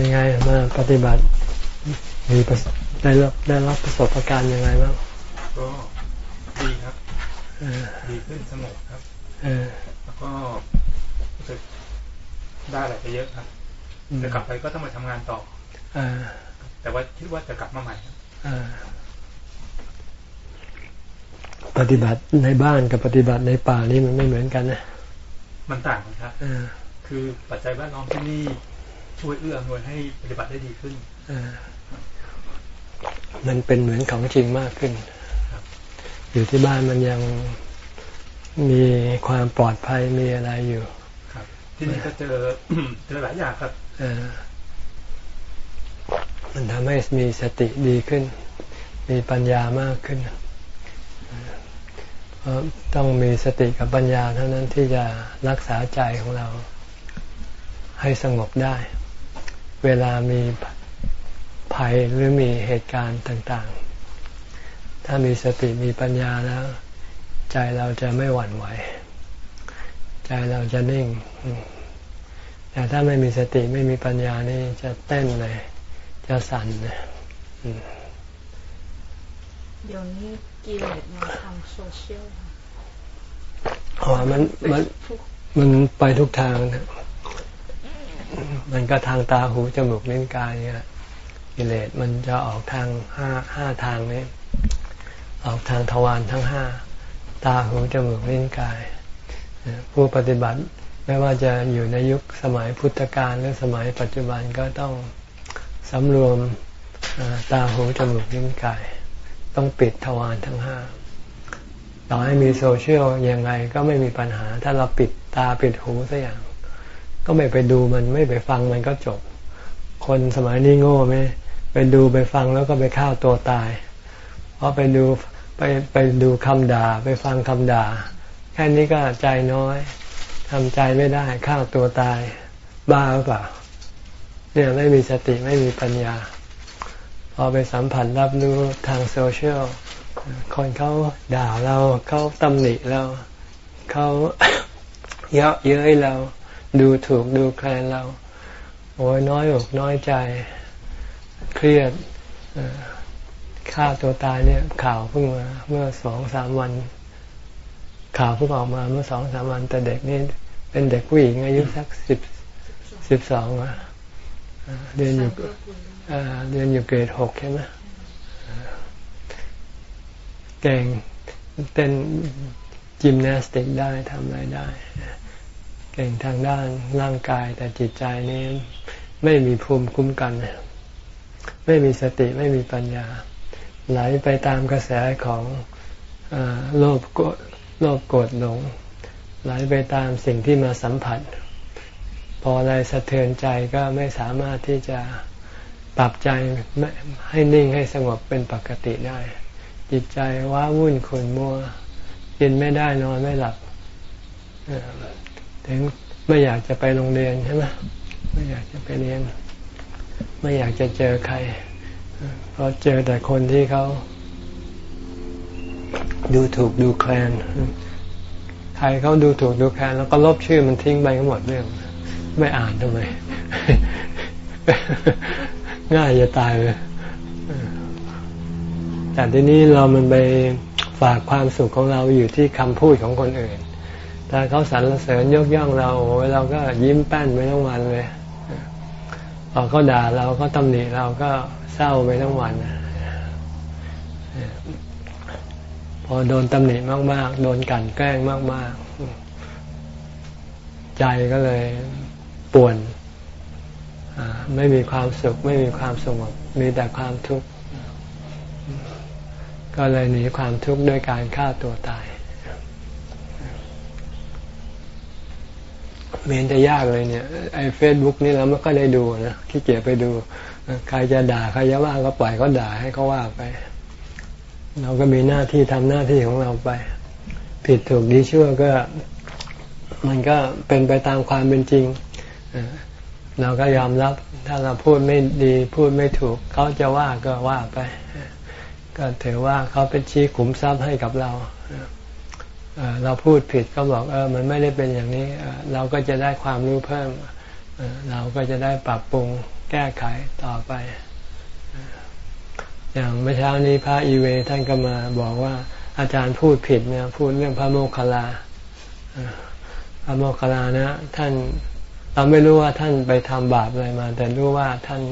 เป็นไงมาปฏิบัติมีได้รับได้รับประสบการณ์ยังไงบ้างก็ดีครับดีขึ้นสงบครับแล้วก็รู้สึกได้อะไรไปเยอะครับจะกลับไปก็ต้องมาทำงานต่ออแต่ว่าคิดว่าจะกลับมาใหม่ปฏิบัติในบ้านกับปฏิบัติในป่านี่มันไม่เหมือนกันนะ มันต่างกันครับคือปัจจัยแวดล้อมที่นี่ ช่วยเอื้ออำนวยให้ปฏิบัติได้ดีขึ้นมันเป็นเหมือนของจริงมากขึ้นอยู่ที่บ้านมันยังมีความปลอดภัยมีอะไรอยู่ครับที่นี่ก็เจอเจอหลายอย่างครับมันทำให้มีสติดีขึ้น มีปัญญามากขึ้นเพราะต้องมีสติกับปัญญาเท่านั้นที่จะรักษาใจของเราให้สงบได้ เวลามีภัยหรือมีเหตุการณ์ต่างๆ ถ้ามีสติมีปัญญาแล้ว ใจเราจะไม่หวั่นไหว ใจเราจะนิ่ง แต่ถ้าไม่มีสติไม่มีปัญญานี่จะเต้นเลย จะสั่นเลยเดี๋ยวนี้กิเลสมาทางโซเชียลอ๋อมันมันมันไปทุกทางนะ มันก็ทางตาหูจมูกลิ้นกายเนี่ยกิเลสมันจะออกทางห้าห้าทางนี้ออกทางทวารทั้งห้าตาหูจมูกลิ้นกาย ผู้ปฏิบัติไม่ว่าจะอยู่ในยุคสมัยพุทธกาลหรือสมัยปัจจุบันก็ต้องสำรวมตาหูจมูกลิ้นกาย ต้องปิดทวารทั้งห้าต่อให้มีโซเชียลยังไงก็ไม่มีปัญหา ถ้าเราปิดตาปิดหูสักอย่าง ก็ไม่ไปดูมันไม่ไปฟังมันก็จบ คนสมัยนี้โง่ไหมไปดูไปฟังแล้วก็ไปฆ่าตัวตาย เพราะไปดูไปไปดูคำด่าไปฟังคำด่า แค่นี้ก็ใจน้อยทำใจไม่ได้ฆ่าตัวตาย บ้าหรือเปล่า เนี่ยไม่มีสติไม่มีปัญญา พอไปสัมผัสรับรู้ทางโซเชียลคนเขาด่าเราเขาตำหนิเราเขาเยาะเย้ยเรา ดูถูกดูแคลนเรา โอ้ยน้อยอกน้อยใจเครียดฆ่าตัวตายเนี่ยข่าวเพิ่งมาเมื่อสองสามวัน ข่าวเพิ่งออกมาเมื่อสองสามวัน แต่เด็กนี่เป็นเด็กผู้หญิงอายุสักสิบสิบสองอะเรียนอยู่เรียนอยู่เกรดหกใช่ไหมเก่งเต้นจิมนาสติกได้ทำอะไรได้ ก่งทางด้านร่างกาย แต่จิตใจนี้ไม่มีภูมิคุ้มกัน ไม่มีสติไม่มีปัญญา ไหลไปตามกระแสของโลภโกรธโลภโกรธหลง ไหลไปตามสิ่งที่มาสัมผัส พออะไรสะเทือนใจก็ไม่สามารถที่จะปรับใจให้นิ่งให้สงบเป็นปกติได้ จิตใจว้าวุ่นขุนมัวกินไม่ได้นอนไม่หลับ ถึงไม่อยากจะไปโรงเรียนใช่ไหมไม่อยากจะไปเรียน ไม่อยากจะเจอใครเพราะเจอแต่คนที่เขาดูถูกดูแคลนใครเขาดูถูกดูแคลนแล้วก็ลบชื่อมันทิ้งไปทั้งหมดเรื่อง ไม่อ่านทำไม ง่ายจะตายเลยแต่ทีนี้เรามันไปฝากความสุขของเราอยู่ที่คำพูดของคนอื่น ถ้าเขาสรรเสริญยกย่องเราเราก็ยิ้มแป้นไปทั้งวันเลยพอเขาด่าเราก็ตำหนิเราก็เศร้าไปทั้งวันพอโดนตำหนิมาก ๆ โดนกันแกล้งมาก ๆ ใจก็เลยป่วนไม่มีความสุข ไม่มีความสงบมีแต่ความทุกข์ก็เลยหนีความทุกข์ด้วยการฆ่าตัวตาย เมนจะยากเลยเนี่ยไอ้เฟซบุ๊กนี่เราไม่ก็ได้ดูนะขี้เกียจไปดูใครจะด่าใครจะว่าก็ปล่อยเขาด่าให้เขาว่าไป เราก็มีหน้าที่ทำหน้าที่ของเราไป ผิดถูกดีชั่วก็ มันก็เป็นไปตามความเป็นจริงเราก็ยอมรับ ถ้าเราพูดไม่ดีพูดไม่ถูก เขาจะว่าก็ว่าไป ก็ถือว่าเขาเป็นชี้ขุมทรัพย์ให้กับเรา เราพูดผิดก็บอกเออ มันไม่ได้เป็นอย่างนี้ เราก็จะได้ความรู้เพิ่ม เราก็จะได้ปรับปรุงแก้ไขต่อไป อย่างเมื่อเช้านี้พระอีเวท่านก็มาบอกว่าอาจารย์พูดผิดเนี่ยพูดเรื่องพระโมคคัลลาพระโมคคัลลานะ ท่านเราไม่รู้ว่าท่านไปทำบาปอะไรมา แต่รู้ว่าท่าน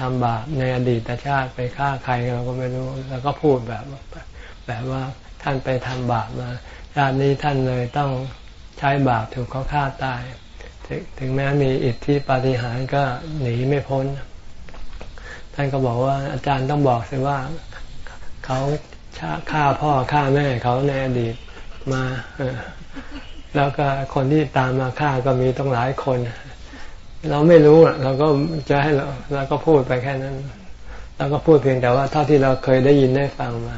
ทำบาปในอดีตชาติไปฆ่าใครเราก็ไม่รู้ แล้วก็พูดแบบแบบว่าท่านไปทำบาปมา ชาตินี้ท่านเลยต้องใช้บาปถูกเขาฆ่าตาย ถึงแม้มีอิทธิปาฏิหาริย์ก็หนีไม่พ้น ท่านก็บอกว่าอาจารย์ต้องบอกสิว่าเขาฆ่าพ่อฆ่าแม่เขาในอดีตมาแล้วก็คนที่ตามมาฆ่าก็มีต้องหลายคน เราไม่รู้อะเราก็จะให้เราเราก็พูดไปแค่นั้น เราก็พูดเพียงแต่ว่าเท่าที่เราเคยได้ยินได้ฟังมา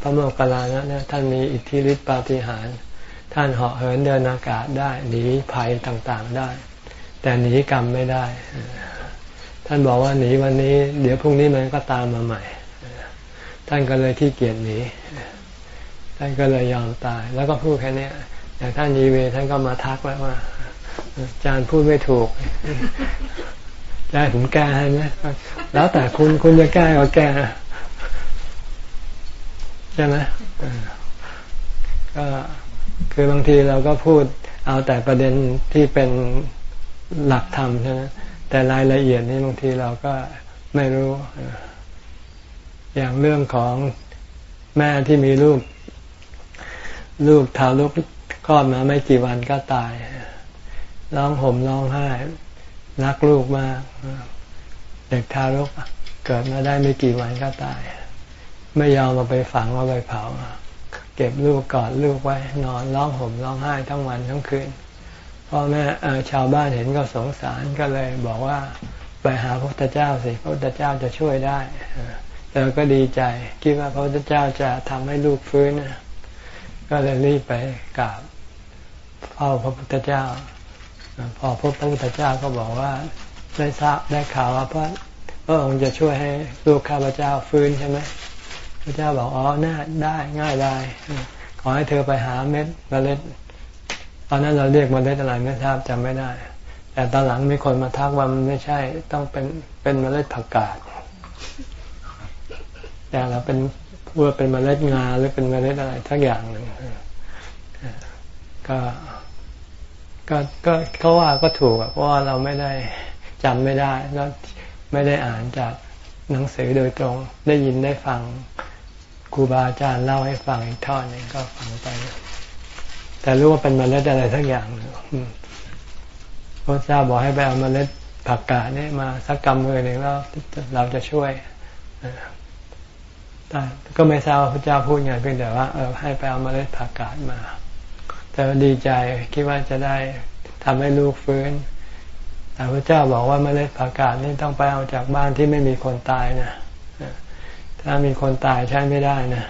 พระโมคคัลลานะท่านมีอิทธิฤทธิปาฏิหาริย์ท่านเหาะเหินเดินอากาศได้หนีภัยต่างๆได้ แต่หนีกรรมไม่ได้ ท่านบอกว่าหนีวันนี้ เดี๋ยวพรุ่งนี้มันก็ตามมาใหม่ ท่านก็เลยที่เกียจหนีท่านก็เลยยอมตาย แล้วก็พูดแค่นี้อย่างท่านยีเวท่านก็มาทักไว้ว่าอาจารย์พูดไม่ถูกได้ผมแก้ให้ไหมแล้วแต่คุณคุณจะแก้ก็แก้ ช่ไหมก็คือบางทีเราก็พูดเอาแต่ประเด็นที่เป็นหลักธรรมใช่ไหมแต่รายละเอียดนี่บางทีเราก็ไม่รู้ อย่างเรื่องของแม่ที่มีลูก ลูกทารกคลอดมาไม่กี่วันก็ตาย ร้องห่มร้องไห้รักลูกมาก เด็กทารกเกิดมาได้ไม่กี่วันก็ตาย ไม่ยอมมาไปฝังเอาไปเผา เก็บลูกกอดลูกไว้ นอนร้องห่มร้องไห้ทั้งวันทั้งคืนพ่อแม่ชาวบ้านเห็นก็สงสารก็เลยบอกว่าไปหาพระพุทธเจ้าสิพระพุทธเจ้าจะช่วยได้เธอก็ดีใจคิดว่าพระพุทธเจ้าจะทำให้ลูกฟื้นก็เลยรีบไปกราบเฝ้าพระพุทธเจ้า พอพบพระพุทธเจ้าก็บอกว่าได้ทราบได้ข่าวว่าพระพระองค์จะช่วยให้ลูกข้าพเจ้าฟื้นใช่ไหม พระเจ้าบอกอ๋อน่าได้ง่ายได้ขอให้เธอไปหาเม็ดเมล็ด ตอนนั้นเราเรียกเมล็ดอะไรไม่ทราบจำไม่ได้ แต่ตอนหลังมีคนมาทักว่ามันไม่ใช่ ต้องเป็นเป็นเมล็ดผักกาดแต่เราเป็นพูดเป็นเมล็ดงาหรือเป็นเมล็ดอะไรทักอย่างหนึ่งก็ก็ก็เขาว่าก็ถูกเพราะว่าเราไม่ได้จำไม่ได้แล้วไม่ได้อ่านจากหนังสือโดยตรง ได้ยินได้ฟัง ครูบาอาจารย์เล่าให้ฟังอีกทอดหนึ่งก็ฟังไป แต่รู้ว่าเป็นเมล็ดอะไรสักอย่างพระเจ้าบอกให้ไปเอาเมล็ดผักกาดนี่มาสักกำมือหนึ่งแล้วเราจะช่วยแต่ก็ไม่ทราบพระเจ้าพูดไงเพียงแต่ว่าเออให้ไปเอาเมล็ดผักกาดมา แต่ดีใจคิดว่าจะได้ทำให้ลูกฟื้นแต่พระเจ้าบอกว่าเมล็ดผักกาดนี่ต้องไปเอาจากบ้านที่ไม่มีคนตายนะ ถ้ามีคนตายใช้ไม่ได้นะ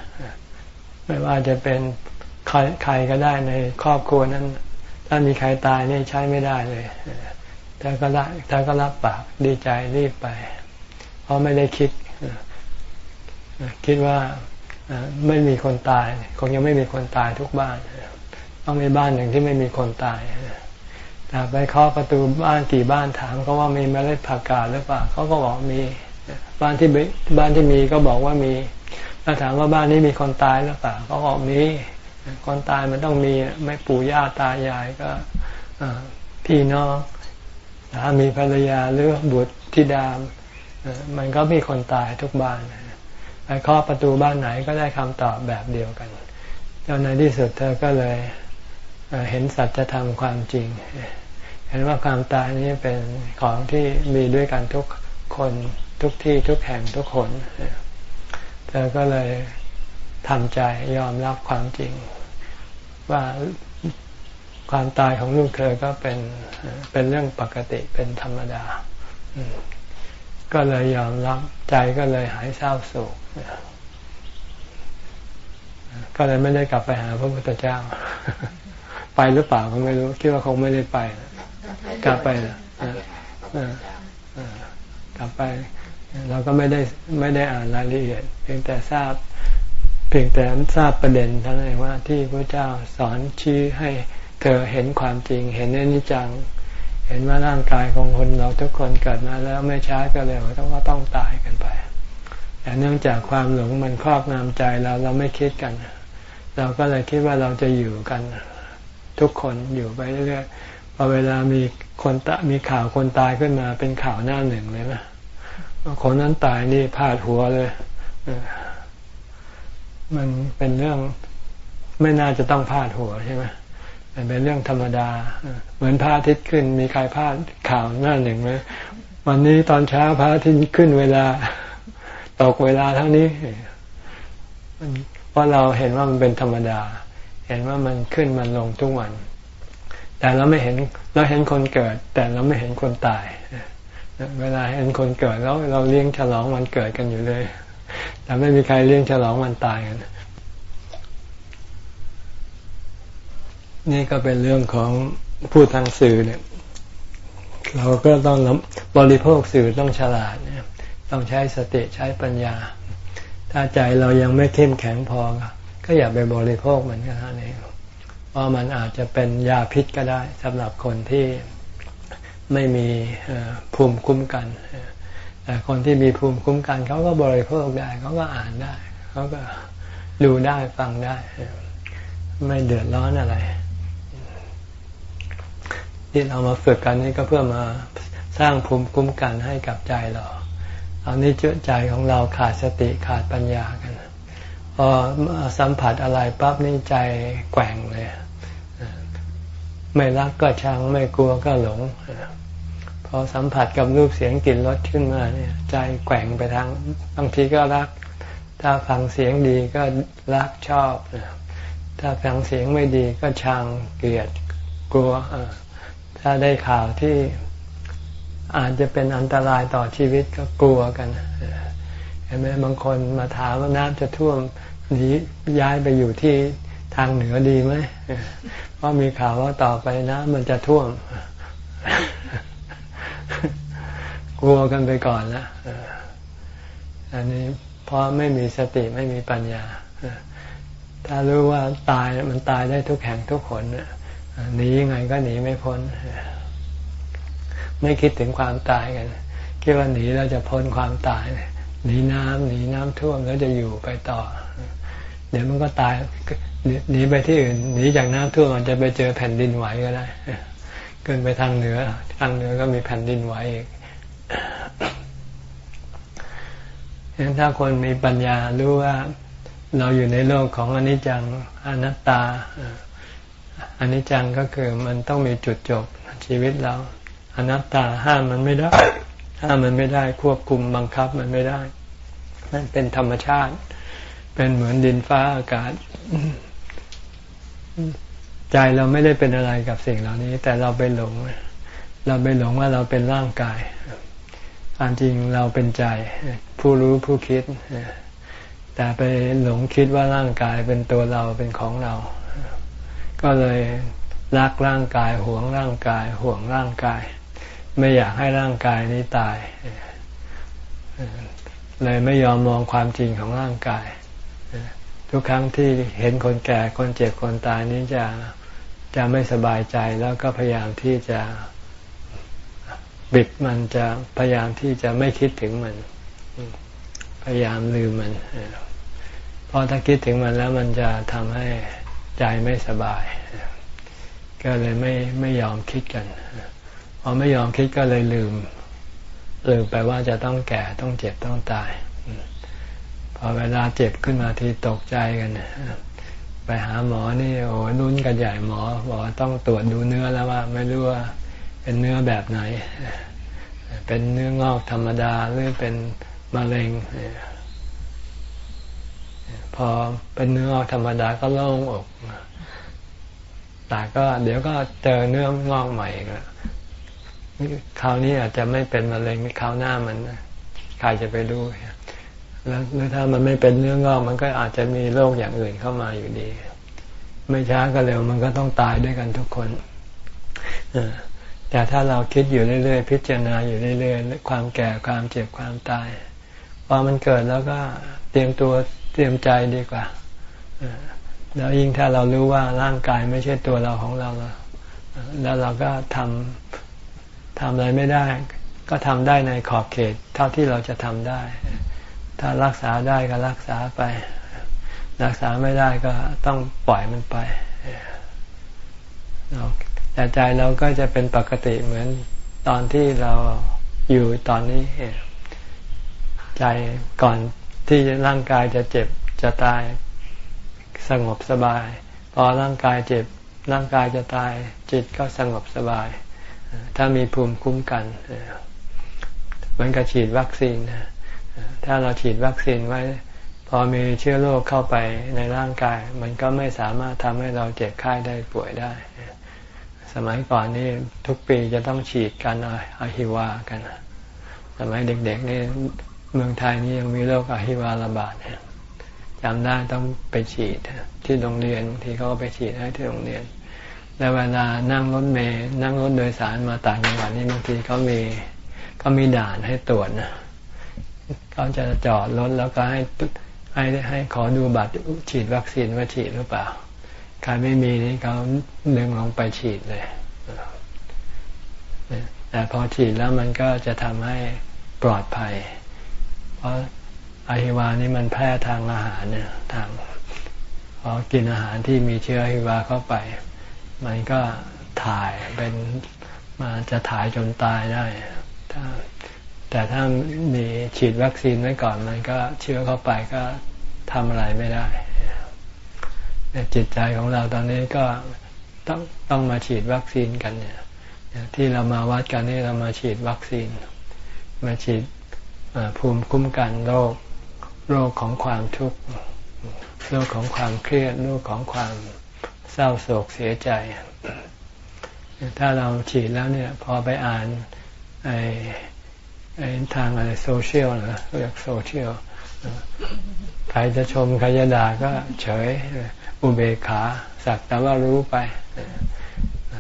ไม่ว่าจะเป็นใครใครก็ได้ในครอบครัวนั้น ถ้ามีใครตายนี่ใช้ไม่ได้เลยแต่ก็ละถ้าก็รับปากดีใจรีบไป เพราะไม่ได้คิด คิดว่าไม่มีคนตาย คงยังไม่มีคนตายทุกบ้าน ต้องมีบ้านหนึ่งที่ไม่มีคนตายแต่ไปเคาะประตูบ้านกี่บ้านถามเขาว่ามีเมล็ดผักกาดหรือเปล่าเขาก็บอกมี บ้านที่บ้านที่มีก็บอกว่ามีถ้าถามว่าบ้านนี้มีคนตายหรือเปล่าเขาบอกมีคนตายมันต้องมีไม่ปู่ย่าตายายก็พี่น้องสามีภรรยาหรือบุตรธิดามมันก็มีคนตายทุกบ้านไปเคาะประตูบ้านไหนก็ได้คำตอบแบบเดียวกันจนในที่สุดเธอก็เลยเห็นสัจธรรมความจริง เห็นว่าความตายนี้เป็นของที่มีด้วยกันทุกคน ทุกที่ทุกแห่งทุกคนเธอก็เลยทำใจยอมรับความจริง ว่าความตายของลูกเธอก็เป็นเป็นเรื่องปกติเป็นธรรมดา ก็เลยยอมรับใจก็เลยหายเศร้าโศกก็เลยไม่ได้กลับไปหาพระพุทธเจ้า ไปหรือเปล่าก็ไม่รู้ คิดว่าคงไม่ได้ไป กลับไปนะกลับไป เราก็ไม่ได้ไม่ได้อ่านรายละเอียด เพียงแต่ทราบ เพียงแต่ทราบประเด็นเท่านั้นเองว่าที่พระเจ้าสอนชี้ให้เธอเห็นความจริง เห็นอนิจจัง เห็นว่าร่างกายของคนเราทุกคนเกิดมาแล้วไม่ช้าก็เร็วต้องก็ต้องตายกันไปแต่เนื่องจากความหลงมันครอบงำใจเราเราไม่คิดกัน เราก็เลยคิดว่าเราจะอยู่กัน ทุกคนอยู่ไปเรื่อยๆพอเวลามีคนตะมีข่าวคนตายขึ้นมาเป็นข่าวหน้าหนึ่งเลยนะ คนนั้นตายนี่พาดหัวเลยมันเป็นเรื่องไม่น่าจะต้องพาดหัวใช่ไหมมันเป็นเรื่องธรรมดา เหมือนพระอาทิตย์ขึ้น มีใครพาดข่าวหน้าหนึ่งไหมวันนี้ตอนเช้าพระอาทิตย์ขึ้นเวลาตกเวลาเท่านี้เพราะเราเห็นว่ามันเป็นธรรมดา เห็นว่ามันขึ้นมันลงทุกวัน แต่เราไม่เห็นเราเห็นคนเกิด แต่เราไม่เห็นคนตาย เวลาเห็นคนเกิดแล้วเราเลี้ยงฉลองวันเกิดกันอยู่เลย แต่ไม่มีใครเลี้ยงฉลองวันตายกัน นี่ก็เป็นเรื่องของผู้ทางสื่อเนี่ย เราก็ต้องบริโภคสื่อต้องฉลาดเนี่ยต้องใช้สติใช้ปัญญา ถ้าใจเรายังไม่เข้มแข็งพอ ก็อย่าไปบริโภคมันก็เท่านี้เพราะมันอาจจะเป็นยาพิษก็ได้สำหรับคนที่ ไม่มีภูมิคุ้มกัน แต่คนที่มีภูมิคุ้มกันเขาก็บริโภคได้เขาก็อ่านได้เขาก็ดูได้ฟังได้ ไม่เดือดร้อนอะไร ที่เรามาฝึกกันนี่ก็เพื่อมาสร้างภูมิคุ้มกันให้กับใจเราตอนนี้ใจของเราขาดสติขาดปัญญากันพอสัมผัสอะไรปั๊บนี่ใจแกว่งเลยไม่รักก็ชังไม่กลัวก็หลง พอสัมผัสกับรูปเสียงกลิ่นรสขึ้นมาเนี่ย ใจแกว่งไปทางบางทีก็รัก ถ้าฟังเสียงดีก็รักชอบถ้าฟังเสียงไม่ดีก็ชังเกลียดกลัวถ้าได้ข่าวที่อาจจะเป็นอันตรายต่อชีวิตก็กลัวกันเห็นไหมบางคนมาถามว่าน้ำจะท่วมหนีย้ายไปอยู่ที่ทางเหนือดีไหมเพราะมีข่าวว่าต่อไปน้ำมันจะท่วม กลัวกันไปก่อนนะอันนี้เพราะไม่มีสติไม่มีปัญญา ถ้ารู้ว่าตายมันตายได้ทุกแห่งทุกคนหนียังไงก็หนีไม่พ้น ไม่คิดถึงความตายกันคิดว่าหนีเราจะพ้นความตายหนีน้ำหนีน้ำท่วมแล้วจะอยู่ไปต่อ เดี๋ยวมันก็ตายหนีไปที่อื่นหนีจากน้ำท่วมมันจะไปเจอแผ่นดินไหวก็ได้ เกินไปทางเหนือ ทางเหนือก็มีแผ่นดินไหวอีกฉะนั้นถ้าคนมีปัญญารู้ว่าเราอยู่ในโลกของอนิจจังอนัตตาอนนี้จังก็คือมันต้องมีจุดจบชีวิตเราอนัตตาห้ามมันไม่ได้ ห้ามมันไม่ได้ควบคุมบังคับมันไม่ได้นั่นเป็นธรรมชาติ เป็นเหมือนดินฟ้าอากาศ ใจเราไม่ได้เป็นอะไรกับสิ่งเหล่านี้ แต่เราไปหลง เราไปหลงว่าเราเป็นร่างกายความจริงเราเป็นใจ ผู้รู้ผู้คิด แต่ไปหลงคิดว่าร่างกายเป็นตัวเราเป็นของเรา ก็เลยรักร่างกายห่วงร่างกายห่วงร่างกาย ไม่อยากให้ร่างกายนี้ตาย เลยไม่ยอมมองความจริงของร่างกาย ทุกครั้งที่เห็นคนแก่คนเจ็บคนตายนี้จะ จะไม่สบายใจแล้วก็พยายามที่จะบิดมันจะพยายามที่จะไม่คิดถึงมัน พยายามลืมมันเพราะถ้าคิดถึงมันแล้วมันจะทำให้ใจไม่สบาย ก็เลยไม่ไม่ยอมคิดกันพอไม่ยอมคิดก็เลยลืม ลืมไปว่าจะต้องแก่ต้องเจ็บต้องตายพอเวลาเจ็บขึ้นมาทีตกใจกัน ไปหาหมอนี่โอ้นุ่นกันใหญ่หมอบอกต้องตรวจดูเนื้อแล้วว่า ไม่รู้ว่าเป็นเนื้อแบบไหน เป็นเนื้องอกธรรมดาหรือเป็นมะเร็งพอเป็นเนื้อธรรมดาก็โล่งอกแต่ก็ เดี๋ยวก็เจอเนื้องอกใหม่อีกแล้วคราวนี้อาจจะไม่เป็นมะเร็งคราวหน้ามันใครจะไปรู้ หรือถ้ามันไม่เป็นเนื้องอกมันก็อาจจะมีโรคอย่างอื่นเข้ามาอยู่ดี ไม่ช้าก็เร็วมันก็ต้องตายด้วยกันทุกคนแต่ถ้าเราคิดอยู่เรื่อยๆ พิจารณาอยู่เรื่อยๆ ความแก่ความเจ็บความตายพอมันเกิดแล้วก็เตรียมตัวเตรียมใจดีกว่าแล้วยิ่งถ้าเรารู้ว่าร่างกายไม่ใช่ตัวเราของเราแล้วเราก็ทำทำอะไรไม่ได้ ก็ทำได้ในขอบเขต เท่าที่เราจะทำได้ ถ้ารักษาได้ก็รักษาไป รักษาไม่ได้ก็ต้องปล่อยมันไปแต่ใจเราก็จะเป็นปกติเหมือนตอนที่เราอยู่ตอนนี้ ใจก่อนที่ร่างกายจะเจ็บจะตายสงบสบาย พอร่างกายเจ็บร่างกายจะตายจิตก็สงบสบาย ถ้ามีภูมิคุ้มกันเหมือนกับฉีดวัคซีน ถ้าเราฉีดวัคซีนไว้ พอมีเชื้อโรคเข้าไปในร่างกาย มันก็ไม่สามารถทำให้เราเจ็บไข้ได้ป่วยได้ สมัยก่อนนี่ทุกปีจะต้องฉีดกันอะฮิวากัน สมัยเด็กๆนี่เมืองไทยนี่ยังมีโรคอะฮิวาระบาดจำได้ต้องไปฉีดที่โรงเรียนที่เขาไปฉีดให้ที่โรงเรียนแล้วเวลานั่งรถเมย์นั่งรถโดยสารมาต่างจังหวัดนี่บางทีเขามีเขามีด่านให้ตรวจนะ เขาจะจอดรถแล้วก็ให้ให้ให้ขอดูบัตรฉีดวัคซีนว่าฉีดหรือเปล่า ใครไม่มีนี่เขาดึงลงไปฉีดเลยแต่พอฉีดแล้วมันก็จะทำให้ปลอดภัย เพราะอหิวานี่มันแพร่ทางอาหารเนี่ยทางพอกินอาหารที่มีเชื้ออหิวาเข้าไป มันก็ถ่ายเป็นมาจะถ่ายจนตายได้ ถ้า แต่ถ้ามีฉีดวัคซีนไว้ก่อนมันก็เชื้อเข้าไปก็ทำอะไรไม่ได้จิตใจของเราตอนนี้ก็ต้องต้องมาฉีดวัคซีนกันเนี่ยที่เรามาวัดกันนี่เรามาฉีดวัคซีน มาฉีดภูมิคุ้มกันโรคโรคของความทุกข์โรคของความเครียดโรคของความเศร้าโศกเสียใจ ถ้าเราฉีดแล้วเนี่ย พอไปอ่านไอ ทางอะไรโซเชียลนะเรียกโซเชียลใครจะชมใครจะด่าก็เฉยอุเบกขาสักแต่ว่ารู้ไป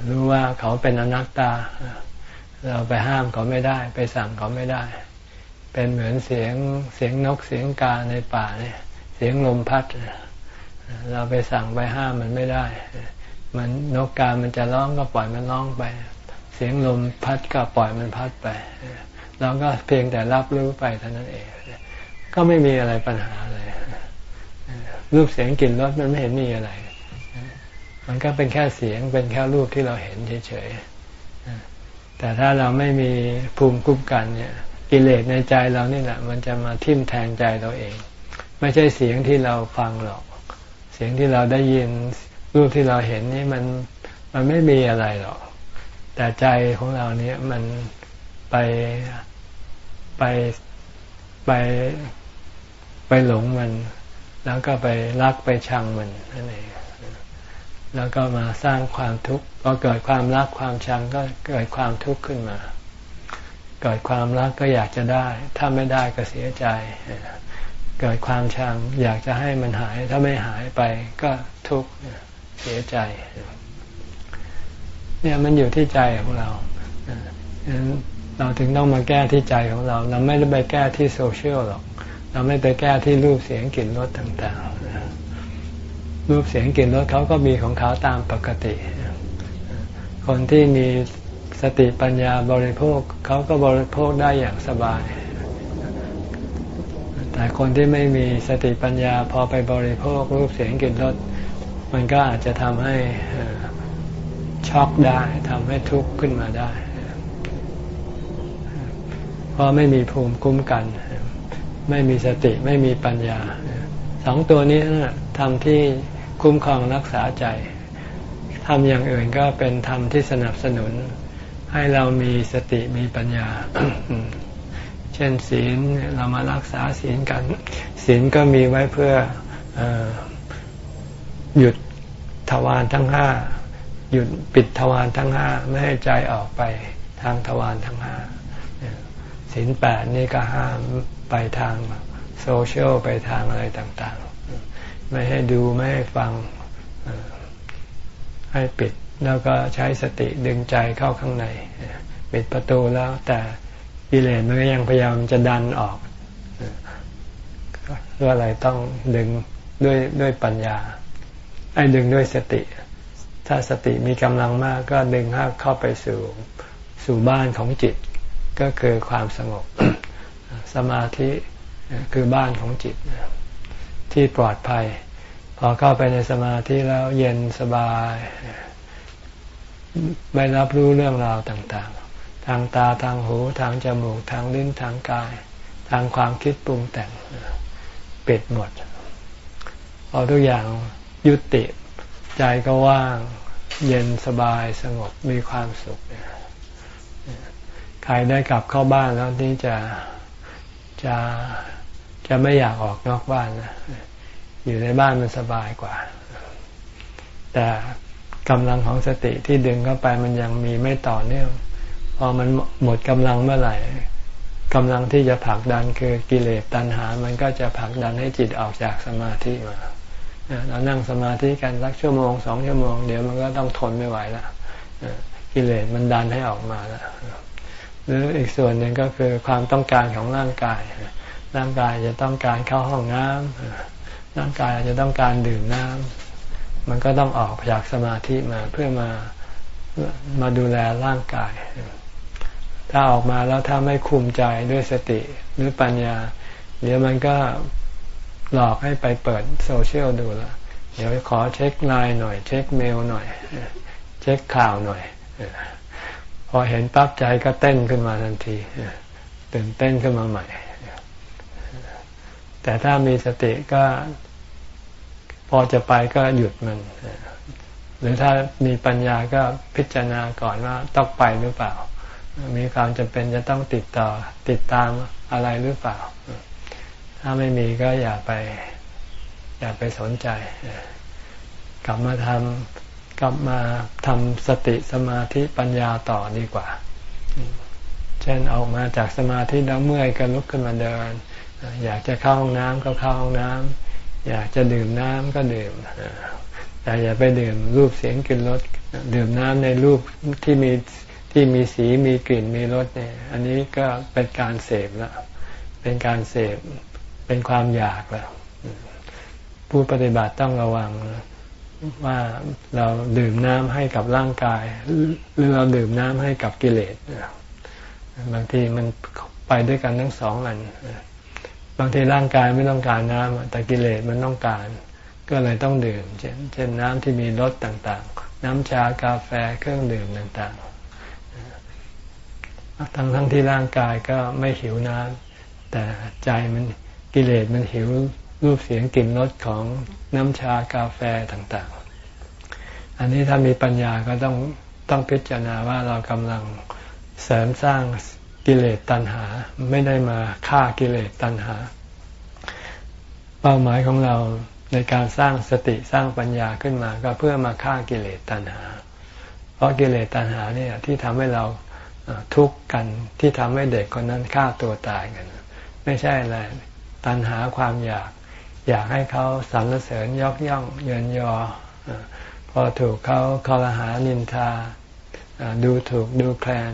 รู้ว่าเขาเป็นอนัตตา เราไปห้ามเขาไม่ได้ ไปสั่งเขาไม่ได้ เป็นเหมือนเสียงเสียงนกเสียงกาในป่าเนี่ย เสียงลมพัด เราไปสั่งไปห้ามมันไม่ได้ มันนกกามันจะร้องก็ปล่อยมันร้องไป เสียงลมพัดก็ปล่อยมันพัดไป เราก็เพียงแต่รับรู้ไปเท่านั้นเอง ก็ไม่มีอะไรปัญหาเลยรูปเสียงกลิ่นรสมันไม่เห็นมีอะไร มันก็เป็นแค่เสียงเป็นแค่รูปที่เราเห็นเฉยๆแต่ถ้าเราไม่มีภูมิคุ้มกันเนี่ย กิเลสในใจเรานี่แหละ มันจะมาทิ่มแทงใจเราเอง ไม่ใช่เสียงที่เราฟังหรอก เสียงที่เราได้ยินรูปที่เราเห็นนี่มันมันไม่มีอะไรหรอก แต่ใจของเราเนี่ยมันไป ไปไปไปหลงมัน แล้วก็ไปรักไปชังมันนั่นเองแล้วก็มาสร้างความทุกข์พอเกิดความรักความชังก็เกิดความทุกข์ขึ้นมา เกิดความรักก็อยากจะได้ ถ้าไม่ได้ก็เสียใจ เกิดความชัง อยากจะให้มันหาย ถ้าไม่หายไปก็ทุกข์เสียใจ เนี่ยมันอยู่ที่ใจของเรา เราถึงต้องมาแก้ที่ใจของเรา เราไม่ได้ไปแก้ที่โซเชียลหรอก เราไม่ไปแก้ที่รูปเสียงกลิ่นรสต่างๆ รูปเสียงกลิ่นรสเขาก็มีของเขาตามปกติ คนที่มีสติปัญญาบริโภคเขาก็บริโภคได้อย่างสบาย แต่คนที่ไม่มีสติปัญญาพอไปบริโภครูปเสียงกลิ่นรสมันก็อาจจะทำให้ช็อกได้ทำให้ทุกข์ขึ้นมาได้ ราะไม่มีภูมิคุ้มกัน ไม่มีสติไม่มีปัญญาสองตัวนี้ทำที่คุ้มครองรักษาใจทำอย่างอื่นก็เป็นธรรมที่สนับสนุน ให้เรามีสติมีปัญญา เช่นศีลเรามารักษาศีลกัน ศีลก็มีไว้เพื่ออหยุดทวารทั้งห้าหยุดปิดทวารทั้งห้าไม่ให้ใจออกไปทางทวารทั้งห้า ศีลแปดนี่ก็ห้ามไปทางโซเชียลไปทางอะไรต่างๆ ไม่ให้ดูไม่ให้ฟังให้ปิดแล้วก็ใช้สติดึงใจเข้าข้างในปิดประตูแล้วแต่กิเลสมันก็ยังพยายามจะดันออกเพื่ออะไรต้องดึงด้วยด้วยปัญญา ไอ้ดึงด้วยสติ ถ้าสติมีกำลังมากก็ดึงให้เข้าไปสู่สู่สู่บ้านของจิต ก็คือความสงบ สมาธิคือบ้านของจิต ที่ปลอดภัย พอเข้าไปในสมาธิแล้วเย็นสบาย ไม่รับรู้เรื่องราวต่างๆ ทางตาทางหูทางจมูกทางลิ้นทางกาย ทางความคิดปรุงแต่งปิดหมด พอทุกอย่างยุติใจก็ว่าง เย็นสบายสงบมีความสุขใค รได้กลับเข้าบ้านแล้วนี่จะจะจะไม่อยากออกนอกบ้านนะอยู่ในบ้านมันสบายกว่า แต่กำลังของสติที่ดึงเข้าไปมันยังมีไม่ต่อเนื่องพอมันหมดกำลังเมื่อไหร่กำลังที่จะผลักดันคือกิเลสตัณหา มันก็จะผลักดันให้จิตออกจากสมาธิมาเรานั่งสมาธิกันสักชั่วโมงสองชั่วโมง เดี๋ยวมันก็ต้องทนไม่ไหวแล้วกิเลสมันดันให้ออกมาแล้ว หรืออีกส่วนหนึ่งก็คือความต้องการของร่างกาย ร่างกายจะต้องการเข้าห้องน้ำร่างกายอาจจะต้องการดื่มน้ำมันก็ต้องออกจากสมาธิมาเพื่อมามาดูแลร่างกาย ถ้าออกมาแล้วถ้าไม่คุมใจด้วยสติหรือปัญญา เดี๋ยวมันก็หลอกให้ไปเปิดโซเชียลดูละเดี๋ยวขอเช็คไลน์หน่อย เช็คเมลหน่อย เช็คข่าวหน่อย พอเห็นปั๊บใจก็เต้นขึ้นมาทันทีตื่นเต้นขึ้นมาใหม่ แต่ถ้ามีสติก็ พอจะไปก็หยุดมัน หรือถ้ามีปัญญาก็พิจารณาก่อนว่าต้องไปหรือเปล่า มีความจำเป็นจะต้องติดต่อติดตามอะไรหรือเปล่า ถ้าไม่มีก็อย่าไป อย่าไปสนใจ กลับมาทำ กลับมาทำสติสมาธิปัญญาต่อดีกว่า เช่นออกมาจากสมาธิแล้วเมื่อยก็ลุกขึ้นมาเดิน อยากจะเข้าห้องน้ำก็เข้าห้องน้ำอยากจะดื่มน้ำก็ดื่มแต่อย่าไปดื่มรูปเสียงกลิ่นรสดื่มน้ำในรูปที่มีที่มีสีมีกลิ่นมีรสเนี่ย อันนี้ก็เป็นการเสพแล้วเป็นการเสพเป็นความอยากแล้วผู้ปฏิบัติต้องระวัง ว่าเราดื่มน้ำให้กับร่างกาย หรือเราดื่มน้ำให้กับกิเลสบางทีมันไปด้วยกันทั้งสองอัน บางทีร่างกายไม่ต้องการน้ำแต่กิเลสมันต้องการ ก็เลยต้องดื่ม เช่นน้ำที่มีรสต่างๆ น้ำชากาแฟเครื่องดื่มต่างๆ ทั้งทั้งที่ร่างกายก็ไม่หิวน้ำแต่ใจมันกิเลสมันหิวรูปเสียงกลิ่นรสของ น้ำชากาแฟต่างๆ อันนี้ถ้ามีปัญญาก็ต้องต้องพิจารณาว่าเรากำลังเสริมสร้างกิเลสตัณหา ไม่ได้มาฆ่ากิเลสตัณหา เป้าหมายของเราในการสร้างสติสร้างปัญญาขึ้นมา ก็เพื่อมาฆ่ากิเลสตัณหา เพราะกิเลสตัณหาเนี่ยที่ทำให้เราทุกข์กันที่ทำให้เด็กคนนั้นฆ่าตัวตายกัน ไม่ใช่อะไรตัณหาความอยาก อยากให้เขาสรรเสริญยกย่องเยินยอ พอถูกเขาคอรหานินทาดูถูกดูแคลน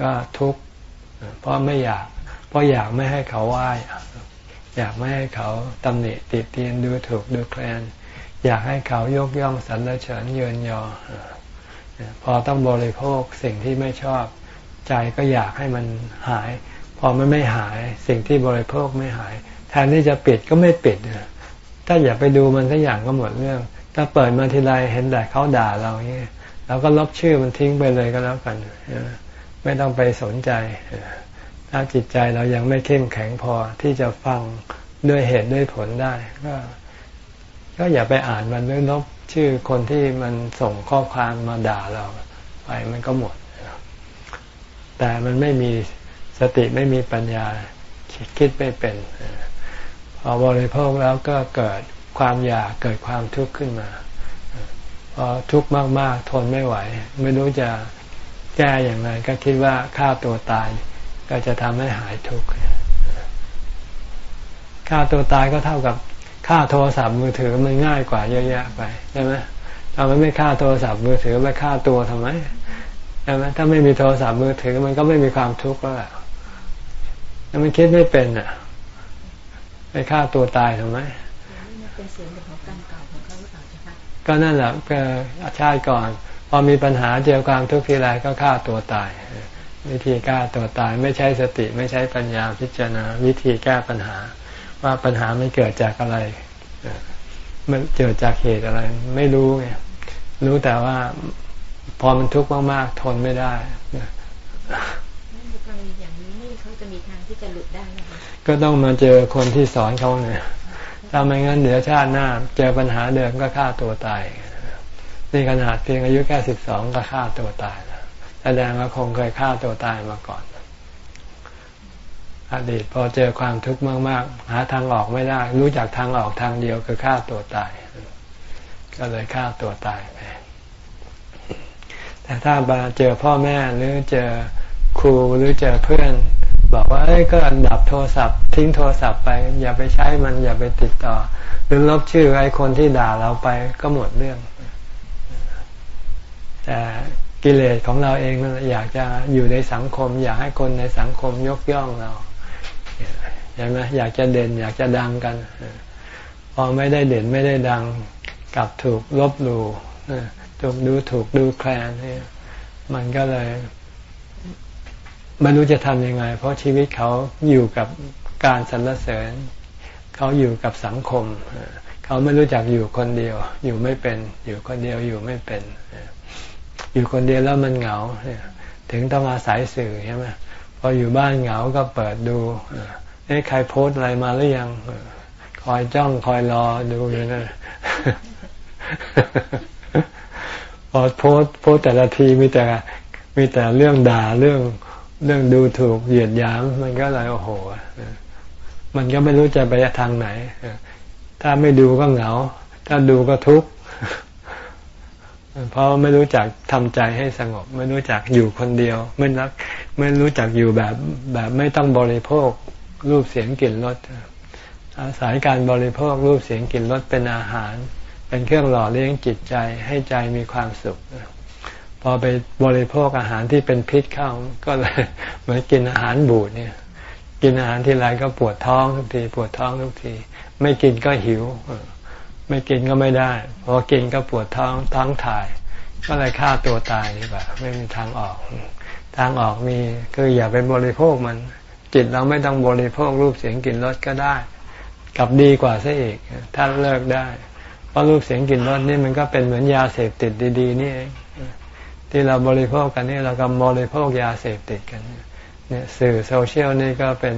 ก็ทุกข์เพราะไม่อยาก เพราะอยากไม่ให้เขาไหว้อยากไม่ให้เขาตำหนิติดเตียนดูถูกดูแคลนอยากให้เขายกย่องสรรเสริญเยินยอ พอต้องบริโภคสิ่งที่ไม่ชอบใจก็อยากให้มันหาย พอมันไม่หายสิ่งที่บริโภคไม่หาย ทนที่จะปิดก็ไม่ปิดถ้าอย่าไปดูมันสักอย่างก็หมดเรื่อง ถ้าเปิดมาทีไรเห็นแต่เขาด่าเราเนี่ยเราก็ลบชื่อมันทิ้งไปเลยก็แล้วกันไม่ต้องไปสนใจ ถ้าจิตใจเรายังไม่เข้มแข็งพอที่จะฟังด้วยเหตุด้วยผลได้ ก็ก็อย่าไปอ่านมันด้วยลบชื่อคนที่มันส่งข้อความมาด่าเราไปมันก็หมด แต่มันไม่มีสติไม่มีปัญญาคิดไม่เป็น พอบริโภคแล้วก็เกิดความอยากเกิดความทุกข์ขึ้นมาพอทุกข์มากๆ ทนไม่ไหว ไม่รู้จะแก้อย่างไรก็คิดว่าฆ่าตัวตาย ก็จะทำให้หายทุกข์ฆ่าตัวตายก็เท่ากับฆ่าโทรศัพท์มือถือมันง่ายกว่าเยอะแยะไปใช่ไหมทำไมไม่ฆ่าโทรศัพท์มือถือไปฆ่าตัวทำไมใช่ไหมถ้าไม่มีโทรศัพท์มือถือมันก็ไม่มีความทุกข์แล้วแต่มันคิดไม่เป็นอะ ไปฆ่าตัวตายทำไมเป็นเสียงของกรรมเก่าของเขาหรือเปล่าคะก็นั่นแหละก็ชาติก่อน พอมีปัญหาเจอความทุกข์ทีไรก็ฆ่าตัวตาย วิธีฆ่าตัวตายไม่ใช้สติไม่ใช้ปัญญาพิจารณา วิธีแก้ปัญหา ว่าปัญหามันเกิดจากอะไร มันเกิดจากเหตุอะไร ไม่รู้ไงรู้แต่ว่าพอมันทุกข์มากๆ ทนไม่ได้กรณีอย่างนี้นี่เขาจะมีทางที่จะหลุดได้ไหม ก็ต้องมาเจอคนที่สอนเขาเนี่ยถ้าไม่งั้นเดี๋ยวชาติหน้า เจอปัญหาเดิมก็ฆ่าตัวตายนี่ขนาดเพียงอายุแค่สิบสองก็ฆ่าตัวตายแล้วแสดงว่าคงเคยฆ่าตัวตายมาก่อนอดีตพอเจอความทุกข์มากๆ หาทางออกไม่ได้ รู้จักทางออกทางเดียวคือฆ่าตัวตาย ก็เลยฆ่าตัวตายไปแต่ถ้ามาเจอพ่อแม่หรือเจอครูหรือเจอเพื่อน บอกว่าเอ้ยก็ดับโทรศัพท์ ทิ้งโทรศัพท์ไป อย่าไปใช้มันอย่าไปติดต่อ หรือลบชื่อไอ้คนที่ด่าเราไปก็หมดเรื่อง แต่กิเลสของเราเองอยากจะอยู่ในสังคม อยากให้คนในสังคมยกย่องเราใช่ไหมอยากจะเด่นอยากจะดังกัน พอไม่ได้เด่นไม่ได้ดังกลับถูกลบหลู่ถูกดูถูกดูแคลนมันก็เลย ไม่รู้จะทำยังไง เพราะชีวิตเขาอยู่กับการสรรเสริญ เขาอยู่กับสังคม เขาไม่รู้จักอยู่คนเดียว อยู่ไม่เป็น อยู่คนเดียวอยู่ไม่เป็น อยู่คนเดียวแล้วมันเหงา ถึงต้องอาศัยสื่อใช่ไหมพออยู่บ้านเหงาก็เปิดดูเอ้ใครโพสอะไรมาหรือยัง คอยจ้องคอยรอดูอยู่นั่นพอโพสโพสแต่ละทีมีแต่มีแต่เรื่องด่าเรื่อง เรื่องดูถูกเหยียดหยามมันก็เลยโอ้โห มันก็ไม่รู้จะไปทางไหน ถ้าไม่ดูก็เหงา ถ้าดูก็ทุกข์เพราะไม่รู้จักทำใจให้สงบ ไม่รู้จักอยู่คนเดียว ไม่รักไม่รู้จักอยู่แบบแบบไม่ต้องบริโภครูปเสียงกลิ่นรสอาศัยการบริโภครูปเสียงกลิ่นรสเป็นอาหาร เป็นเครื่องหล่อเลี้ยงจิตใจให้ใจมีความสุข พอไปบริโภคอาหารที่เป็นพิษเข้าก็เลยเหมือนกินอาหารบูดเนี่ย กินอาหารที่ไรก็ปวดท้องทุกทีปวดท้องทุกที ไม่กินก็หิว ไม่กินก็ไม่ได้ พอกินก็ปวดท้องท้องถ่าย ก็เลยฆ่าตัวตายนี่แบบไม่มีทางออก ทางออกมีคืออย่าไปบริโภคมันจิตเราไม่ต้องบริโภครูปเสียงกลิ่นรสก็ได้กลับดีกว่าซะอีกถ้าเลิกได้ เพราะรูปเสียงกลิ่นรสนี่มันก็เป็นเหมือนยาเสพติดดี ๆ นี่เอง ที่เราบริโภคกันนี่เราก็บริโภคยาเสพติดกันเนี่ยสื่อโซเชียลนี่ก็เป็น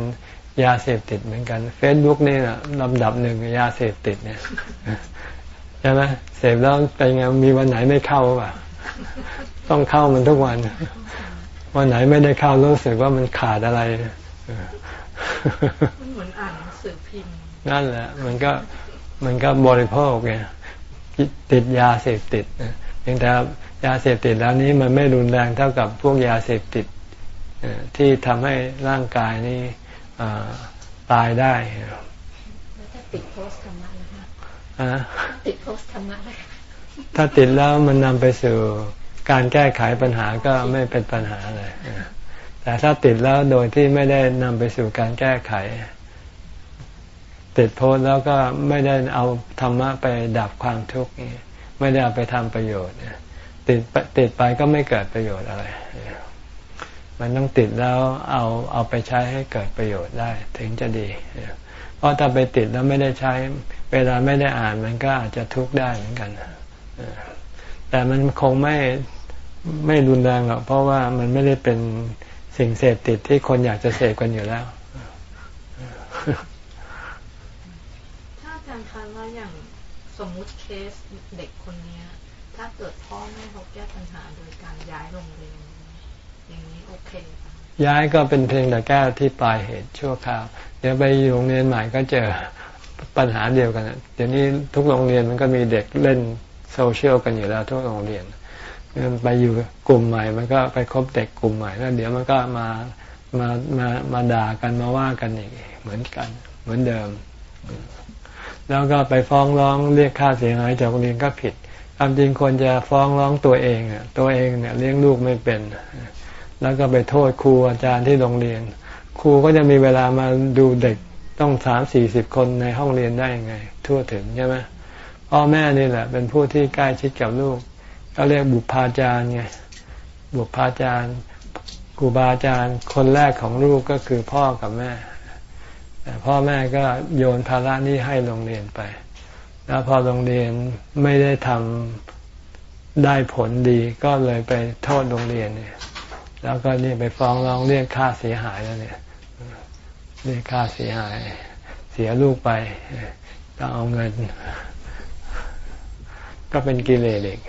ยาเสพติดเหมือนกันเฟซบุ๊กนี่นะลำดับหนึ่งยาเสพติดเนี่ยใช่ไหมเสพแล้วเป็นไงมีวันไหนไม่เข้าป่ะต้องเข้ามันทุกวัน วันไหนไม่ได้เข้ารู้สึกว่ามันขาดอะไรมันเหมือนอ่านหนังสือพิมพ์นั่นแหละ มันก็มันก็บริโภคไงติดยาเสพติดเพียงแต่ ยาเสพติดแล้วนี้มันไม่รุนแรงเท่ากับพวกยาเสพติดที่ทำให้ร่างกายนี้ตายได้แล้วถ้าติดโพสธรรมะนะคะติดโพสธรรมะถ้าติดแล้วมันนำไปสู่การแก้ไขปัญหาก็ไม่เป็นปัญหาเลยแต่ถ้าติดแล้วโดยที่ไม่ได้นำไปสู่การแก้ไข ติดโพสแล้วก็ไม่ได้เอาธรรมะไปดับความทุกข์ไม่ได้เอาไปทำประโยชน์ ติดติดไปก็ไม่เกิดประโยชน์อะไร มันต้องติดแล้วเอาเอาไปใช้ให้เกิดประโยชน์ได้ ถึงจะดี เพราะถ้าไปติดแล้วไม่ได้ใช้ เวลาไม่ได้อ่านมันก็อาจจะทุกข์ได้เหมือนกัน แต่มันคงไม่ไม่รุนแรงหรอกเพราะว่ามันไม่ได้เป็นสิ่งเสพติดที่คนอยากจะเสพกันอยู่แล้วถ้าอาจารย์คะว่าอย่างสมมุติเคสเด็กคนนี้ถ้าเกิดพ่อแม่เขาแก้ปัญหาโดยการย้ายโรงเรียนอย่างนี้โอเค ย้ายก็เป็นเพียงแต่แก้ที่ปลายเหตุชั่วคราว เดี๋ยวไปโรงเรียนใหม่ก็เจอปัญหาเดียวกัน เดี๋ยวนี้ทุกโรงเรียนมันก็มีเด็กเล่นโซเชียลกันอยู่แล้วทุกโรงเรียนไปอยู่กลุ่มใหม่ มันก็ไปคบเด็กกลุ่มใหม่แล้วเดี๋ยวมันก็มามามามาด่ากันมาว่ากันอีกเหมือนกัน เหมือนเดิม แล้วก็ไปฟ้องร้องเรียกค่าเสียหายจากโรงเรียนก็ผิดความจริงควรจะฟ้องร้องตัวเองตัวเองเนี่ยเลี้ยงลูกไม่เป็น แล้วก็ไปโทษครูอาจารย์ที่โรงเรียน ครูก็จะมีเวลามาดูเด็กต้องสามสี่สิบคนในห้องเรียนได้ยังไง ทั่วถึงใช่ไหมพ่อแม่นี่แหละ เป็นผู้ที่ใกล้ชิดกับลูกก็เรียกบุพาจารย์ไงบุพาจารย์ครูบาอาจารย์คนแรกของลูกก็คือพ่อกับแม่แต่พ่อแม่ก็โยนภาระนี้ให้โรงเรียนไป แล้วพอโรงเรียนไม่ได้ทำได้ผลดีก็เลยไปโทษโรงเรียนเนี่ย แล้วก็นี่ไปฟ้องร้องเรียกค่าเสียหายแล้วเนี่ยเรียกค่าเสียหาย เสียลูกไปต้องเอาเงิน ก็เป็นกิเลสเด็ก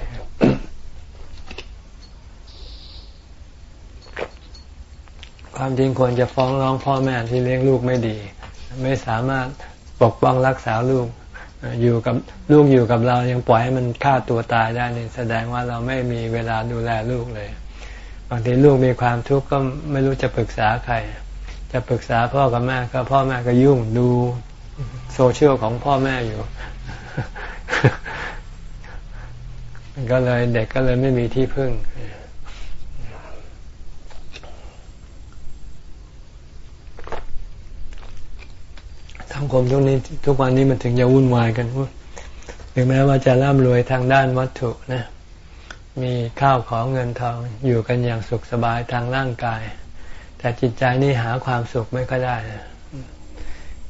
ความจริงควรจะฟ้องร้องพ่อแม่ที่เลี้ยงลูกไม่ดี ไม่สามารถปกป้องรักษาลูกอยู่กับลูกอยู่กับเรายังปล่อยให้มันฆ่าตัวตายได้นี่แสดงว่าเราไม่มีเวลาดูแลลูกเลย บางทีลูกมีความทุกข์ก็ไม่รู้จะปรึกษาใคร จะปรึกษาพ่อกับแม่ก็พ่อแม่ก็ยุ่งดูโซเชียลของพ่อแม่อยู่ก็เลยเด็กก็เลยไม่มีที่พึ่ง สังคมทุกนี้ทุกวันนี้มันถึงจะวุ่นวายกันถึงแม้ว่าจะร่ำรวยทางด้านวัตถุนะ มีข้าวของเงินทองอยู่กันอย่างสุขสบายทางร่างกาย แต่จิตใจนี่หาความสุขไม่ค่อยได้นะ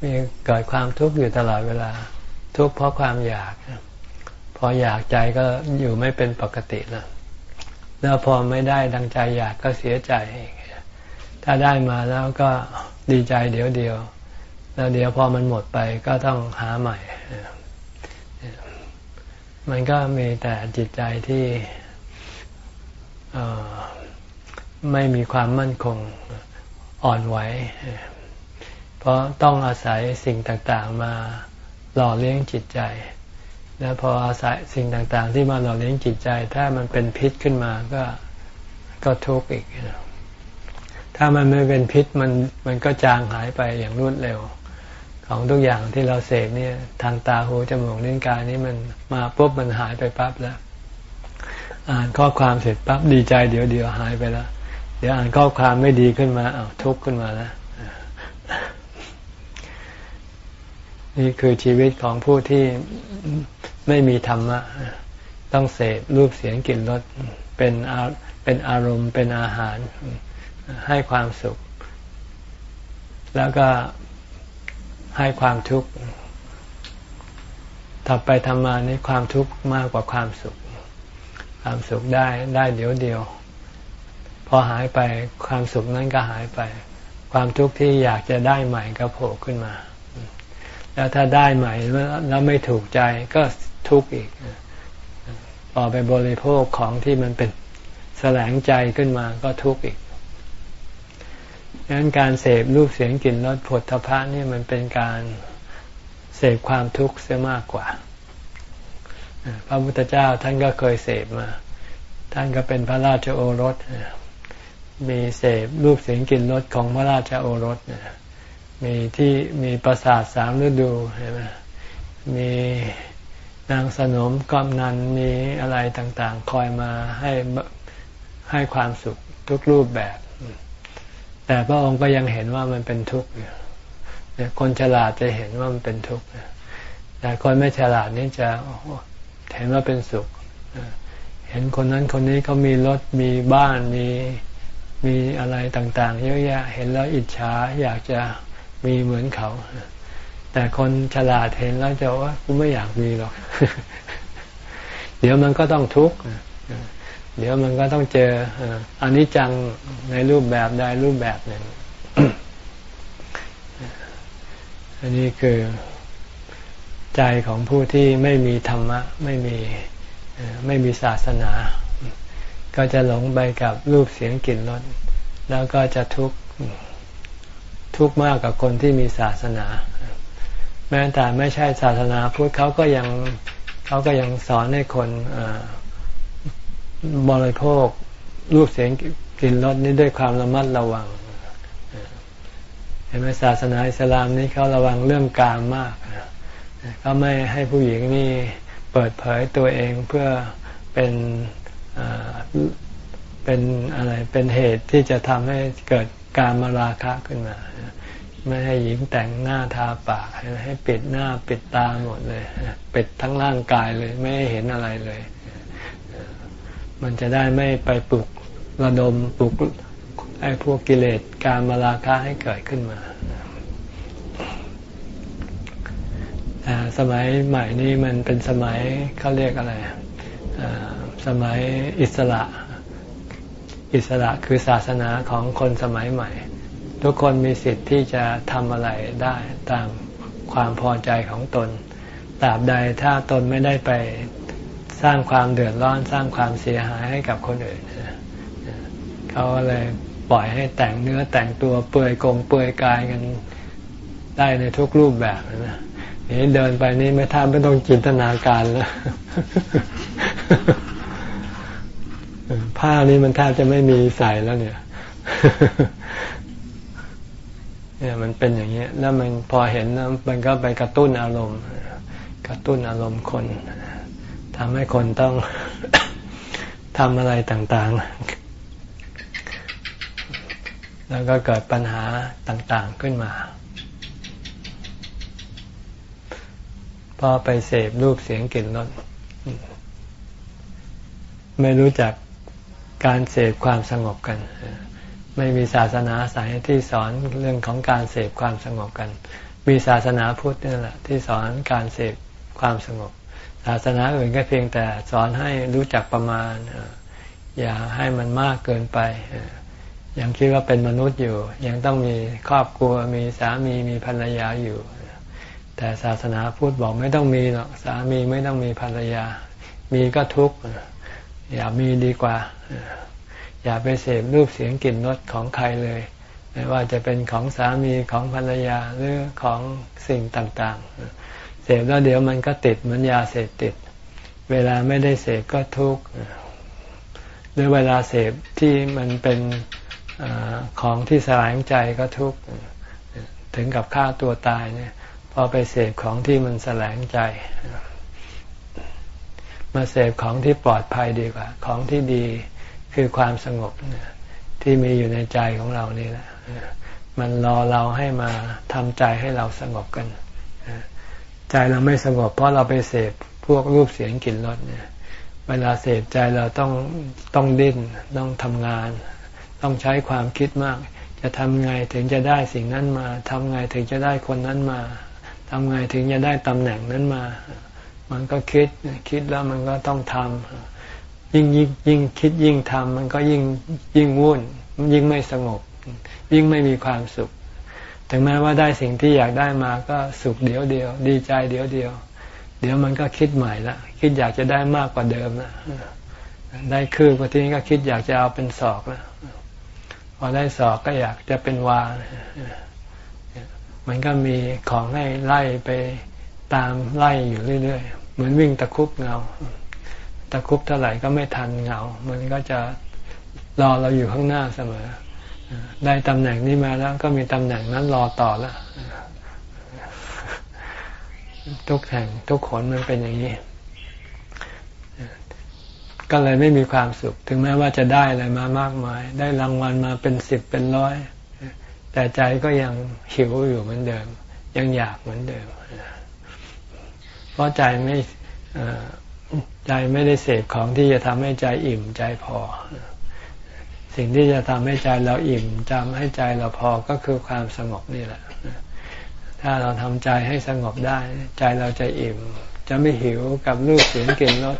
มีเกิดความทุกข์อยู่ตลอดเวลา ทุกข์เพราะความอยาก พออยากใจก็อยู่ไม่เป็นปกติแล้วแล้วพอไม่ได้ดังใจอยากก็เสียใจ ถ้าได้มาแล้วก็ดีใจเดี๋ยวเดียว แล้วเดี๋ยวพอมันหมดไปก็ต้องหาใหม่ มันก็มีแต่จิตใจที่ ไม่มีความมั่นคงอ่อนไหว เพราะต้องอาศัยสิ่งต่างๆมาหล่อเลี้ยงจิตใจ แล้วพออาศัยสิ่งต่างๆ ที่มาหล่อเลี้ยงจิตใจ ถ้ามันเป็นพิษขึ้นมาก็ก็ทุกข์อีก ถ้ามันไม่เป็นพิษมันมันก็จางหายไปอย่างรวดเร็ว ของทุกอย่างที่เราเสพเนี่ย ทางตาหูจมูกนิ้วกายนี่มันมาปุ๊บมันหายไปปั๊บแล้ว อ่านข้อความเสร็จปั๊บดีใจเดี๋ยวเดียวหายไปแล้ว เดี๋ยวอ่านข้อความไม่ดีขึ้นมาเอาทุกข์ขึ้นมาแล้วนี่คือชีวิตของผู้ที่ไม่มีธรรมะ ต้องเสพรูปเสียงกลิ่นรสเป็นอาเป็นอารมณ์เป็นอาหาร ให้ความสุข แล้วก็ให้ความทุกข์ถับไปทำมานี้ความทุกข์มากกว่าความสุข ความสุขได้ได้เดี๋ยวเดียว พอหายไปความสุขนั้นก็หายไป ความทุกข์ที่อยากจะได้ใหม่ก็โผล่ขึ้นมา แล้วถ้าได้ใหม่แล้วไม่ถูกใจก็ทุกข์อีกพอไปบริโภคของที่มันเป็นแสลงใจขึ้นมาก็ทุกข์อีกดังนั้นการเสพรูปเสียงกลิ่นรสผลทพะนี่มันเป็นการเสพความทุกข์เสียมากกว่า พระพุทธเจ้าท่านก็เคยเสพมา ท่านก็เป็นพระราชโอรส มีเสพรูปเสียงกลิ่นรสของพระราชโอรสมีที่มีประสาทสามฤดูเห็นไหมมีนางสนมกอมนันมีอะไรต่างๆ คอยมาให้ให้ความสุขทุกรูปแบบ แต่พระองค์ก็ยังเห็นว่ามันเป็นทุกข์เนี่ยคนฉลาดจะเห็นว่ามันเป็นทุกข์แต่คนไม่ฉลาดนี่จะเห็นว่าเป็นสุข เห็นคนนั้นคนนี้เขามีรถมีบ้านมี มีอะไรต่างๆ เยอะแยะเห็นแล้วอิจฉาอยากจะมีเหมือนเขา แต่คนฉลาดเห็นแล้วจะว่ากูไม่อยากมีหรอก เดี๋ยวมันก็ต้องทุกข์เดี๋ยวมันก็ต้องเจออันนี้จังในรูปแบบใดรูปแบบหนึ่ง อันนี้คือใจของผู้ที่ไม่มีธรรมะ ไม่มีไม่มีศาสนา ก็จะหลงไปกับรูปเสียงกลิ่นรสแล้วก็จะทุกข์ทุกข์มากกับคนที่มีศาสนา แม้แต่ไม่ใช่ศาสนาพุทธเขาก็ยังเขาก็ยังสอนให้คนบริโภครูปเสียงกลิ่นรสนี้ด้วยความระมัดระวังเห็นไหมศาสนาอิสลามนี้เขาระวังเรื่องกามมากเขาไม่ให้ผู้หญิงนี่เปิดเผยตัวเองเพื่อเป็น เป็นอะไรเป็นเหตุที่จะทำให้เกิดการมาราคะขึ้นมา ไม่ให้หญิงแต่งหน้าทาปากให้ปิดหน้าปิดตาหมดเลยปิดทั้งร่างกายเลยไม่ให้เห็นอะไรเลย มันจะได้ไม่ไปปลุกระดมปลุกไอ้พวกกิเลสการมาราคะให้เกิดขึ้นมาแต่สมัยใหม่นี้มันเป็นสมัยเขาเรียกอะไร สมัยอิสระ อิสระคือศาสนาของคนสมัยใหม่ ทุกคนมีสิทธิ์ที่จะทำอะไรได้ตามความพอใจของตนตราบใดถ้าตนไม่ได้ไปสร้างความเดือดร้อนสร้างความเสียหายให้กับคนอื่นเขาเลยปล่อยให้แต่งเนื้อแต่งตัวเปื่อยกงเปื่อยกายกันได้ในทุกรูปแบบนะนี่เดินไปนี่ไม่ท่าไม่ต้องจินตนาการแล้ว ผ้านี่มันแทบจะไม่มีใส่แล้วเนี่ย เนี่ยมันเป็นอย่างนี้แล้วมันพอเห็นมันก็ไปกระตุ้นอารมณ์ กระตุ้นอารมณ์คนทำให้คนต้องทำอะไรต่างๆ แล้วก็เกิดปัญหาต่างๆขึ้นมาพอไปเสพรูปเสียงกลิ่นรส ไม่รู้จักการเสพความสงบกัน ไม่มีศาสนาสายที่สอนเรื่องของการเสพความสงบกัน มีศาสนาพุทธนี่แหละที่สอนการเสพความสงบ ศาสนาอื่นก็เพียงแต่สอนให้รู้จักประมาณ อย่าให้มันมากเกินไป ยังคิดว่าเป็นมนุษย์อยู่ ยังต้องมีครอบครัวมีสามีมีภรรยาอยู่ แต่ศาสนาพุทธบอกไม่ต้องมีหรอกสามีไม่ต้องมีภรรยา มีก็ทุกข์ อย่ามีดีกว่า อย่าไปเสพรูปเสียงกลิ่นรสของใครเลย ไม่ว่าจะเป็นของสามีของภรรยาหรือของสิ่งต่างๆ เสพแล้วเดี๋ยวมันก็ติดเหมือนยาเสพติด เวลาไม่ได้เสพก็ทุกข์หรือเวลาเสพที่มันเป็นอของที่สลายใจก็ทุกข์ถึงกับฆ่าตัวตายเนี่ยพอไปเสพของที่มันแสลงใจ มาเสพของที่ปลอดภัยดีกว่า ของที่ดีคือความสงบที่มีอยู่ในใจของเรานี่แหละมันรอเราให้มาทำใจให้เราสงบกัน ใจเราไม่สงบเพราะเราไปเสพพวกรูปเสียงกลิ่นรสเนี่ย เวลาเสพใจเราต้องต้องดิ้นต้องทำงาน ต้องใช้ความคิดมาก จะทำไงถึงจะได้สิ่งนั้นมาทำไงถึงจะได้คนนั้นมาทำไงถึงจะได้ตำแหน่งนั้นมา มันก็คิดคิดแล้วมันก็ต้องทำยิ่งยิ่งยิ่งคิดยิ่งทำมันก็ยิ่งยิ่งวุ่น ยิ่งไม่สงบ ยิ่งไม่มีความสุข ถึงแม้ว่าได้สิ่งที่อยากได้มาก็สุขเดียวเดียว ดีใจเดียวเดียว เดี๋ยวมันก็คิดใหม่ละคิดอยากจะได้มากกว่าเดิมละได้คืบกว่าที่นี้ก็คิดอยากจะเอาเป็นศอกละพอได้ศอกก็อยากจะเป็นวา มันก็มีของให้ไล่ไป ตามไล่อยู่เรื่อยๆ เหมือนวิ่งตะคุบเงา ตะคุบเท่าไหร่ก็ไม่ทันเงา มันก็จะรอเราอยู่ข้างหน้าเสมอ ได้ตำแหน่งนี้มาแล้ว ก็มีตำแหน่งนั้นรอต่อแล้วทุกแห่งทุกคนมันเป็นอย่างนี้ ก็เลยไม่มีความสุข ถึงแม้ว่าจะได้อะไรมามากมาย ได้รางวัลมาเป็นสิบเป็นร้อย แต่ใจก็ยังหิวอยู่เหมือนเดิม ยังอยากเหมือนเดิม เพราะใจไม่ใจไม่ได้เสพของที่จะทำให้ใจอิ่มใจพอ สิ่งที่จะทำให้ใจเราอิ่มจำให้ใจเราพอก็คือความสงบนี่แหละ ถ้าเราทำใจให้สงบได้ ใจเราจะอิ่ม จะไม่หิวกับรูปเสียงกลิ่นรส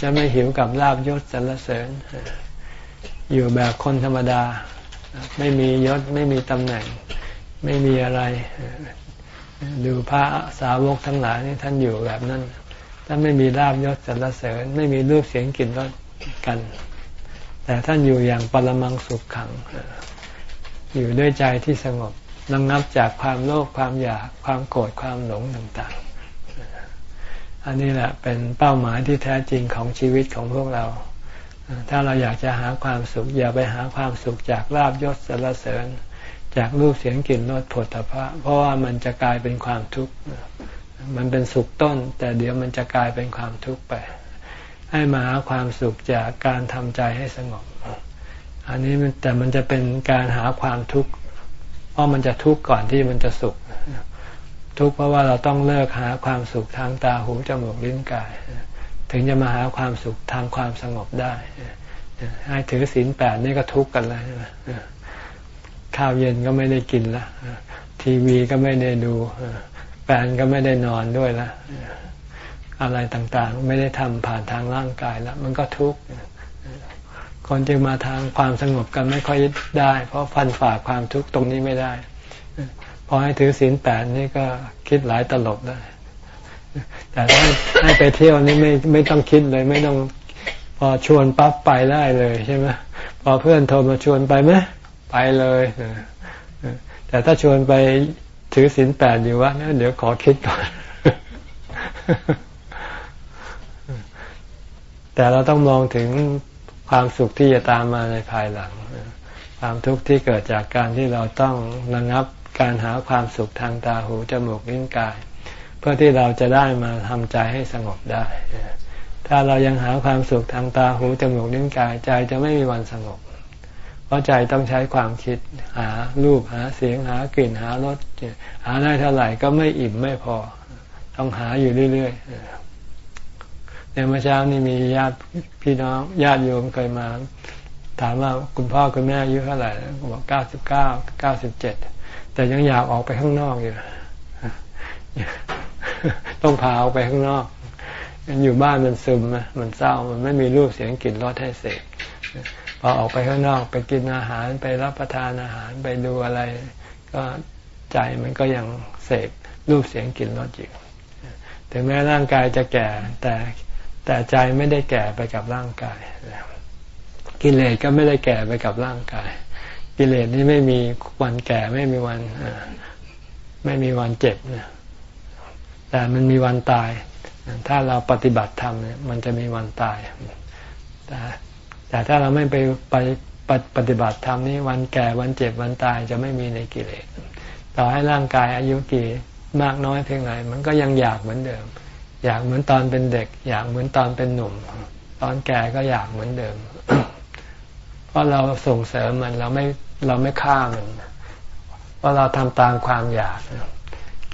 จะไม่หิวกับลาบยศสรรเสริญ อยู่แบบคนธรรมดา ไม่มียศไม่มีตำแหน่ง ไม่มีอะไร ดูพระสาวกทั้งหลายนี่ท่านอยู่แบบนั้นท่านไม่มีลาบยศสรรเสริญ ไม่มีรูปเสียงกลิ่นรสกัน แต่ท่านอยู่อย่างปรมังสุขขัง อยู่ด้วยใจที่สงบระงับจากความโลภความอยากความโกรธความหลงต่างๆ อันนี้แหละเป็นเป้าหมายที่แท้จริงของชีวิตของพวกเรา ถ้าเราอยากจะหาความสุข อย่าไปหาความสุขจากลาบยศสรรเสริญ จากรูปเสียงกลิ่นรสผลตภะเพราะว่ามันจะกลายเป็นความทุกข์มันเป็นสุขต้น แต่เดี๋ยวมันจะกลายเป็นความทุกข์ไป ให้มาหาความสุขจากการทำใจให้สงบ อันนี้แต่มันจะเป็นการหาความทุกข์เพราะมันจะทุกข์ก่อนที่มันจะสุข ทุกข์เพราะว่าเราต้องเลิกหาความสุขทางตาหูจมูกลิ้นกาย ถึงจะมาหาความสุขทางความสงบได้ให้ถือศีลแปดนี่ก็ทุกข์กันแล้ว ข้าวเย็นก็ไม่ได้กินละทีวีก็ไม่ได้ดูแฟนก็ไม่ได้นอนด้วยละอะไรต่างๆ ไม่ได้ทำผ่านทางร่างกายแล้วมันก็ทุกข์คนจึงมาทางความสงบกันไม่ค่อยได้ เพราะฟันฝ่าความทุกข์ตรงนี้ไม่ได้ พอให้ถือศีลแปดนี่ก็คิดหลายตลบได้แต่ถ้าให้ไปเที่ยวนี่ไม่ไม่ต้องคิดเลย ไม่ต้องพอชวนปั๊บไปได้เลยใช่ไหมพอเพื่อนโทรมาชวนไปไหม ไปเลยแต่ถ้าชวนไปถือศีลแปดอยู่วะเดี๋ยวขอคิดก่อน แต่เราต้องมองถึงความสุขที่จะตามมาในภายหลัง ความทุกข์ที่เกิดจากการที่เราต้องระงับการหาความสุขทางตาหูจมูกลิ้นกาย เพื่อที่เราจะได้มาทำใจให้สงบได้ ถ้าเรายังหาความสุขทางตาหูจมูกลิ้นกายใจจะไม่มีวันสงบ เพราะใจต้องใช้ความคิดหารูปหาเสียงหากลิ่นหารสหาได้เท่าไหร่ก็ไม่อิ่มไม่พอ ต้องหาอยู่เรื่อยๆในเมื่อเช้านี่มีญาติพี่น้องญาติโยมเคยมา ถามว่าคุณพ่อคุณแม่อายุเท่าไหร่บอกเก้าสิบเก้าเก้าสิบเจ็ดแต่ยังอยากออกไปข้างนอกอยู่ต้องพาออกไปข้างนอกอยู่บ้านมันซึมมันเศร้ามันไม่มีรูปเสียงกลิ่นรสให้เสก พอออกไปข้างนอกไปกินอาหารไปรับประทานอาหารไปดูอะไร ก็ใจมันก็ยังเสกรูปเสียงกลิ่นรสอยู่ถึงแม้ร่างกายจะแก่ แต่แต่ใจไม่ได้แก่ไปกับร่างกายกิเลสก็ไม่ได้แก่ไปกับร่างกาย กิเลสนี่ไม่มีวันแก่ไม่มีวันไม่มีวันเจ็บนะแต่มันมีวันตาย ถ้าเราปฏิบัติธรรมเนี่ยมันจะมีวันตายแต่ แต่ถ้าเราไม่ไปไปปฏิบัติธรรมนี่วันแก่วันเจ็บวันตายจะไม่มีในกิเลส ต่อให้ร่างกายอายุกี่มากน้อยเพียงไรมันก็ยังอยากเหมือนเดิม อยากเหมือนตอนเป็นเด็ก อยากเหมือนตอนเป็นหนุ่ม ตอนแก่ก็อยากเหมือนเดิม เพราะเราส่งเสริมมันเราไม่เราไม่ฆ่ามัน เพราะเราทำตามความอยาก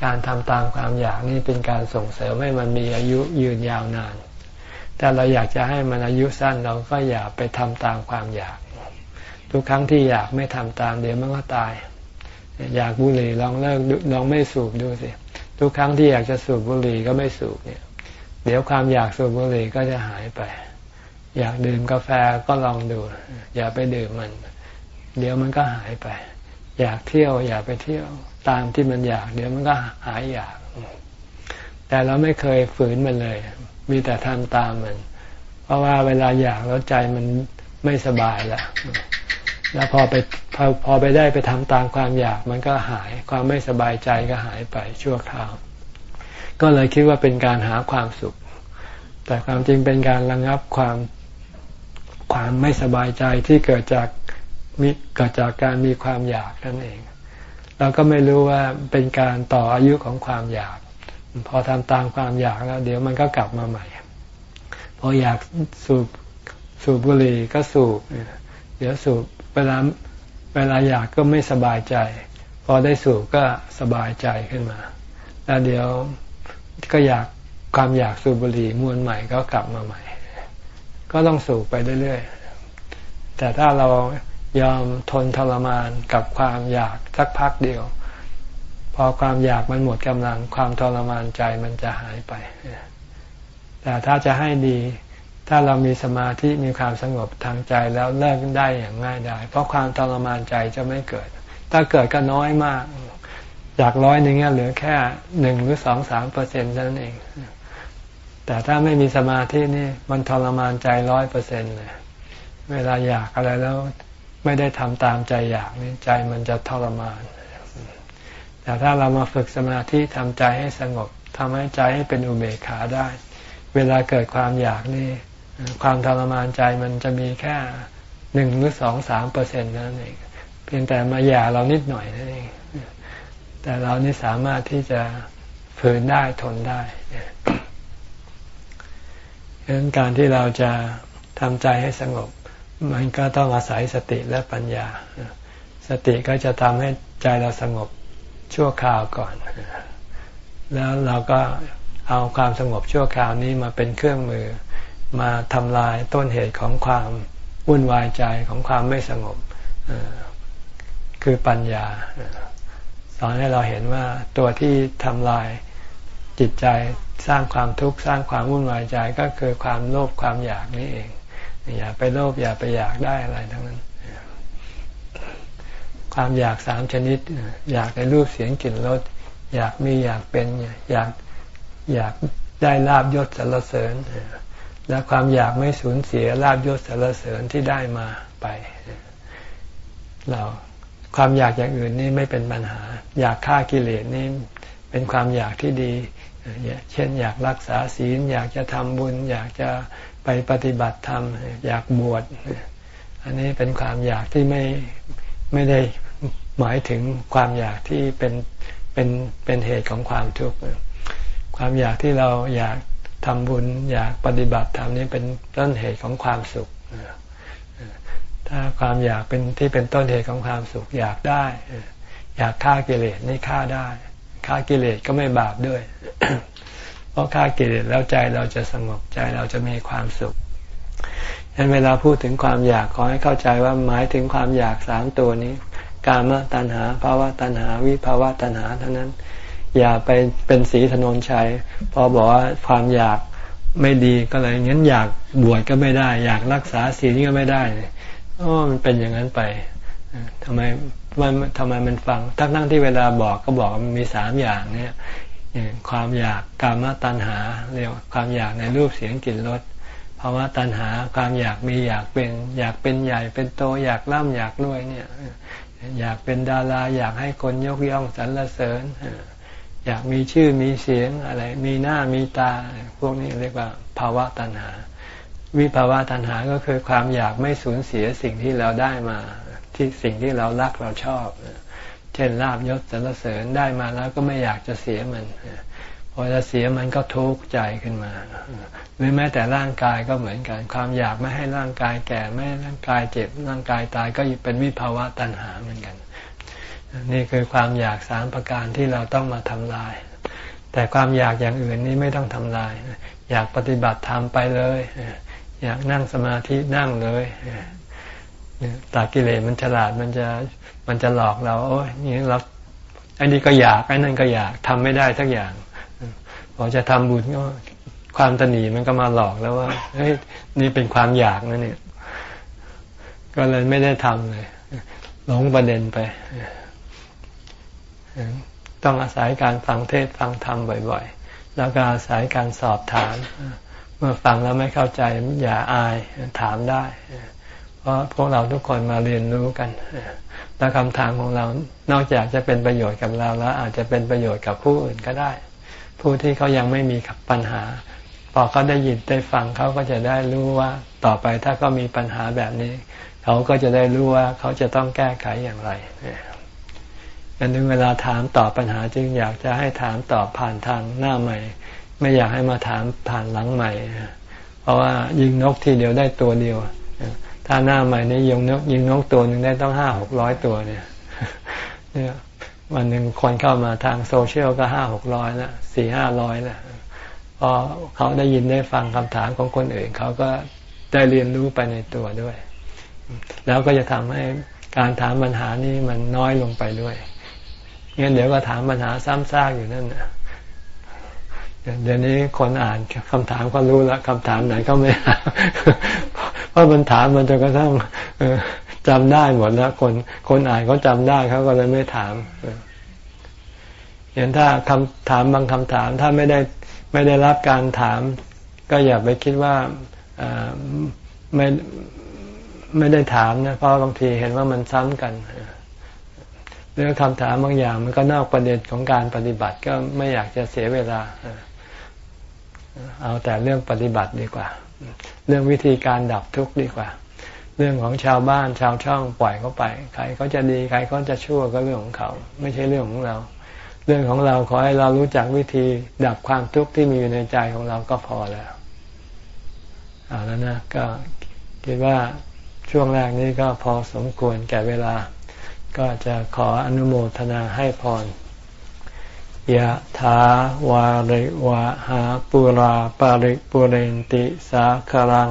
การทำตามความอยากนี่เป็นการส่งเสริมให้มันมีอายุยืนยาวนาน แต่เราอยากจะให้มันอายุสั้นเราก็อย่าไปทำตามความอยาก ทุกครั้งที่อยากไม่ทำตามเดี๋ยวมันก็ตาย อยากบุหรี่ลองเลิกลองไม่สูบดูสิทุกครั้งที่อยากจะสูบบุหรี่ก็ไม่สูบเนี่ย เดี๋ยวความอยากสูบบุหรี่ก็จะหายไป อยากดื่มกาแฟก็ลองดู อย่าไปดื่มมัน เดี๋ยวมันก็หายไป อยากเที่ยวอย่าไปเที่ยวตามที่มันอยาก เดี๋ยวมันก็หายอยาก แต่เราไม่เคยฝืนมันเลย มีแต่ทำตามมัน เพราะว่าเวลาอยากแล้วใจมันไม่สบายแล้วแล้วพอไปพอพอไปได้ไปทำตามความอยากมันก็หายความไม่สบายใจก็หายไปชั่วคราว ก็เลยคิดว่าเป็นการหาความสุข แต่ความจริงเป็นการระงับความความไม่สบายใจที่เกิดจากมีเกิดจากการมีความอยากนั่นเอง เราก็ไม่รู้ว่าเป็นการต่ออายุของความอยาก พอทำตามความอยากแล้ว เดี๋ยวมันก็กลับมาใหม่ พออยากสูบสูบบุหรี่ก็สูบ เดี๋ยวสูบเวลาเวลาอยากก็ไม่สบายใจ พอได้สูบก็สบายใจขึ้นมา แล้วเดี๋ยวก็อยากความอยากสูบบุหรี่มวนใหม่ก็กลับมาใหม่ ก็ต้องสูบไปเรื่อยๆแต่ถ้าเรายอมทนทรมานกับความอยากสักพักเดียว พอความอยากมันหมดกำลัง ความทรมานใจมันจะหายไป แต่ถ้าจะให้ดี ถ้าเรามีสมาธิมีความสงบทางใจแล้วเลิกได้อย่างง่ายดายเพราะความทรมานใจจะไม่เกิด ถ้าเกิดก็น้อยมากจากร้อยหนึ่งเหลือแค่หนึ่งหรือสองสามเปอร์เซ็นต์นั้นเอง แต่ถ้าไม่มีสมาธินี่มันทรมานใจร้อยเปอร์เซ็นต์เลยเวลาอยากอะไรแล้วไม่ได้ทำตามใจอยากนี่ใจมันจะทรมาน แต่ถ้าเรามาฝึกสมาธิทำใจให้สงบทำให้ใจให้เป็นอุเบกขาได้ เวลาเกิดความอยากนี่ ความทรมานใจมันจะมีแค่หนึ่งหรือสองสามเปอร์เซ็นต์นั่นเองเพียงแต่มาหย่าเรานิดหน่อยนั่นเองแต่เรานี่สามารถที่จะฝืนได้ทนได้ดังนั้นการที่เราจะทำใจให้สงบ มันก็ต้องอาศัยสติและปัญญา สติก็จะทำให้ใจเราสงบ ชั่วคราวก่อน แล้วเราก็เอาความสงบชั่วคราวนี้มาเป็นเครื่องมือมาทำลายต้นเหตุของความวุ่นวายใจของความไม่สงบคือปัญญาสอนให้เราเห็นว่าตัวที่ทำลายจิตใจสร้างความทุกข์สร้างความวุ่นวายใจก็คือความโลภความอยากนี่เอง อย่าไปโลภอย่าไปอยากได้อะไรทั้งนั้น ความอยากสามชนิด อยากในรูปเสียงกลิ่นรสอยากมีอยากเป็นอยากอยากได้ลาบยศสรรเสริญ และความอยากไม่สูญเสียลาบยศสรรเสริญที่ได้มาไป เราความอยากอย่างอื่นนี่ไม่เป็นปัญหา อยากฆ่ากิเลสนี่เป็นความอยากที่ดี เช่น อยากรักษาศีล อยากจะทำบุญ อยากจะไปปฏิบัติธรรม อยากบวช อันนี้เป็นความอยากที่ไม่ ไม่ได้หมายถึงความอยากที่เป็นเป็นเป็นเหตุของความทุกข์ความอยากที่เราอยากทำบุญ อยากปฏิบัติธรรมนี้เป็นต้นเหตุของความสุขถ้าความอยากเป็นที่เป็นต้นเหตุของความสุขอยากได้ อยากฆ่ากิเลสนี่ฆ่าได้ฆ่ากิเลสก็ไม่บาปด้วย เพราะฆ่ากิเลสแล้วใจเราจะสงบใจเราจะมีความสุข ฉะนั้นเวลาพูดถึงความอยากขอให้เข้าใจว่าหมายถึงความอยากสามตัวนี้ กามตัณหาภาวะตัณหาวิภาวะตัณหาเท่านั้น อย่าไปเป็นสีถนนชัยพอบอกว่าความอยากไม่ดีก็เลยงั้นอยากบวชก็ไม่ได้ อยากรักษาศีลก็ไม่ได้อ๋อมันเป็นอย่างนั้นไปทำไมมันทำไมมันฟังทั้งทั้งที่เวลาบอกก็บอกมันมีสามอย่างเนี่ยความอยากกามตัณหาเรียกความอยากในรูปเสียงกลิ่นรส ภาวะตัณหาความอยากมีอยากเป็น อยากเป็นใหญ่เป็นโตอยากร่ำอยากรวยเนี่ย อยากเป็นดาราอยากให้คนยกย่องสรรเสริญ อยากมีชื่อมีเสียงอะไรมีหน้ามีตาพวกนี้เรียกว่าภาวะตัณหา วิภาวะตัณหาก็คือความอยากไม่สูญเสียสิ่งที่เราได้มา ที่สิ่งที่เรารักเราชอบ เช่นลาบยศสรรเสริญได้มาแล้วก็ไม่อยากจะเสียมัน พอจะเสียมันก็ทุกข์ใจขึ้นมา หรือแม้แต่ร่างกายก็เหมือนกัน ความอยากไม่ให้ร่างกายแก่ไม่ให้ร่างกายเจ็บร่างกายตายก็เป็นวิภาวะตัณหาเหมือนกัน นี่คือความอยากสามประการที่เราต้องมาทำลาย แต่ความอยากอย่างอื่นนี้ไม่ต้องทำลาย อยากปฏิบัติธรรมไปเลย อยากนั่งสมาธินั่งเลยตากิเลสมันฉลาดมันจะมันจะหลอกเราโอ้ยนี่เราไอ้นี่ก็อยากไอ้นั่นก็อยากทำไม่ได้สักอย่าง พอจะทำบุญก็ความตนีมันก็มาหลอกแล้วว่าเฮ้ยนี่เป็นความอยากนะเนี่ย ก็เลยไม่ได้ทำเลยหลงประเด็นไป ต้องอาศัยการฟังเทศฟังธรรมบ่อย ๆ แล้วก็อาศัยการสอบถาม เมื่อฟังแล้วไม่เข้าใจอย่าอายถามได้ เพราะพวกเราทุกคนมาเรียนรู้กันแล้วคำถามของเรา นอกจากจะเป็นประโยชน์กับเราแล้ว อาจจะเป็นประโยชน์กับผู้อื่นก็ได้ ผู้ที่เขายังไม่มีปัญหา พอเขาได้ยินได้ฟังเขาก็จะได้รู้ว่าต่อไปถ้าเขามีปัญหาแบบนี้ เขาก็จะได้รู้ว่าเขาจะต้องแก้ไขอย่างไรดังนั้นเวลาถามตอบปัญหาจึงอยากจะให้ถามตอบผ่านทางหน้าใหม่ ไม่อยากให้มาถามผ่านหลังใหม่ เพราะว่ายิงนกทีเดียวได้ตัวเดียว ถ้าหน้าใหม่นี่ยิงนกยิงนกตัวหนึ่งได้ต้องห้าหกร้อยตัวเนี่ยเนี่ย วันหนึ่งคนเข้ามาทางโซเชียลก็ห้าหกร้อยละสี่ห้าร้อยละพอเขาได้ยินได้ฟังคำถามของคนอื่น เขาก็ได้เรียนรู้ไปในตัวด้วย แล้วก็จะทำให้การถามปัญหานี้มันน้อยลงไปด้วยงั้นเดี๋ยวก็ถามปัญหาซ้ำซากอยู่นั่นนะเดี๋ยวนี้คนอ่านคำถามก็รู้ล้วคำถามไหนก็ไม่เพราะมันถามมันจนกระทั่ง จำได้หมดแล้วคนคนอ่านเขาจาได้เขาก็เลยไม่ถามอย่างถ้าคำถามบางคำถาม ถ้าไม่ได้ไม่ได้รับการถาม ก็อย่าไปคิดว่าไม่ไม่ได้ถามนะเพราะบางทีเห็นว่ามันซ้ำกันเรื่องคำถามบางอย่าง มันก็นอกประเด็นของการปฏิบัติก็ไม่อยากจะเสียเวลาเอาแต่เรื่องปฏิบัติดีกว่า เรื่องวิธีการดับทุกข์ดีกว่า เรื่องของชาวบ้านชาวช่องปล่อยเขาไป ใครเขาจะดีใครเขาจะชั่วก็เรื่องของเขา ไม่ใช่เรื่องของเรา เรื่องของเราขอให้เรารู้จักวิธีดับความทุกข์ที่มีอยู่ในใจของเราก็พอแล้วเอาแล้วนะก็คิดว่าช่วงแรกนี้ก็พอสมควรแก่เวลา ก็จะขออนุโมทนาให้พรยะถาวาริวะหาปุราปาริปุเรนติสาครัง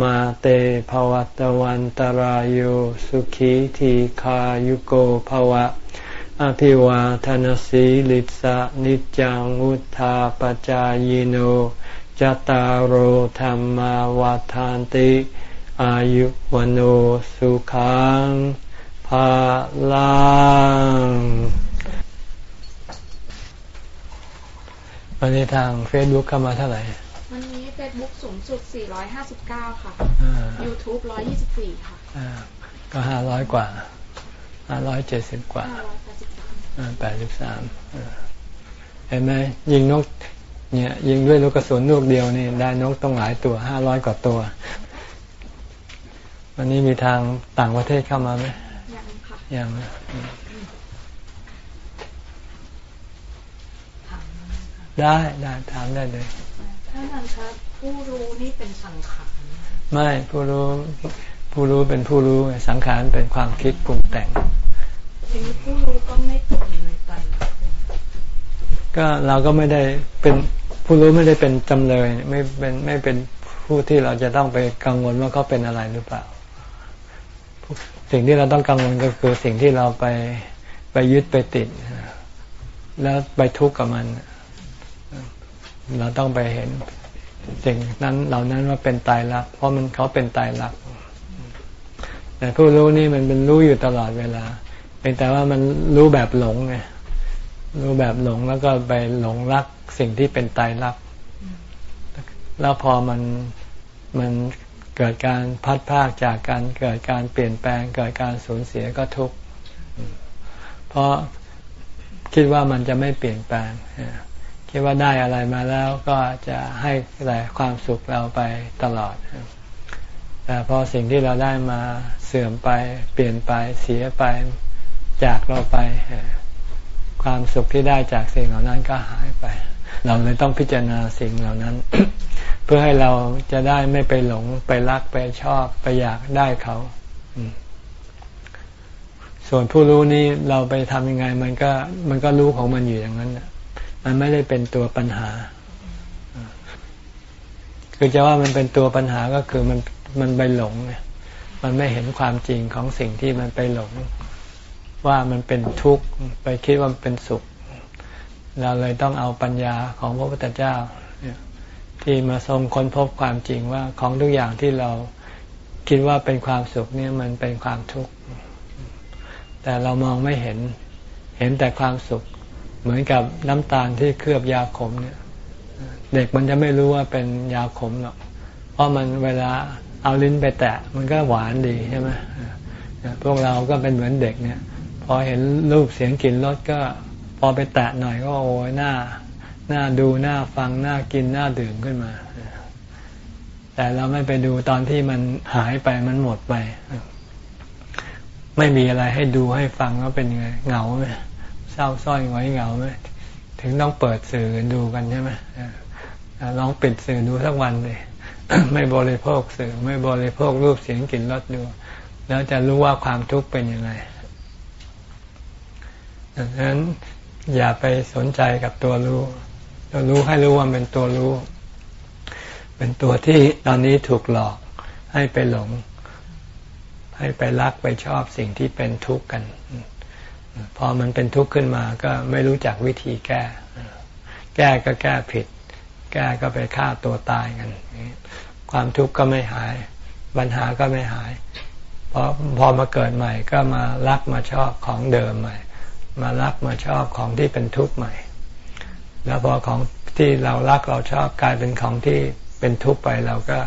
มาเตภวัตวันตารโยสุขีทีขายุโกภวะ อภิวาทนสีลิสะนิจังวุธาปจายโนจตารโหธรรมวาทานติ อายุวโนสุขังภาลังวันนี้ทางเฟซบุ๊กเข้ามาเท่าไหร่ วันนี้เฟซบุ๊กสูงสุด 459 ค่ะ YouTube 124 ค่ะ ก็ห้าร้อยกว่าห้าร้อยเจ็ดสิบกว่าแปดสิบสามเห็นไหมยิงนกเนี่ยยิงด้วยลูกกระสุนลูกเดียวนี่ได้นกต้องหลายตัวห้าร้อยกว่าตัว วันนี้มีทางต่างประเทศเข้ามาไหมยังค่ะยังได้ได้ถามได้เลย ท่านอาจารย์ครับผู้รู้นี่เป็นสังขารไม่ผู้รู้ผู้รู้เป็นผู้รู้สังขารเป็นความคิดปรุงแต่งทีนี้ผู้รู้ก็ไม่ตกในใจก็เราก็ไม่ได้เป็นผู้รู้ไม่ได้เป็นจำเลยไม่เป็นไม่เป็นผู้ที่เราจะต้องไปกังวลว่าเขาเป็นอะไรหรือเปล่า สิ่งที่เราต้องกังวลก็คือสิ่งที่เราไปไปยึดไปติด แล้วไปทุกข์กับมัน เราต้องไปเห็นสิ่งนั้นเหล่านั้นว่าเป็นตายรัก เพราะมันเขาเป็นตายรัก แต่ผู้รู้นี่มันเป็นรู้อยู่ตลอดเวลาเป็นแต่ว่ามันรู้แบบหลงไงรู้แบบหลงแล้วก็ไปหลงรักสิ่งที่เป็นตายรัก แล้วพอมันมันเกิดการพัดพากจากกันเกิดการเปลี่ยนแปลง เกิดการสูญเสียก็ทุกข์เพราะคิดว่ามันจะไม่เปลี่ยนแปลง คิดว่าได้อะไรมาแล้วก็จะให้แต่ความสุขเราไปตลอด แต่พอสิ่งที่เราได้มาเสื่อมไป เปลี่ยนไปเสียไปจากเราไป ความสุขที่ได้จากสิ่งเหล่านั้นก็หายไป เราเลยต้องพิจารณาสิ่งเหล่านั้น เพื่อให้เราจะได้ไม่ไปหลงไปรักไปชอบไปอยากได้เขาส่วนผู้รู้นี้เราไปทำยังไง มันก็มันก็รู้ของมันอยู่อย่างนั้น มันไม่ได้เป็นตัวปัญหา คือจะว่ามันเป็นตัวปัญหาก็คือมันมันไปหลงเนี่ยมันไม่เห็นความจริงของสิ่งที่มันไปหลง ว่ามันเป็นทุกข์ไปคิดว่ามันเป็นสุข เราเลยต้องเอาปัญญาของพระพุทธเจ้าที่มาทรงค้นพบความจริงว่าของทุกอย่างที่เราคิดว่าเป็นความสุขเนี่ยมันเป็นความทุกข์แต่เรามองไม่เห็นเห็นแต่ความสุข เหมือนกับน้ำตาลที่เคลือบยาขมเนี่ย เด็กมันจะไม่รู้ว่าเป็นยาขมหรอก เพราะมันเวลาเอาลิ้นไปแตะ มันก็หวานดีใช่ไหมพวกเราก็เป็นเหมือนเด็กเนี่ย พอเห็นรูปเสียงกลิ่นรสก็พอไปแตะหน่อยก็โอ้ยหน้าหน้าดูหน้าฟังหน้ากินหน้าดื่มขึ้นมา แต่เราไม่ไปดูตอนที่มันหายไปมันหมดไป ไม่มีอะไรให้ดูให้ฟังว่าเป็นไงเหงาไหม เศร้าส้อยหงอยเหงาไหมถึงต้องเปิดสื่อดูกันใช่ไหมลองปิดสื่อดูสักวันเลยไม่บริโภคสื่อ ไม่บริโภครูปเสียงกลิ่นรสดู แล้วจะรู้ว่าความทุกข์เป็นยังไงดังนั้นอย่าไปสนใจกับตัวรู้ ตัวรู้ให้รู้ว่าเป็นตัวรู้ เป็นตัวที่ตอนนี้ถูกหลอกให้ไปหลง ให้ไปรักไปชอบสิ่งที่เป็นทุกข์กัน พอมันเป็นทุกข์ขึ้นมาก็ไม่รู้จักวิธีแก้ แก้ก็แก้ผิด แก้ก็ไปฆ่าตัวตายกัน ความทุกข์ก็ไม่หาย ปัญหาก็ไม่หาย เพอพอมาเกิดใหม่ก็มารักมาชอบของเดิมใหม่ มารักมาชอบของที่เป็นทุกข์ใหม่ แล้วพอของที่เรารักเราชอบกลายเป็นของที่เป็นทุกข์ไปเราก็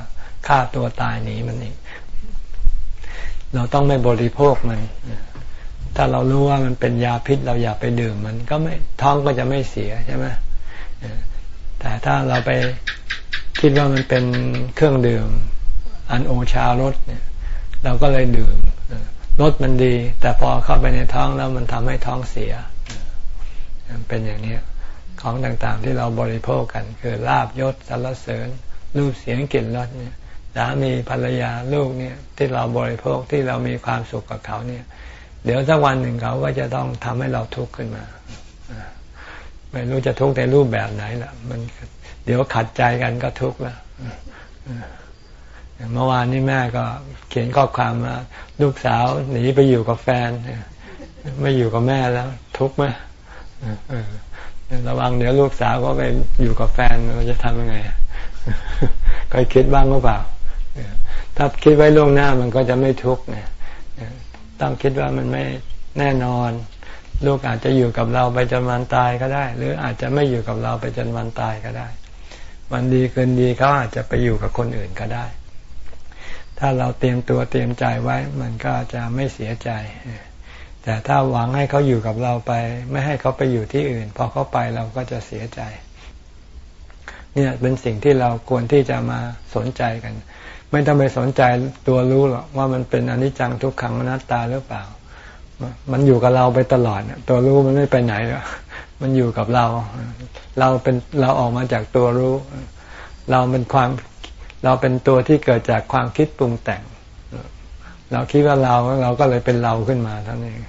ฆ่าตัวตายหนีมันอีกเราต้องไม่บริโภคมัน ถ้าเรารู้ว่ามันเป็นยาพิษ เราอย่าไปดื่มมันก็ไม่ท้องก็จะไม่เสียใช่ไหมแต่ถ้าเราไปคิดว่ามันเป็นเครื่องดื่ม อันโอชารสเนี่ย เราก็เลยดื่มรสมันดี แต่พอเข้าไปในท้องแล้วมันทำให้ท้องเสียเป็นอย่างนี้ของต่างๆที่เราบริโภคกัน คือลาบยศสรรเสริญ รูปเสียงกลิ่นรสเนี่ยสามีภรรยาลูกเนี่ยที่เราบริโภคที่เรามีความสุขกับเขาเนี่ย เดี๋ยวสักวันหนึ่งเขาก็จะต้องทำให้เราทุกข์ขึ้นมาไม่รู้จะทุกข์ในรูปแบบไหนละมันเดี๋ยวขัดใจกันก็ทุกข์ล้วเมื่อวานนี้แม่ก็เขียนข้อความมาลูกสาวหนีไปอยู่กับแฟนไม่อยู่กับแม่แล้ว ทุกข์ไหมระวังเดี๋ยวลูกสาวก็ไปอยู่กับแฟนเราจะทำยังไงเคยคิดบ้างหรือเปล่า ถ้าคิดไว้ล่วงหน้ามันก็จะไม่ทุกข์เนี่ย ต้องคิดว่ามันไม่แน่นอน ลูกอาจจะอยู่กับเราไปจนวันตายก็ได้ หรืออาจจะไม่อยู่กับเราไปจนวันตายก็ได้ วันดีเกินดีเขาอาจจะไปอยู่กับคนอื่นก็ได้ ถ้าเราเตรียมตัวเตรียมใจไว้ มันก็จะไม่เสียใจ แต่ถ้าหวังให้เขาอยู่กับเราไป ไม่ให้เขาไปอยู่ที่อื่นพอเขาไปเราก็จะเสียใจเนี่ยเป็นสิ่งที่เราควรที่จะมาสนใจกัน ไม่ต้องไปสนใจตัวรู้หรอกว่ามันเป็นอนิจจังทุกขังอนัตตาหรือเปล่า มันอยู่กับเราไปตลอดตัวรู้มันไม่ไปไหนหรอกมันอยู่กับเรา เราเป็นเราออกมาจากตัวรู้ เราเป็นความเราเป็นตัวที่เกิดจากความคิดปรุงแต่ง เราคิดว่าเราเราก็เลยเป็นเราขึ้นมาท่านั้นเอง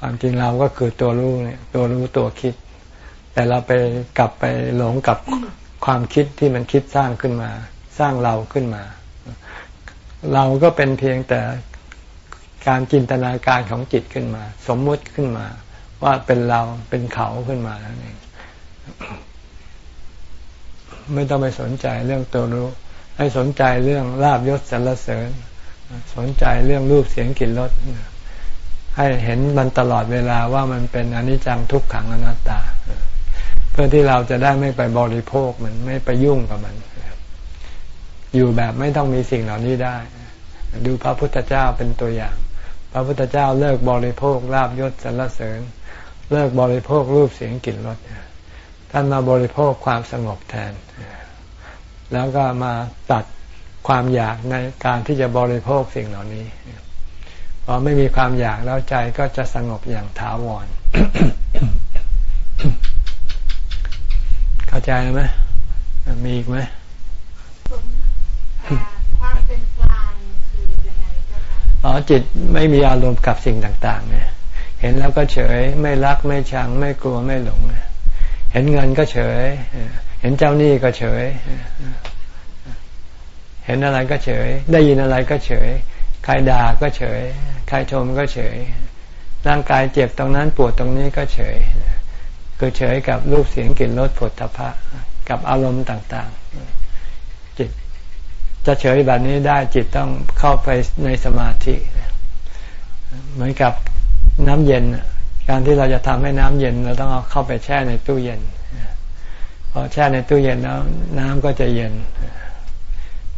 ความจริงเราก็คือตัวรู้เนี่ย ตัวรู้ตัวคิด แต่เราไปกลับไปหลงกับความคิดที่มันคิดสร้างขึ้นมา สร้างเราขึ้นมา เราก็เป็นเพียงแต่การจินตนาการของจิตขึ้นมา สมมุติขึ้นมา ว่าเป็นเราเป็นเขาขึ้นมานั่นเองไม่ต้องไปสนใจเรื่องตัวรู้ ให้สนใจเรื่องลาบยศสรรเสริญ สนใจเรื่องรูปเสียงกลิ่นรสให้เห็นมันตลอดเวลาว่ามันเป็นอนิจจังทุกขังอนัตตา เพื่อที่เราจะได้ไม่ไปบริโภคมันไม่ไปยุ่งกับมัน อยู่แบบไม่ต้องมีสิ่งเหล่านี้ได้ ดูพระพุทธเจ้าเป็นตัวอย่าง พระพุทธเจ้าเลิกบริโภคลาบยศสรรเสริญ เลิกบริโภครูปเสียงกลิ่นรสท่านมาบริโภคความสงบแทน แล้วก็มาตัดความอยากในการที่จะบริโภคสิ่งเหล่านี้พอไม่มีความอยากแล้วใจก็จะสงบอย่างถาวร เข้าใจไหมมีอีกไหม ความเป็นกลางคือยังไงอ๋อจิตไม่มีอารมณ์กับสิ่งต่าง ๆ เนี่ย เห็นแล้วก็เฉยไม่รักไม่ชัง ไม่กลัวไม่หลงเห็นเงินก็เฉย เห็นเจ้าหนี้ก็เฉย เห็นอะไรก็เฉย ได้ยินอะไรก็เฉย ใครด่าก็เฉย ใครชมก็เฉย ร่างกายเจ็บตรงนั้นปวดตรงนี้ก็เฉยคือเฉยกับรูปเสียงกลิ่นรสผลทพะกับอารมณ์ต่างๆ จะเฉยแบบนี้ได้จิตต้องเข้าไปในสมาธิ เหมือนกับน้ำเย็น การที่เราจะทำให้น้ำเย็น เราต้องเอาเข้าไปแช่ในตู้เย็นพอแช่ในตู้เย็นแล้วน้ำก็จะเย็น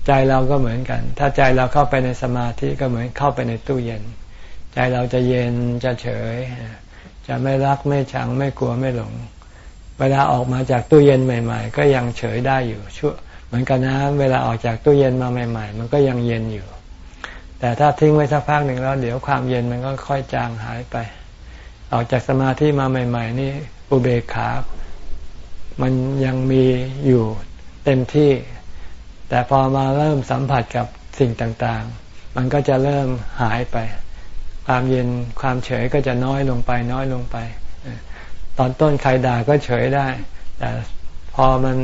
ใจเราก็เหมือนกัน ถ้าใจเราเข้าไปในสมาธิก็เหมือนเข้าไปในตู้เย็น ใจเราจะเย็นจะเฉย จะไม่รักไม่ชังไม่กลัวไม่หลง เวลาออกมาจากตู้เย็นใหม่ ๆ ก็ยังเฉยได้อยู่ชั่ว เหมือนกันนะเวลาออกจากตู้เย็นมาใหม่ ๆ มันก็ยังเย็นอยู่ แต่ถ้าทิ้งไว้สักพักหนึ่งแล้วเดี๋ยวความเย็นมันก็ค่อยจางหายไป ออกจากสมาธิมาใหม่ ๆ นี่อุเบกขา มันยังมีอยู่เต็มที่ แต่พอมาเริ่มสัมผัสกับสิ่งต่างๆ มันก็จะเริ่มหายไป ความเย็นความเฉยก็จะน้อยลงไป น้อยลงไป ตอนต้นใครด่าก็เฉยได้ แต่พอมัน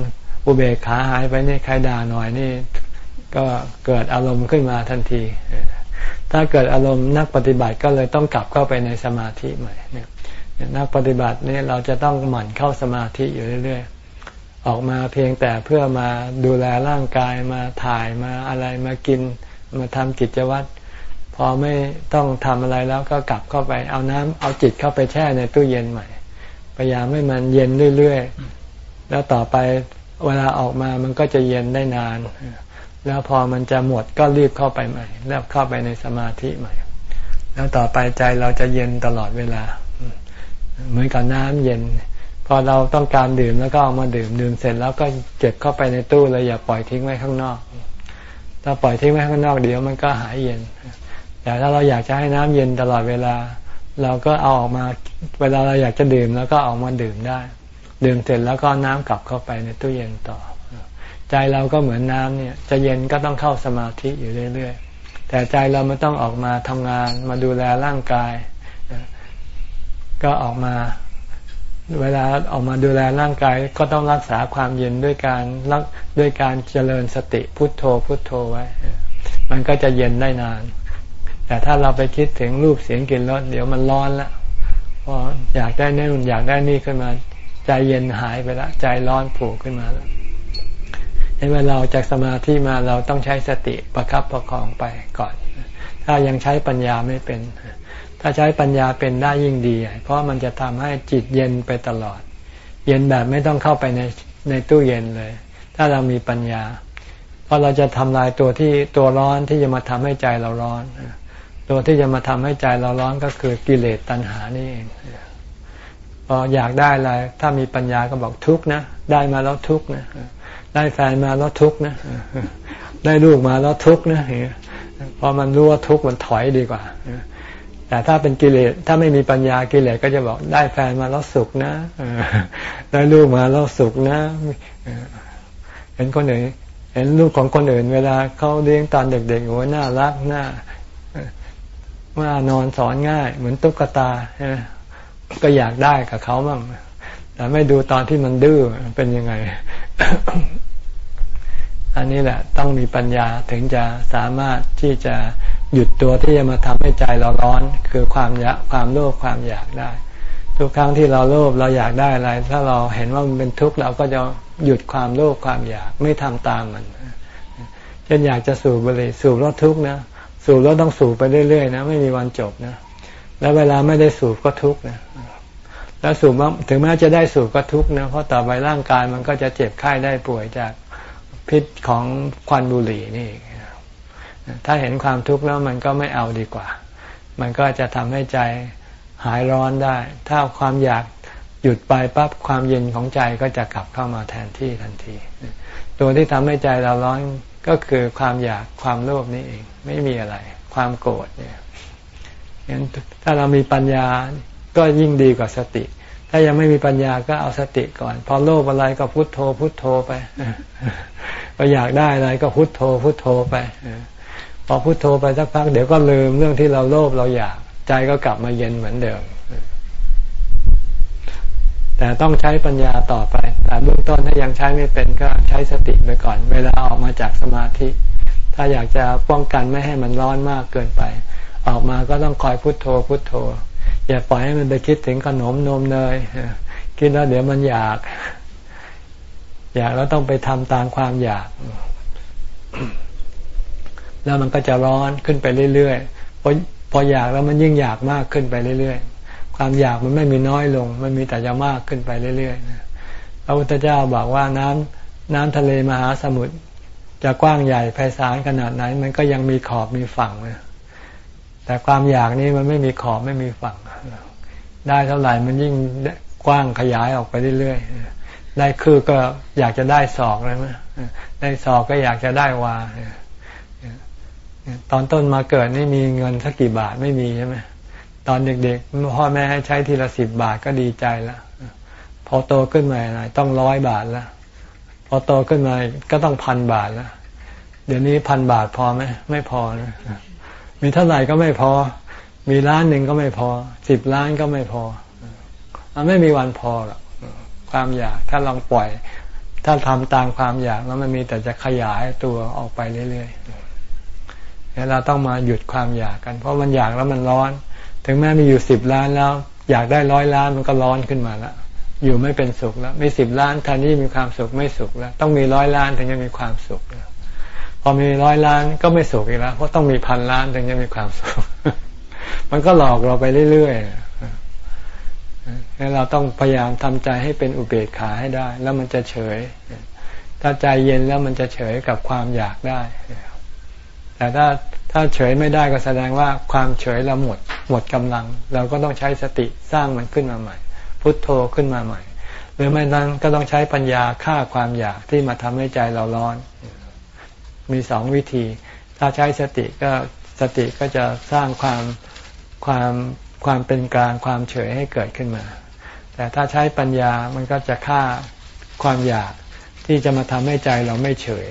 อุเบกขาหายไปนี่ใครด่าหน่อยนี่ ก็เกิดอารมณ์ขึ้นมาทันที ถ้าเกิดอารมณ์นักปฏิบัติก็เลยต้องกลับเข้าไปในสมาธิใหม่เนี่ยนักปฏิบัตินี่เราจะต้องหมั่นเข้าสมาธิอยู่เรื่อย ๆ ออกมาเพียงแต่เพื่อมาดูแลร่างกายมาถ่ายมาอะไรมากิน มาทำกิจวัตรพอไม่ต้องทำอะไรแล้วก็กลับเข้าไปเอาน้ำเอาจิตเข้าไปแช่ในตู้เย็นใหม่พยายามให้มันเย็นเรื่อยๆ แล้วต่อไป เวลาออกมามันก็จะเย็นได้นาน แล้วพอมันจะหมดก็รีบเข้าไปใหม่ แล้วเข้าไปในสมาธิใหม่ แล้วต่อไปใจเราจะเย็นตลอดเวลา เหมือนกับน้ำเย็น พอเราต้องการดื่มแล้วก็เอามาดื่มดื่มเสร็จแล้วก็เก็บเข้าไปในตู้เลยอย่าปล่อยทิ้งไว้ข้างนอก ถ้าปล่อยทิ้งไว้ข้างนอกเดี๋ยวมันก็หายเย็น แต่ถ้าเราอยากจะให้น้ำเย็นตลอดเวลา เราก็เอาออกมา เวลาเราอยากจะดื่มแล้วก็ออกมาดื่มได้ ดื่มเสร็จแล้วก็น้ำกลับเข้าไปในตู้เย็นต่อ ใจเราก็เหมือนน้ำเนี่ยจะเย็นก็ต้องเข้าสมาธิอยู่เรื่อยๆ แต่ใจเราไม่ต้องออกมาทำงานมาดูแลร่างกาย ก็ออกมาเวลาออกมาดูแลร่างกายก็ต้องรักษาความเย็นด้วยการรักด้วยการเจริญสติพุทโธพุทโธไว้ มันก็จะเย็นได้นาน แต่ถ้าเราไปคิดถึงรูปเสียงกลิ่นรสเดี๋ยวมันร้อนละพออยากได้นี่นอยากได้นี่ขึ้นมา ใจเย็นหายไปละ ใจร้อนผูกขึ้นมาแล้วเวลาเราจากสมาธิมาเราต้องใช้สติประครับประคองไปก่อน ถ้ายังใช้ปัญญาไม่เป็น ถ้าใช้ปัญญาเป็นได้ยิ่งดี เพราะมันจะทำให้จิตเย็นไปตลอด เย็นแบบไม่ต้องเข้าไปในในตู้เย็นเลย ถ้าเรามีปัญญา เพราะเราจะทำลายตัวที่ตัวร้อนที่จะมาทำให้ใจเราร้อน ตัวที่จะมาทำให้ใจเราร้อนก็คือกิเลสตัณหานี่เอง พออยากได้อะไร ถ้ามีปัญญาก็บอกทุกนะ ได้มาแล้วทุกนะ ได้แฟนมาแล้วทุกนะ ได้ลูกมาแล้วทุกนะพอมันรู้ว่าทุกมันถอยดีกว่า แต่ถ้าเป็นกิเลส ถ้าไม่มีปัญญากิเลสก็จะบอกได้แฟนมาแล้วสุขนะได้ลูกมาแล้วสุขนะ เห็นคนอื่นเห็นลูกของคนอื่น เวลาเขาเลี้ยงตอนเด็กๆโอ้น่ารักน่าว่านอนสอนง่าย เหมือนตุ๊กตา ก็อยากได้กับเขาบ้างแต่ไม่ดูตอนที่มันดื้อเป็นยังไง อันนี้แหละ ต้องมีปัญญาถึงจะสามารถที่จะหยุดตัวที่จะมาทำให้ใจเราร้อน คือความอยากความโลภความอยากได้ ทุกครั้งที่เราโลภเราอยากได้อะไร ถ้าเราเห็นว่ามันเป็นทุกข์เราก็จะหยุดความโลภความอยากไม่ทำตามมันเช่นอยากจะสูบบุหรี่สูบแล้วทุกข์นะสูบแล้วต้องสูบไปเรื่อยๆนะไม่มีวันจบนะ แล้วเวลาไม่ได้สูบก็ทุกข์นะแล้วสูบถึงแม้จะได้สูบก็ทุกข์นะเพราะต่อไปร่างกายมันก็จะเจ็บไข้ได้ป่วยจากพิษของควันบุหรี่นี่ถ้าเห็นความทุกข์แล้วมันก็ไม่เอาดีกว่า มันก็จะทำให้ใจหายร้อนได้ ถ้าความอยากหยุดไปปั๊บความเย็นของใจก็จะกลับเข้ามาแทนที่ทันที ตัวที่ทำให้ใจเราร้อนก็คือความอยากความโลภนี่เอง ไม่มีอะไร ความโกรธเนี่ย งั้นถ้าเรามีปัญญาก็ยิ่งดีกว่าสติ ถ้ายังไม่มีปัญญาก็เอาสติก่อน พอโลภอะไรก็พุโทโธ พุโทโธไปพออยากได้อะไรก็พุโทโธ พุโทโธไปพอพุโทโธไปสักพักเดี๋ยวก็ลืมเรื่องที่เราโลภเราอยากใจก็กลับมาเย็นเหมือนเดิม แต่ต้องใช้ปัญญาต่อไป แต่เบื้องต้นถ้ายังใช้ไม่เป็นก็ใช้สติไปก่อน เวลาออกมาจากสมาธิ ถ้าอยากจะป้องกันไม่ให้มันร้อนมากเกินไป ออกมาก็ต้องคอยพุโทโธพุโทโธ อย่าปล่อยให้มันไปคิดถึงขนมนมเนยคิดแล้วเดี๋ยวมันอยาก อยากแล้วต้องไปทำตามความอยาก แล้วมันก็จะร้อนขึ้นไปเรื่อยๆพอพออยากแล้วมันยิ่งอยากมากขึ้นไปเรื่อยๆ ความอยากมันไม่มีน้อยลง มันมีแต่จะมากขึ้นไปเรื่อยๆพระพุทธเจ้าบอกว่าน้ำน้ำทะเลมหาสมุทรจะกว้างใหญ่ไพศาลขนาดไหน มันก็ยังมีขอบมีฝั่งเลย แต่ความอยากนี้มันไม่มีขอบไม่มีฝั่ง ได้เท่าไหร่มันยิ่งกว้างขยายออกไปเรื่อยๆ ได้คือก็อยากจะได้ศอกเลยไหมได้ศอกก็อยากจะได้วา ตอนต้นมาเกิดนี่มีเงินสักกี่บาทไม่มีใช่ไหมตอนเด็กๆพ่อแม่ให้ใช้ทีละสิบบาทก็ดีใจแล้ว พอโตขึ้นมาหน่อยต้องร้อยบาทแล้ว พอโตขึ้นมาก็ต้องพันบาทแล้ว เดี๋ยวนี้พันบาทพอไหมไม่พอนะ มีเท่าไหร่ก็ไม่พอ มีล้านหนึ่งก็ไม่พอ สิบล้านก็ไม่พอมันไม่มีวันพอหรอกความอยาก ถ้าลองปล่อย ถ้าทำตามความอยากแล้วมันมีแต่จะขยายตัวออกไปเรื่อยๆแล้วเราต้องมาหยุดความอยากกัน เพราะมันอยากแล้วมันร้อน ถึงแม้มีอยู่สิบล้านแล้ว อยากได้ร้อยล้านมันก็ร้อนขึ้นมาแล้วอยู่ไม่เป็นสุขแล้ว มีสิบล้านแทนที่มีความสุขไม่สุขแล้ว ต้องมีร้อยล้านถึงจะมีความสุข พอมีร้อยล้านก็ไม่สุขอีกแล้วเพราะต้องมีพันล้านถึงจะมีความสุข มันก็หลอกเราไปเรื่อยๆเราต้องพยายามทำใจให้เป็นอุเบกขาให้ได้ แล้วมันจะเฉย ถ้าใจเย็นแล้วมันจะเฉยกับความอยากได้ แต่ถ้าถ้าเฉยไม่ได้ก็แสดงว่าความเฉยเราหมดหมดกำลัง เราก็ต้องใช้สติสร้างมันขึ้นมาใหม่ พุทโธขึ้นมาใหม่ หรือไม่นั้นก็ต้องใช้ปัญญาฆ่าความอยากที่มาทำให้ใจเราร้อน มีสองวิธี ถ้าใช้สติก็สติก็จะสร้างความความความเป็นกลางความเฉยให้เกิดขึ้นมา แต่ถ้าใช้ปัญญามันก็จะฆ่าความอยากที่จะมาทำให้ใจเราไม่เฉย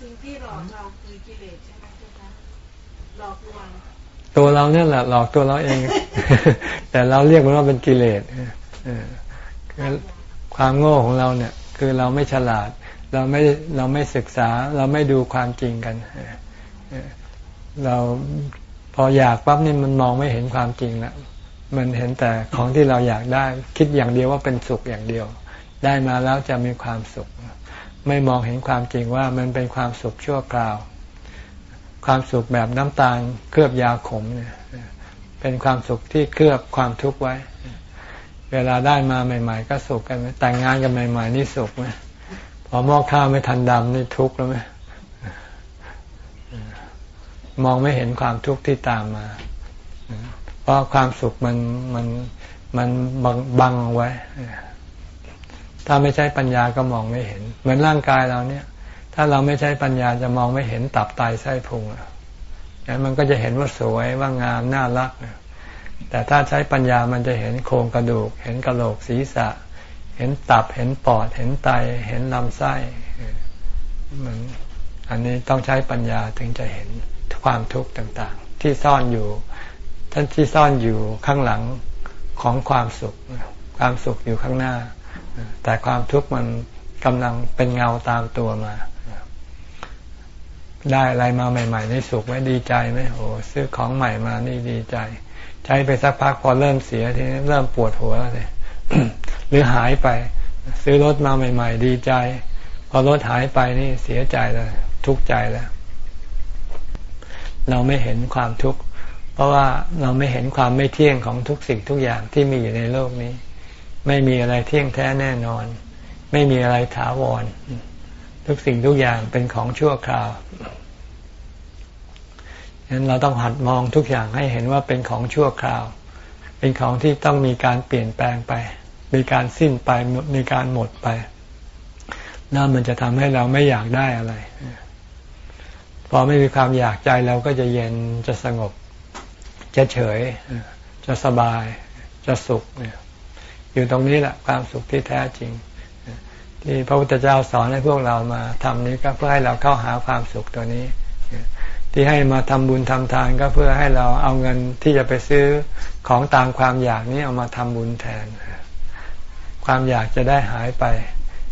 สิ่งที่หลอกเราคือกิเลสใช่ไหมคะหลอกลวงตัวเราเนี่ยแหละหลอกตัวเราเอง แต่เราเรียกมันว่าเป็นกิเลส ความโง่ของเราเนี่ย คือเราไม่ฉลาด เราไม่เราไม่ศึกษา เราไม่ดูความจริงกัน เราพออยากปั๊บนี่มันมองไม่เห็นความจริงแล้วมันเห็นแต่ของที่เราอยากได้ คิดอย่างเดียวว่าเป็นสุขอย่างเดียว ได้มาแล้วจะมีความสุข ไม่มองเห็นความจริงว่ามันเป็นความสุขชั่วคราว ความสุขแบบน้ำตาลเคลือบยาขมเนี่ยเป็นความสุขที่เคลือบความทุกข์ไว้ เวลาได้มาใหม่ ๆ ก็สุขกันไหมแต่งงานกันใหม่ ๆ นี่สุขไหมพอม้อข้าวไม่ทันดำนี่ทุกข์แล้วไหมมองไม่เห็นความทุกข์ที่ตามมา เพราะความสุขมันมันมันบังบังไว้ ถ้าไม่ใช้ปัญญาก็มองไม่เห็น เหมือนร่างกายเราเนี่ย ถ้าเราไม่ใช้ปัญญาจะมองไม่เห็นตับไตไส้พุงอะมันก็จะเห็นว่าสวยว่างามน่ารัก แต่ถ้าใช้ปัญญามันจะเห็นโครงกระดูก เห็นกระโหลกศีรษะ เห็นตับ เห็นปอด เห็นไต เห็นลำไส้มันอันนี้ต้องใช้ปัญญาถึงจะเห็นความทุกข์ต่างๆ ที่ซ่อนอยู่ท่านที่ซ่อนอยู่ข้างหลังของความสุข ความสุขอยู่ข้างหน้า แต่ความทุกข์มันกำลังเป็นเงาตามตัวมา ได้อะไรมาใหม่ ๆ นี่สุขไหมดีใจไหมโอ้ซื้อของใหม่มานี่ดีใจ ใช้ไปสักพักพอเริ่มเสียทีนี้เริ่มปวดหัวแล้วเลยหรือหายไป ซื้อรถมาใหม่ ๆ ดีใจ พอรถหายไปนี่เสียใจเลยทุกข์ใจแล้ว เราไม่เห็นความทุกข์เพราะว่าเราไม่เห็นความไม่เที่ยงของทุกสิ่งทุกอย่างที่มีอยู่ในโลกนี้ ไม่มีอะไรเที่ยงแท้แน่นอน ไม่มีอะไรถาวร ทุกสิ่งทุกอย่างเป็นของชั่วคราว ฉะนั้นเราต้องหัดมองทุกอย่างให้เห็นว่าเป็นของชั่วคราว เป็นของที่ต้องมีการเปลี่ยนแปลงไป มีการสิ้นไปมีการหมดไปนั่นมันจะทำให้เราไม่อยากได้อะไร พอไม่มีความอยากใจเราก็จะเย็นจะสงบ จะเฉย จะสบาย จะสุขอยู่ตรงนี้แหละความสุขที่แท้จริงที่พระพุทธเจ้าสอนให้พวกเรามาทำนี้ก็เพื่อให้เราเข้าหาความสุขตัวนี้ ที่ให้มาทำบุญทำทานก็เพื่อให้เราเอาเงินที่จะไปซื้อของตามความอยากนี้เอามาทำบุญแทน ความอยากจะได้หายไป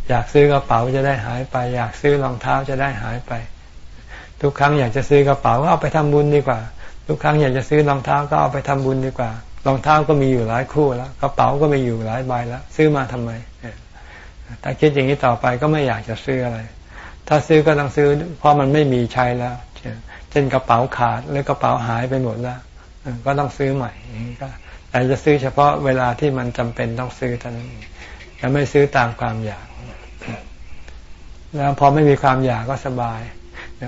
อยากซื้อกระเป๋าจะได้หายไป อยากซื้อรองเท้าจะได้หายไป ทุกครั้งอยากจะซื้อกระเป๋าก็เอาไปทำบุญดีกว่า ทุกครั้งอยากจะซื้อรองเท้าก็เอาไปทำบุญดีกว่ารองเท้าก็มีอยู่หลายคู่แล้ว กระเป๋าก็มีอยู่หลายใบแล้ว ซื้อมาทำไมถ้าคิดอย่างนี้ต่อไปก็ไม่อยากจะซื้ออะไร ถ้าซื้อก็ต้องซื้อ เพราะมันไม่มีใช้แล้ว เช่นกระเป๋าขาดหรือกระเป๋าหายไปหมดแล้วก็ต้องซื้อใหม่ก็แต่จะซื้อเฉพาะเวลาที่มันจำเป็นต้องซื้อเท่านั้นจะไม่ซื้อตามความอยาก แล้วพอไม่มีความอยากก็สบาย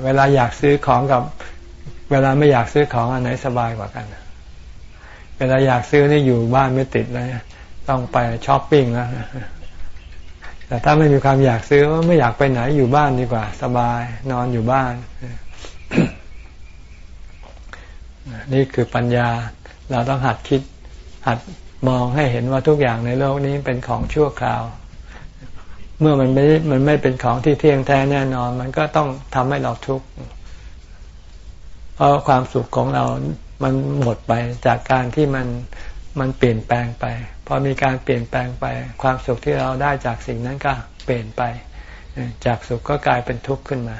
เวลาอยากซื้อของกับ เวลาไม่อยากซื้อของอันไหนสบายกว่ากัน เวลาอยากซื้อนี่อยู่บ้านไม่ติดเลยต้องไปช้อปปิ้งแล้วแต่ถ้าไม่มีความอยากซื้อไม่อยากไปไหนอยู่บ้านดีกว่า สบาย นอนอยู่บ้าน นี่คือปัญญาเราต้องหัดคิดหัดมองให้เห็นว่าทุกอย่างในโลกนี้เป็นของชั่วคราว เมื่อมันไม่มันไม่เป็นของที่เที่ยงแท้แน่นอน มันก็ต้องทำให้เราทุกข์เพราะความสุขของเรา มันหมดไปจากการที่มันมันเปลี่ยนแปลงไป พอมีการเปลี่ยนแปลงไป ความสุขที่เราได้จากสิ่งนั้นก็เปลี่ยนไป จากสุขก็กลายเป็นทุกข์ขึ้นมา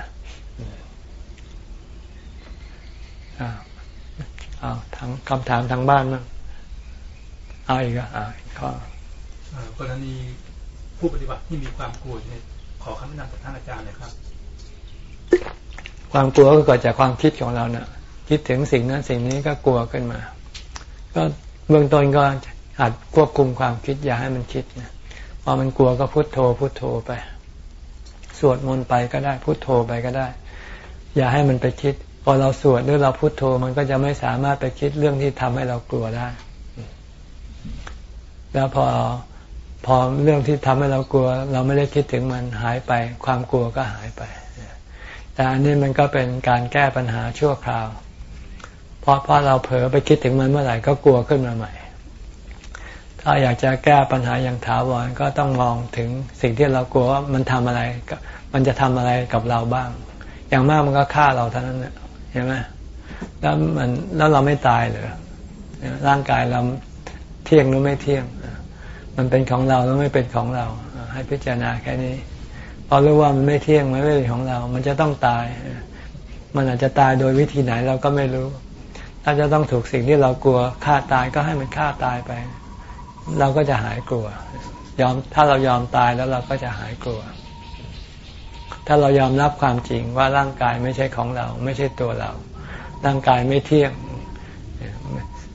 เอาทางคำถามทางบ้านมั้งเอาอีกอะข้อกรณีผู้ปฏิบัติที่มีความกลัวเนี่ยขอคำแนะนำจากท่านอาจารย์เลยครับ ความกลัวก็เกิดจากความคิดของเราเนะ่ะ คิดถึงสิ่งนั้นสิ่งนี้ก็กลัวขึ้นมา ก็เบื้องต้นก็หัดควบคุมความคิดอย่าให้มันคิดนะพอมันกลัวก็พุโทโธพุโทโธไป สวดมนต์ไปก็ได้พุโทโธไปก็ได้ อย่าให้มันไปคิดพ อเราสวดหรือเราพุโทโธมันก็จะไม่สามารถไปคิดเรื่องที่ทำให้เรากลัวได้ แล้วพอพอเรื่องที่ทำให้เรากลัว เราไม่ได้คิดถึงมันหายไป ความกลัวก็หายไป แต่อันนี้มันก็เป็นการแก้ปัญหาชั่วคราว เพราะพอเราเผลอไปคิดถึงมันเมื่อไหร่ก็กลัวขึ้นมาใหม่ ถ้าอยากจะแก้ปัญหาอย่างถาวรก็ต้องมองถึงสิ่งที่เรากลัวว่ามันทำอะไร มันจะทำอะไรกับเราบ้าง อย่างมากมันก็ฆ่าเราเท่านั้นเห็ นไหมแล้วมันแล้วเราไม่ตายเลยร่างกายเราเที่ยงหรือไม่เที่ยง มันเป็นของเราหรือไม่เป็นของเรา ให้พิจารณาแค่นี้พอรู้ว่ามันไม่เที่ยงมันไม่เป็นของเรา มันจะต้องตาย มันอาจจะตายโดยวิธีไหนเราก็ไม่รู้ ถ้าจะต้องถูกสิ่งที่เรากลัวฆ่าตายก็ให้มันฆ่าตายไป เราก็จะหายกลัว ยอมถ้าเรายอมตายแล้วเราก็จะหายกลัว ถ้าเรายอมรับความจริงว่าร่างกายไม่ใช่ของเรา ไม่ใช่ตัวเรา ร่างกายไม่เที่ยง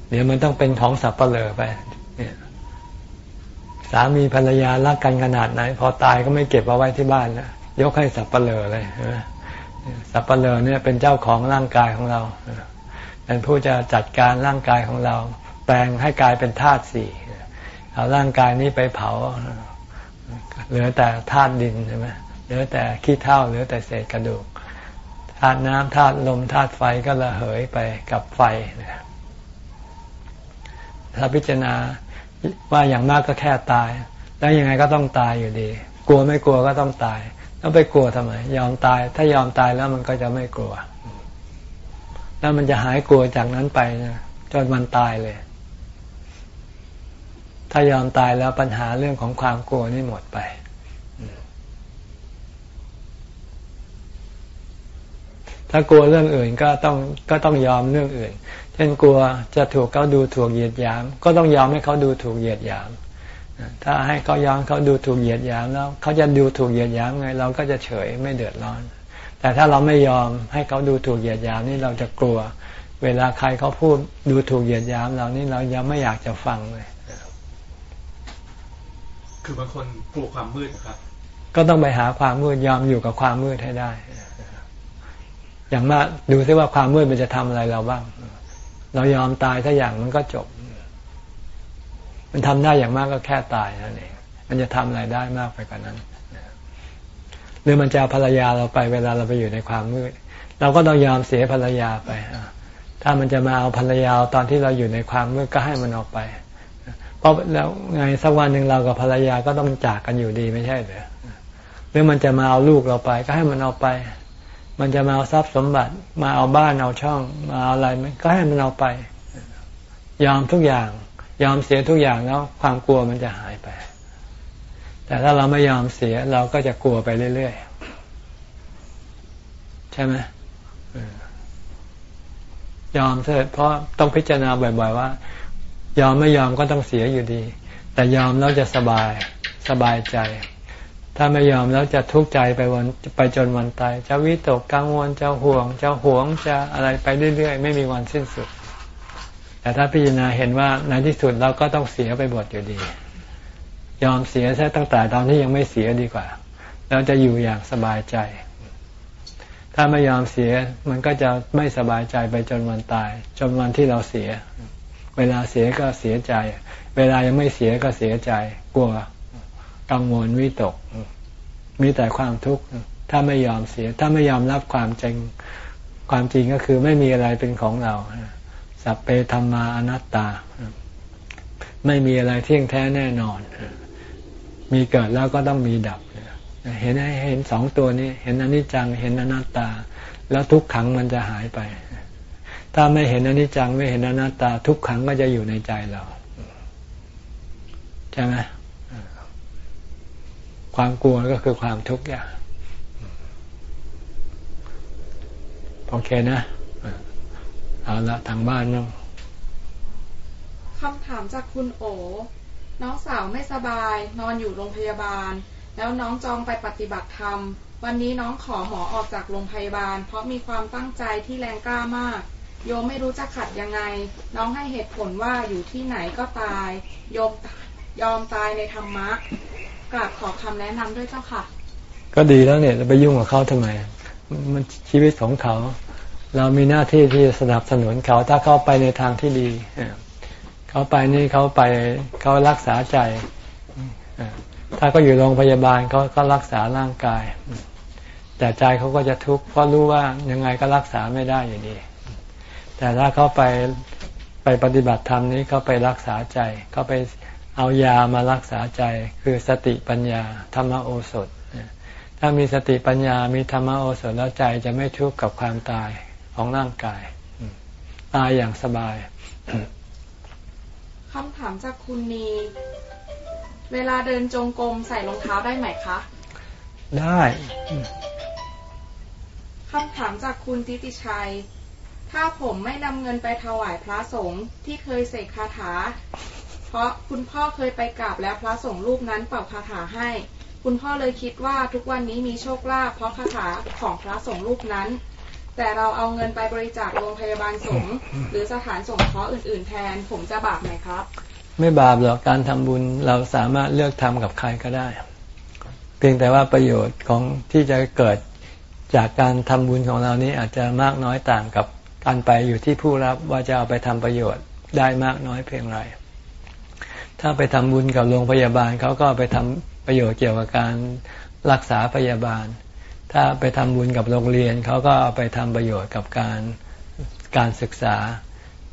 เดี๋ยวมันต้องเป็นของสับเปลือไปสามีภรรยารักกันขนาดไหน พอตายก็ไม่เก็บเอาไว้ที่บ้านนะยกให้สับเปลือเลยสับเปลือเนี่ยเป็นเจ้าของร่างกายของเราเป็นผู้จะจัดการร่างกายของเรา แปลงให้กลายเป็นธาตุสี่เอาร่างกายนี้ไปเผา เหลือแต่ธาตุดินใช่ไหม เหลือแต่ขี้เถ้าเหลือแต่เศษกระดูกธาตุน้ำธาตุลมธาตุไฟก็ระเหยไปกับไฟถ้าพิจารณาว่าอย่างมากก็แค่ตาย แล้วยังไงก็ต้องตายอยู่ดี กลัวไม่กลัวก็ต้องตาย แล้วไปกลัวทำไม ยอมตาย ถ้ายอมตายแล้วมันก็จะไม่กลัว แล้วมันจะหายกลัวจากนั้นไปนะจนมันตายเลย ถ้ายอมตายแล้วปัญหาเรื่องของความกลัวนี่หมดไป ถ้ากลัวเรื่องอื่นก็ต้องก็ต้องยอมเรื่องอื่น เช่นกลัวจะถูกเขาดูถูกเหยียดหยาม ก็ต้องยอมให้เขาดูถูกเหยียดหยาม ถ้าให้เขายอมเขาดูถูกเหยียดหยามแล้วเขาจะดูถูกเหยียดหยามไง เราก็จะเฉยไม่เดือดร้อน แต่ถ้าเราไม่ยอมให้เขาดูถูกเหยียดหยามนี่เราจะกลัว เวลาใครเขาพูดดูถูกเหยียดหยามเรานี่เรายังไม่อยากจะฟังเลยคือบางคนกลัวความมืดครับ ก็ต้องไปหาความมืดยอมอยู่กับความมืดให้ได้ อย่างมากดูซิว่าความมืดมันจะทำอะไรเราบ้าง เรายอมตายถ้าอย่างมันก็จบ มันทำได้อย่างมากก็แค่ตายนั่นเองมันจะทำอะไรได้มากไปกว่านั้นหรือมันจะภรรยาเราไปเวลาเราไปอยู่ในความมืด เราก็ต้องยอมเสียภรรยาไปถ้ามันจะมาเอาภรรยาตอนที่เราอยู่ในความมืดก็ให้มันออกไป เพราะแล้วไงสักวันหนึ่งเรากับภรรยาก็ต้องจากกันอยู่ดีไม่ใช่เหรอหรือมันจะมาเอาลูกเราไป ก็ให้มันเอาไป มันจะมาเอาทรัพย์สมบัติ มาเอาบ้านเอาช่อง มาเอาอะไรมันก็ให้มันเอาไป ยอมทุกอย่าง ยอมเสียทุกอย่างแล้วความกลัวมันจะหายไป แต่ถ้าเราไม่ยอมเสียเราก็จะกลัวไปเรื่อยๆใช่ไหมยอมเถิดเพราะต้องพิจารณาบ่อย ๆ ว่า ยอมไม่ยอมก็ต้องเสียอยู่ดี แต่ยอมแล้วจะสบายสบายใจ ถ้าไม่ยอมแล้วจะทุกข์ใจไปวันไปจนวันตาย จะวิตกกังวลจะห่วง จะหวงจะอะไรไปเรื่อยๆ ไม่มีวันสิ้นสุด แต่ถ้าพิจารณาเห็นว่าในที่สุดเราก็ต้องเสียไปหมดอยู่ดี ยอมเสียซะตั้งแต่ตอนที่ยังไม่เสียดีกว่า เราจะอยู่อย่างสบายใจ ถ้าไม่ยอมเสียมันก็จะไม่สบายใจไปจนวันตาย จนวันที่เราเสีย เวลาเสียก็เสียใจ เวลายังไม่เสียก็เสียใจกลัว กังวลวิตก มีแต่ความทุกข์ถ้าไม่ยอมเสีย ถ้าไม่ยอมรับความจริงความจริงก็คือไม่มีอะไรเป็นของเรา สัพเพธรรมาอนัตตา ไม่มีอะไรเที่ยงแท้แน่นอน มีเกิดแล้วก็ต้องมีดับ เห็นเห็นสองตัวนี้ เห็นอนิจจัง เห็นอนัตตา แล้วทุกขังมันจะหายไป ถ้าไม่เห็นอนิจจังไม่เห็นอนัตตา ทุกขังก็จะอยู่ในใจเรา ใช่ไหม ความกลัวก็คือความทุกข์อย่างโอเคนะเอาละทางบ้านน้องคำถามจากคุณโอ น้องสาวไม่สบาย นอนอยู่โรงพยาบาล แล้วน้องจองไปปฏิบัติธรรม วันนี้น้องขอหมอออกจากโรงพยาบาล เพราะมีความตั้งใจที่แรงกล้ามาก โยมไม่รู้จะขัดยังไง น้องให้เหตุผลว่าอยู่ที่ไหนก็ตาย โยมยอมตายในธรรมะ กราบขอคำแนะนำด้วยเจ้าค่ะ ก็ดีแล้วเนี่ยไปยุ่งกับเขาทำไม มันชีวิตของเขา เรามีหน้าที่ที่จะสนับสนุนเขาถ้าเขาไปในทางที่ดีเขาไปนี่เขาไปเขารักษาใจถ้าก็อยู่โรงพยาบาลเขาก็รักษาร่างกาย แต่ใจเขาก็จะทุกข์เพราะรู้ว่ายังไงก็รักษาไม่ได้อยู่ดี แต่ถ้าเขาไปไปปฏิบัติธรรมนี้เขาไปรักษาใจเขาไป เอายามารักษาใจคือสติปัญญาธรรมโอสถ ถ้ามีสติปัญญามีธรรมโอสถแล้วใจจะไม่ทุกข์กับความตายของร่างกาย ตายอย่างสบายคำถามจากคุณนีเวลาเดินจงกรมใส่รองเท้าได้ไหมคะ ได้คำถามจากคุณติติชัย ถ้าผมไม่นำเงินไปถวายพระสงฆ์ที่เคยเสกคาถาเพ ราะคุณพ่อเคยไปกราบแล้วพระสงฆ์รูปนั้นเป่าคาถาให้ คุณพ่อเลยคิดว่าทุกวันนี้มีโชคลาภเพราะคาถาของพระสงฆ์รูปนั้น แต่เราเอาเงินไปบริจาคโรงพยาบาลสงฆ์หรือสถานสงเคราะห์อื่น ๆ แทนผมจะบาปไหมครับ ไม่บาปหรอกการทำบุญเราสามารถเลือกทำกับใครก็ได้ เพียงแต่ว่าประโยชน์ของที่จะเกิดจากการทำบุญของเรานี้อาจจะมากน้อยต่างกับการไปอยู่ที่ผู้รับว่าจะเอาไปทำประโยชน์ได้มากน้อยเพียงไร ถ้าไปทำบุญกับโรงพยาบาลเขาก็ไปทำประโยชน์เกี่ยวกับการรักษาพยาบาล ถ้าไปทำบุญกับโรงเรียนเขาก็เอาไปทำประโยชน์กับการการศึกษา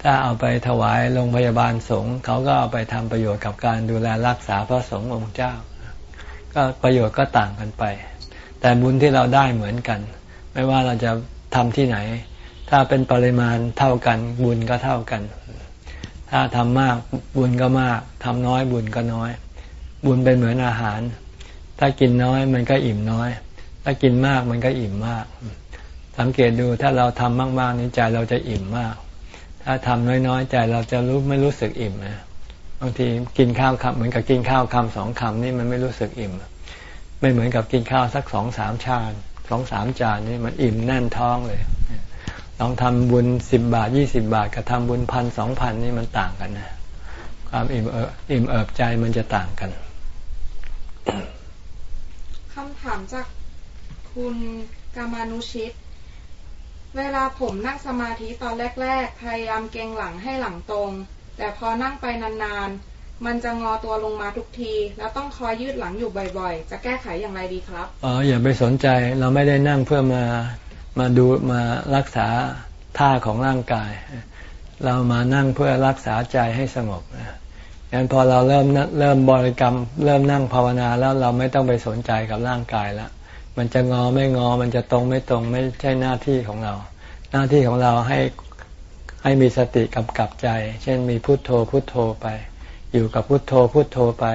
ถ้าเอาไปถวายโรงพยาบาลสงฆ์เขาก็เอาไปทำประโยชน์กับการดูแลรักษาพระสงฆ์องค์เจ้า ก็ประโยชน์ก็ต่างกันไป แต่บุญที่เราได้เหมือนกัน ไม่ว่าเราจะทำที่ไหน ถ้าเป็นปริมาณเท่ากันบุญก็เท่ากัน ถ้าทำมากบุญก็มากทำน้อยบุญก็น้อย บุญเป็นเหมือนอาหาร ถ้ากินน้อยมันก็อิ่มน้อย ถ้ากินมากมันก็อิ่มมาก สังเกตดูถ้าเราทำมากๆนี้ใจเราจะอิ่มมาก ถ้าทำน้อยๆใจเราจะรู้ไม่รู้สึกอิ่มนะบางทีกินข้าวคำเหมือนกับกินข้าวคำสองคำนี่มันไม่รู้สึกอิ่ม ไม่เหมือนกับกินข้าวสักสองสามชามสองสามจานนี่มันอิ่มแน่นท้องเลย ลองทำบุญสิบบาทยี่สิบาทกับทำบุญพันสองพันนี่มันต่างกันนะความอิ่มเอิบอิ่มเอิบใจมันจะต่างกันคำถามจากคุณกามานุชิต เวลาผมนั่งสมาธิตอนแรก ๆ พยายามเกงหลังให้หลังตรง แต่พอนั่งไปนานๆ มันจะงอตัวลงมาทุกที แล้วต้องคอยยืดหลังอยู่บ่อยๆ จะแก้ไขอย่างไรดีครับ อ๋ออย่าไปสนใจเราไม่ได้นั่งเพื่อมา มาดูมารักษาท่าของร่างกาย เรามานั่งเพื่อรักษาใจให้สงบงั้นพอเราเริ่มเริ่มบริกรรม เริ่มนั่งภาวนาแล้วเราไม่ต้องไปสนใจกับร่างกายล้วมันจะงอไม่งอ มันจะตรงไม่ตรงไม่ใช่หน้าที่ของเรา หน้าที่ของเราให้ให้มีสติกำกับใจ เช่นมีพุโทโธพุโทโธไป อยู่กับพุโทโธพุโทโธไป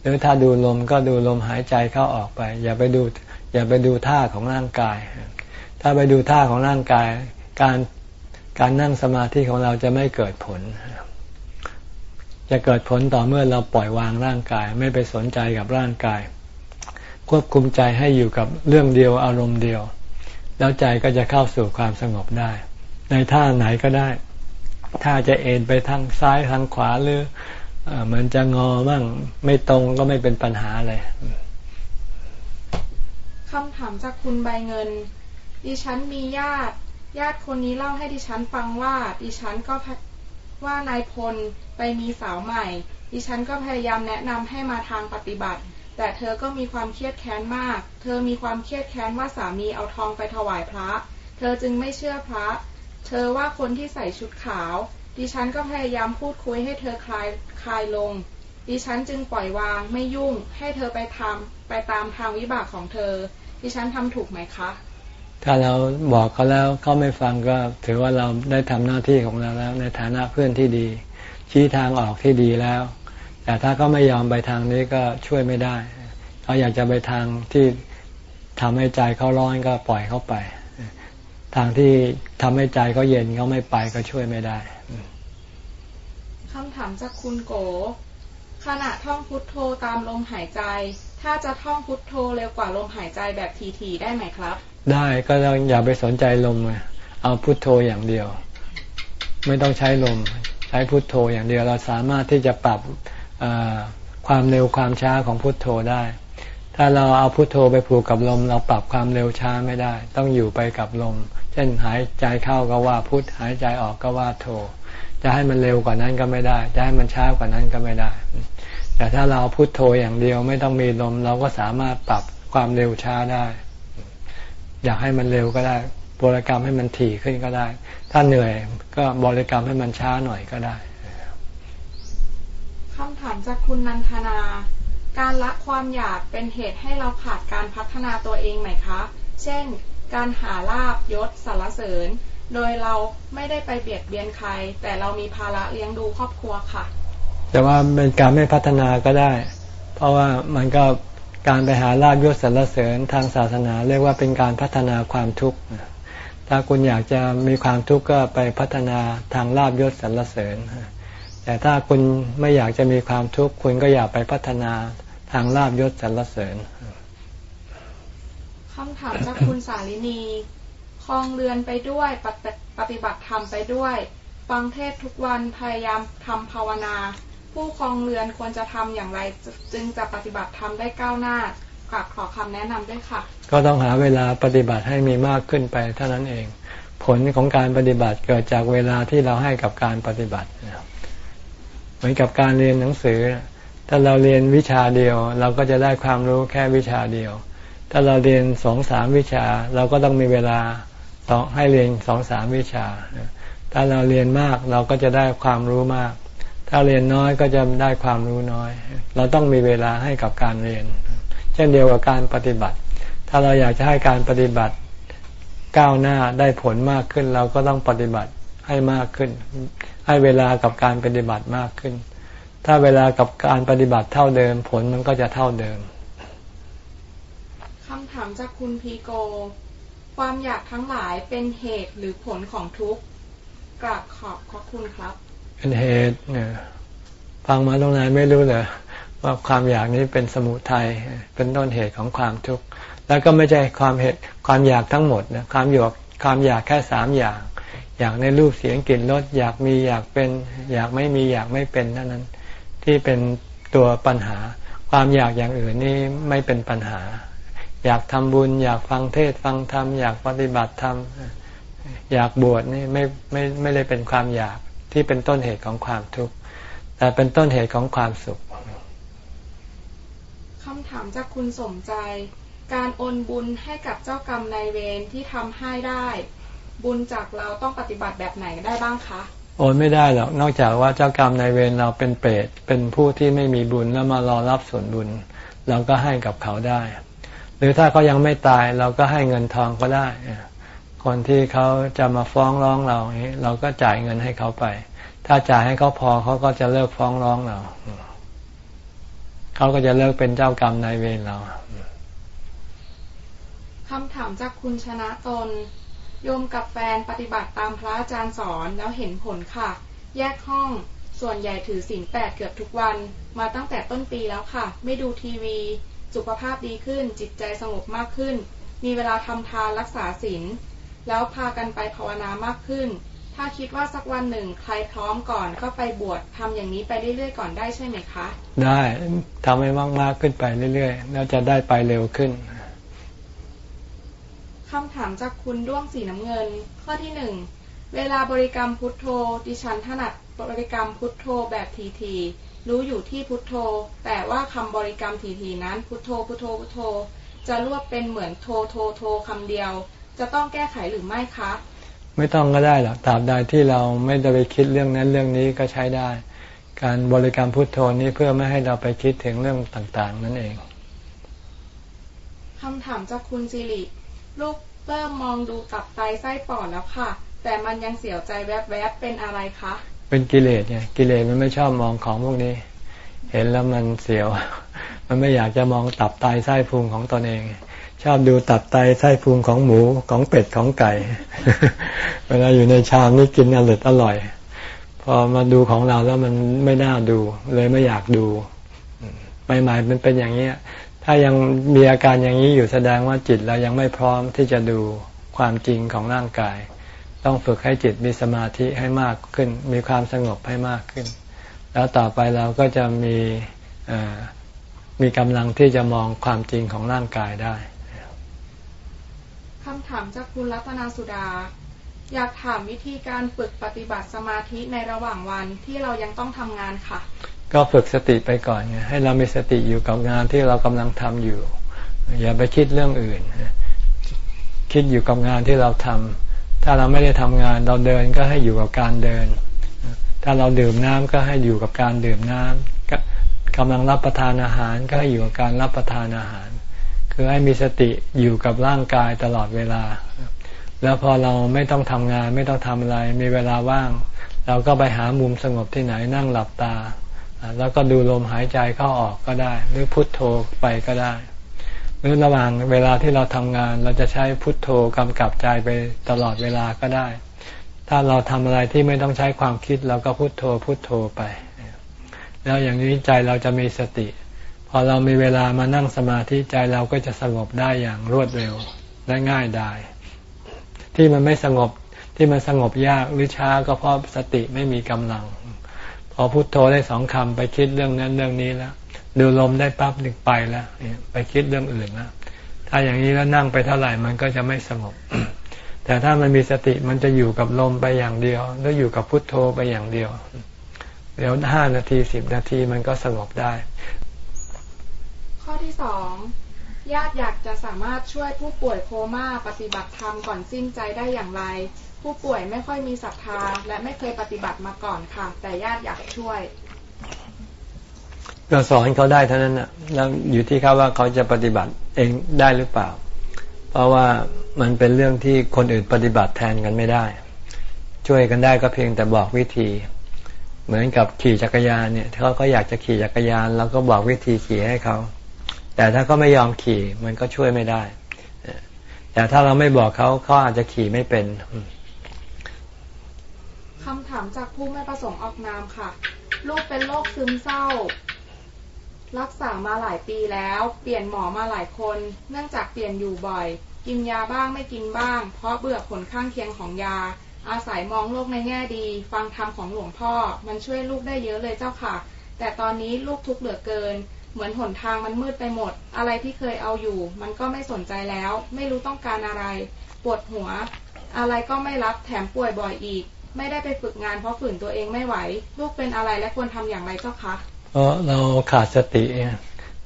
หรือถ้าดูลมก็ดูลมหายใจเข้าออกไป อย่าไปดูอย่าไปดูท่าของร่างกาย ถ้าไปดูท่าของร่างกาย การการนั่งสมาธิของเราจะไม่เกิดผล จะเกิดผลต่อเมื่อเราปล่อยวางร่างกาย ไม่ไปสนใจกับร่างกาย ควบคุมใจให้อยู่กับเรื่องเดียวอารมณ์เดียว แล้วใจก็จะเข้าสู่ความสงบได้ ในท่าไหนก็ได้ ถ้าจะเอ็นไปทางซ้ายทางขวาหรือมันจะงอบ้างไม่ตรงก็ไม่เป็นปัญหาเลยคำถามจากคุณใบเงิน ดิฉันมีญาติ ญาติคนนี้เล่าให้ดิฉันฟังว่า ดิฉันก็ว่านายพลไปมีสาวใหม่ ดิฉันก็พยายามแนะนำให้มาทางปฏิบัติ แต่เธอก็มีความเครียดแค้นมาก เธอมีความเครียดแค้นว่าสามีเอาทองไปถวายพระ เธอจึงไม่เชื่อพระ เธอว่าคนที่ใส่ชุดขาว ดิฉันก็พยายามพูดคุยให้เธอคลายคลายลง ดิฉันจึงปล่อยวางไม่ยุ่งให้เธอไปทำไปตามทางวิบากของเธอ ดิฉันทำถูกไหมคะ ถ้าเราบอกเขาแล้วเขาไม่ฟังก็ถือว่าเราได้ทำหน้าที่ของเราแล้ว ในฐานะเพื่อนที่ดี ชี้ทางออกที่ดีแล้ว แต่ถ้าเขาไม่ยอมไปทางนี้ก็ช่วยไม่ได้เขาอยากจะไปทางที่ทำให้ใจเขาร้อนก็ปล่อยเขาไป ทางที่ทำให้ใจเขาเย็นเขาไม่ไปก็ช่วยไม่ได้คำถามจากคุณโก ขณะท่องพุทโธตามลมหายใจ ถ้าจะท่องพุทโธเร็วกว่าลมหายใจแบบทีๆได้ไหมครับ ได้ก็ต้องอย่าไปสนใจลม เอาพุทโธอย่างเดียว ไม่ต้องใช้ลม ใช้พุทโธอย่างเดียว เราสามารถที่จะปรับความเร็วความช้าของพุทโธได้ ถ้าเราเอาพุทโธไปผูกกับลม เราปรับความเร็วช้าไม่ได้ ต้องอยู่ไปกับลม เช่นหายใจเข้าก็ว่าพุทหายใจออกก็ว่าโธจะให้มันเร็วกว่านั้นก็ไม่ได้ จะให้มันช้ากว่านั้นก็ไม่ได้ แต่ถ้าเราพุโทโธอย่างเดียวไม่ต้องมีลม เราก็สามารถปรับความเร็วช้าได้ อยากให้มันเร็วก็ได้บริกรรมให้มันถี่ขึ้นก็ได้ ถ้าเหนื่อยก็บริกรรมให้มันช้าหน่อยก็ได้คำถามจากคุณนันทนา การละความอยากเป็นเหตุให้เราขาดการพัฒนาตัวเองไหมคะ เช่น การหาลาบยศสารเสริญ โดยเราไม่ได้ไปเบียดเบียนใคร แต่เรามีภาระเลี้ยงดูครอบครัวค่ะ แต่ว่าเป็นการไม่พัฒนาก็ได้ เพราะว่ามันก็ การไปหาลาบยศสรรเสริญทางศาสนา เรียกว่าเป็นการพัฒนาความทุกข์ถ้าคุณอยากจะมีความทุกข์ก็ไปพัฒนาทางลาบยศสรรเสริญ แต่ถ้าคุณไม่อยากจะมีความทุกข์คุณก็อย่าไปพัฒนาทางลาบยศสรรเสริญคำถามจากคุณสาลินีคลองเรือนไปด้วยปฏิบัติธรรมไปด้วย ฟังเทศทุกวันพยายามทำภาวนา ผู้คลองเรือนควรจะทำอย่างไร จึงจะปฏิบัติธรรมได้ก้าวหน้ากราบขอคำแนะนำด้วยค่ะ ก็ต้องหาเวลาปฏิบัติให้มีมากขึ้นไปเท่านั้นเอง ผลของการปฏิบัติเกิดจากเวลาที่เราให้กับการปฏิบัติเหมือนกับการเรียนหนังสือ ถ้าเราเรียนวิชาเดียว เราก็จะได้ความรู้แค่วิชาเดียว ถ้าเราเรียนสองสามวิชา เราก็ต้องมีเวลาต้องให้เรียนสองสามวิชา ถ้าเราเรียนมากเราก็จะได้ความรู้มาก ถ้าเรียนน้อยก็จะได้ความรู้น้อย เราต้องมีเวลาให้กับการเรียน เช่นเดียวกับการปฏิบัติ ถ้าเราอยากจะให้การปฏิบัติก้าวหน้าได้ผลมากขึ้น เราก็ต้องปฏิบัติให้มากขึ้น ให้เวลากับการปฏิบัติมากขึ้น ถ้าเวลากับการปฏิบัติเท่าเดิม ผลมันก็จะเท่าเดิมคำถามจากคุณพีโก ความอยากทั้งหลายเป็นเหตุหรือผลของทุกข์กราบขอบขอบคุณครับ เป็นเหตุเนี่ยฟังมาตรงไหนไม่รู้เลยว่าความอยากนี้เป็นสมุทัยเป็นต้นเหตุของความทุกข์แล้วก็ไม่ใช่ความเหตุความอยากทั้งหมดนะความอยากความอยากแค่สามอย่าง อยากในรูปเสียงกลิ่นรสอยากมีอยากเป็น อยากไม่มีอยากไม่เป็นเท่านั้น ที่เป็นตัวปัญหา ความอยากอย่างอื่นนี่ไม่เป็นปัญหา อยากทำบุญ อยากฟังเทศฟังธรรมอยากปฏิบัติธรรมอยากบวชนี่ไม่ไม่ไม่ได้เป็นความอยาก ที่เป็นต้นเหตุของความทุกข์แต่เป็นต้นเหตุของความสุขคำถามจากคุณสมใจ การโอนบุญให้กับเจ้ากรรมนายเวรที่ทำให้ได้ บุญจากเราต้องปฏิบัติแบบไหนได้บ้างคะโอนไม่ได้หรอกนอกจากว่าเจ้ากรรมนายเวรเราเป็นเปรตเป็นผู้ที่ไม่มีบุญแล้วมารอรับส่วนบุญ เราก็ให้กับเขาได้ หรือถ้าเขายังไม่ตายเราก็ให้เงินทองก็ได้ คนที่เขาจะมาฟ้องร้องเราเราก็จ่ายเงินให้เขาไป ถ้าจ่ายให้เขาพอเขาก็จะเลิกฟ้องร้องเราเขาก็จะเลิกเป็นเจ้ากรรมนายเวรเราคำถามจากคุณชนะตน โยมกับแฟนปฏิบัติตามพระอาจารย์สอนแล้วเห็นผลค่ะ แยกห้องส่วนใหญ่ถือศีลแปดเกือบทุกวันมาตั้งแต่ต้นปีแล้วค่ะ ไม่ดูทีวี สุขภาพดีขึ้น จิตใจสงบมากขึ้น มีเวลาทำทานรักษาศีล แล้วพากันไปภาวนามากขึ้น ถ้าคิดว่าสักวันหนึ่งใครพร้อมก่อนก็ไปบวชทำอย่างนี้ไปเรื่อยๆก่อนได้ใช่ไหมคะ ได้ทำให้มากๆขึ้นไปเรื่อยๆ แล้วจะได้ไปเร็วขึ้นคำถามจากคุณด้วงสีน้ำเงิน ข้อที่หนึ่งเวลาบริกรรมพุทโธ ดิฉันถนัดบริกรรมพุทโธแบบทีทีรู้อยู่ที่พุทโธ แต่ว่าคำบริกรรมทีทีนั้นพุทโธพุทโธพุทโธ จะรวบเป็นเหมือนโทโทโทคำเดียว จะต้องแก้ไขหรือไม่คะไม่ต้องก็ได้หรอกตราบใดที่เราไม่ได้ไปคิดเรื่องนั้นเรื่องนี้ก็ใช้ได้ การบริกรรมพุทโธนี้เพื่อไม่ให้เราไปคิดถึงเรื่องต่างๆ นั่นเองคำถามจากคุณสิริลูกเริ่มมองดูตับไตไส้ปอดแล้วค่ะ แต่มันยังเสียวใจแวบๆเป็นอะไรคะเป็นกิเลสไงกิเลสมันไม่ชอบมองของพวกนี้ เห็นแล้วมันเสียว มันไม่อยากจะมองตับไตไส้พุงของตนเอง ชอบดูตับไตไส้พุงของหมูของเป็ดของไก่ เวลาอยู่ในชามนี่กินอร่อยอร่อย พอมาดูของเราแล้วมันไม่น่าดู เลยไม่อยากดูใหม่ๆมันเป็นอย่างเนี้ย ถ้ายังมีอาการอย่างนี้อยู่แสดงว่าจิตเรายังไม่พร้อมที่จะดูความจริงของร่างกาย ต้องฝึกให้จิตมีสมาธิให้มากขึ้น มีความสงบให้มากขึ้น แล้วต่อไปเราก็จะมีมีกำลังที่จะมองความจริงของร่างกายได้ คำถามจากคุณรัตนาสุดา อยากถามวิธีการฝึกปฏิบัติสมาธิในระหว่างวันที่เรายังต้องทำงานค่ะ ก็ฝึกสติไปก่อนไงให้เรามีสติอยู่กับงานที่เรากำลังทำอยู่ อย่าไปคิดเรื่องอื่น คิดอยู่กับงานที่เราทำถ้าเราไม่ได้ทำงานเราเดินก็ให้อยู่กับการเดิน ถ้าเราดื่มน้ำก็ให้อยู่กับการดื่มน้ำกำลังรับประทานอาหารก็ให้อยู่กับการรับประทานอาหาร คือให้มีสติอยู่กับร่างกายตลอดเวลา แล้วพอเราไม่ต้องทำงานไม่ต้องทำอะไร มีเวลาว่าง เราก็ไปหามุมสงบที่ไหนนั่งหลับตา แล้วก็ดูลมหายใจเข้าออกก็ได้ หรือพุทโธไปก็ได้ หรือระหว่างเวลาที่เราทำงาน เราจะใช้พุทโธกำกับใจไปตลอดเวลาก็ได้ ถ้าเราทำอะไรที่ไม่ต้องใช้ความคิดเราก็พุทโธพุทโธไป แล้วอย่างนี้ใจเราจะมีสติ พอเรามีเวลามานั่งสมาธิใจเราก็จะสงบได้อย่างรวดเร็วและง่ายได้ที่มันไม่สงบที่มันสงบยากหรือช้าก็เพราะสติไม่มีกำลัง พอพุโทโธได้สองคำไปคิดเรื่องนั้นเรื่องนี้แล้วดูลมได้ปั๊บหนึ่งไปแล้วไปคิดเรื่องอื่นแล้วถ้าอย่างนี้แล้วนั่งไปเท่าไหร่มันก็จะไม่สงบ แต่ถ้ามันมีสติมันจะอยู่กับลมไปอย่างเดียว แล้วอยู่กับพุทโธไปอย่างเดียว เดี๋ยวห้านาทีสิบนาทีมันก็สงบได้ ที่สองญาติอยากจะสามารถช่วยผู้ป่วยโคม่าปฏิบัติธรรมก่อนสิ้นใจได้อย่างไร ผู้ป่วยไม่ค่อยมีศรัทธาและไม่เคยปฏิบัติมาก่อนค่ะ แต่ญาติอยากช่วยเราสอนเขาได้เท่านั้นนะแล้วอยู่ที่เขาว่าเขาจะปฏิบัติเองได้หรือเปล่า เพราะว่ามันเป็นเรื่องที่คนอื่นปฏิบัติแทนกันไม่ได้ ช่วยกันได้ก็เพียงแต่บอกวิธี เหมือนกับขี่จักรยานเนี่ยเขาก็อยากจะขี่จักรยานเราก็บอกวิธีขี่ให้เขา แต่ถ้าเขาไม่ยอมขี่มันก็ช่วยไม่ได้ แต่ถ้าเราไม่บอกเขาเขาอาจจะขี่ไม่เป็นคำถามจากผู้ไม่ประสงค์ออกนามค่ะ ลูกเป็นโรคซึมเศร้า รักษามาหลายปีแล้ว เปลี่ยนหมอมาหลายคน เนื่องจากเปลี่ยนอยู่บ่อย กินยาบ้างไม่กินบ้าง เพราะเบื่อผลข้างเคียงของยา อาศัยมองโลกในแง่ดี ฟังธรรมของหลวงพ่อ มันช่วยลูกได้เยอะเลยเจ้าค่ะ แต่ตอนนี้ลูกทุกข์เหลือเกิน เหมือนหนทางมันมืดไปหมด อะไรที่เคยเอาอยู่ มันก็ไม่สนใจแล้ว ไม่รู้ต้องการอะไร ปวดหัว อะไรก็ไม่รับแถมป่วยบ่อยอีก ไม่ได้ไปฝึกงานเพราะฝืนตัวเองไม่ไหว ลูกเป็นอะไรและควรทำอย่างไรเจ้าคะเพราะเราขาดสติ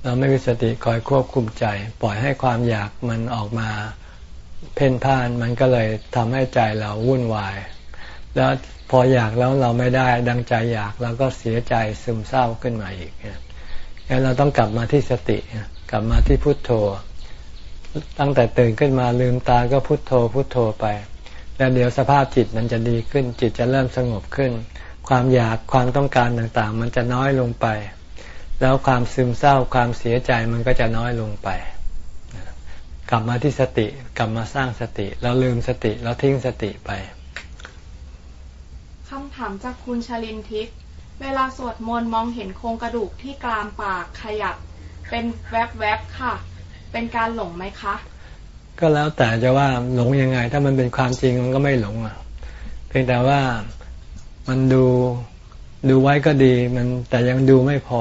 เราไม่มีสติคอยควบคุมใจ ปล่อยให้ความอยากมันออกมาเพ่นพ่านมันก็เลยทำให้ใจเราวุ่นวาย แล้วพออยากแล้วเราไม่ได้ดังใจอยากเราก็เสียใจซึมเศร้าขึ้นมาอีกเนี่ย เราต้องกลับมาที่สติ กลับมาที่พุทโธ ตั้งแต่ตื่นขึ้นมาลืมตาก็พุทโธพุทโธไป แล้วเดี๋ยวสภาพจิตมันจะดีขึ้น จิตจะเริ่มสงบขึ้น ความอยากความต้องการต่างๆ มันจะน้อยลงไป แล้วความซึมเศร้าความเสียใจมันก็จะน้อยลงไป กลับมาที่สติ กลับมาสร้างสติแล้วลืมสติแล้วทิ้งสติไปคำถามจากคุณชลินทิพย์ เวลาสวดมนต์มองเห็นโครงกระดูกที่กรามปากขยับ เป็นแวบๆค่ะ เป็นการหลงไหมคะ ก็แล้วแต่จะว่าหลงยังไง ถ้ามันเป็นความจริงมันก็ไม่หลงอะ เพียงแต่ว่ามันดูดูไว้ก็ดี มันแต่ยังดูไม่พอ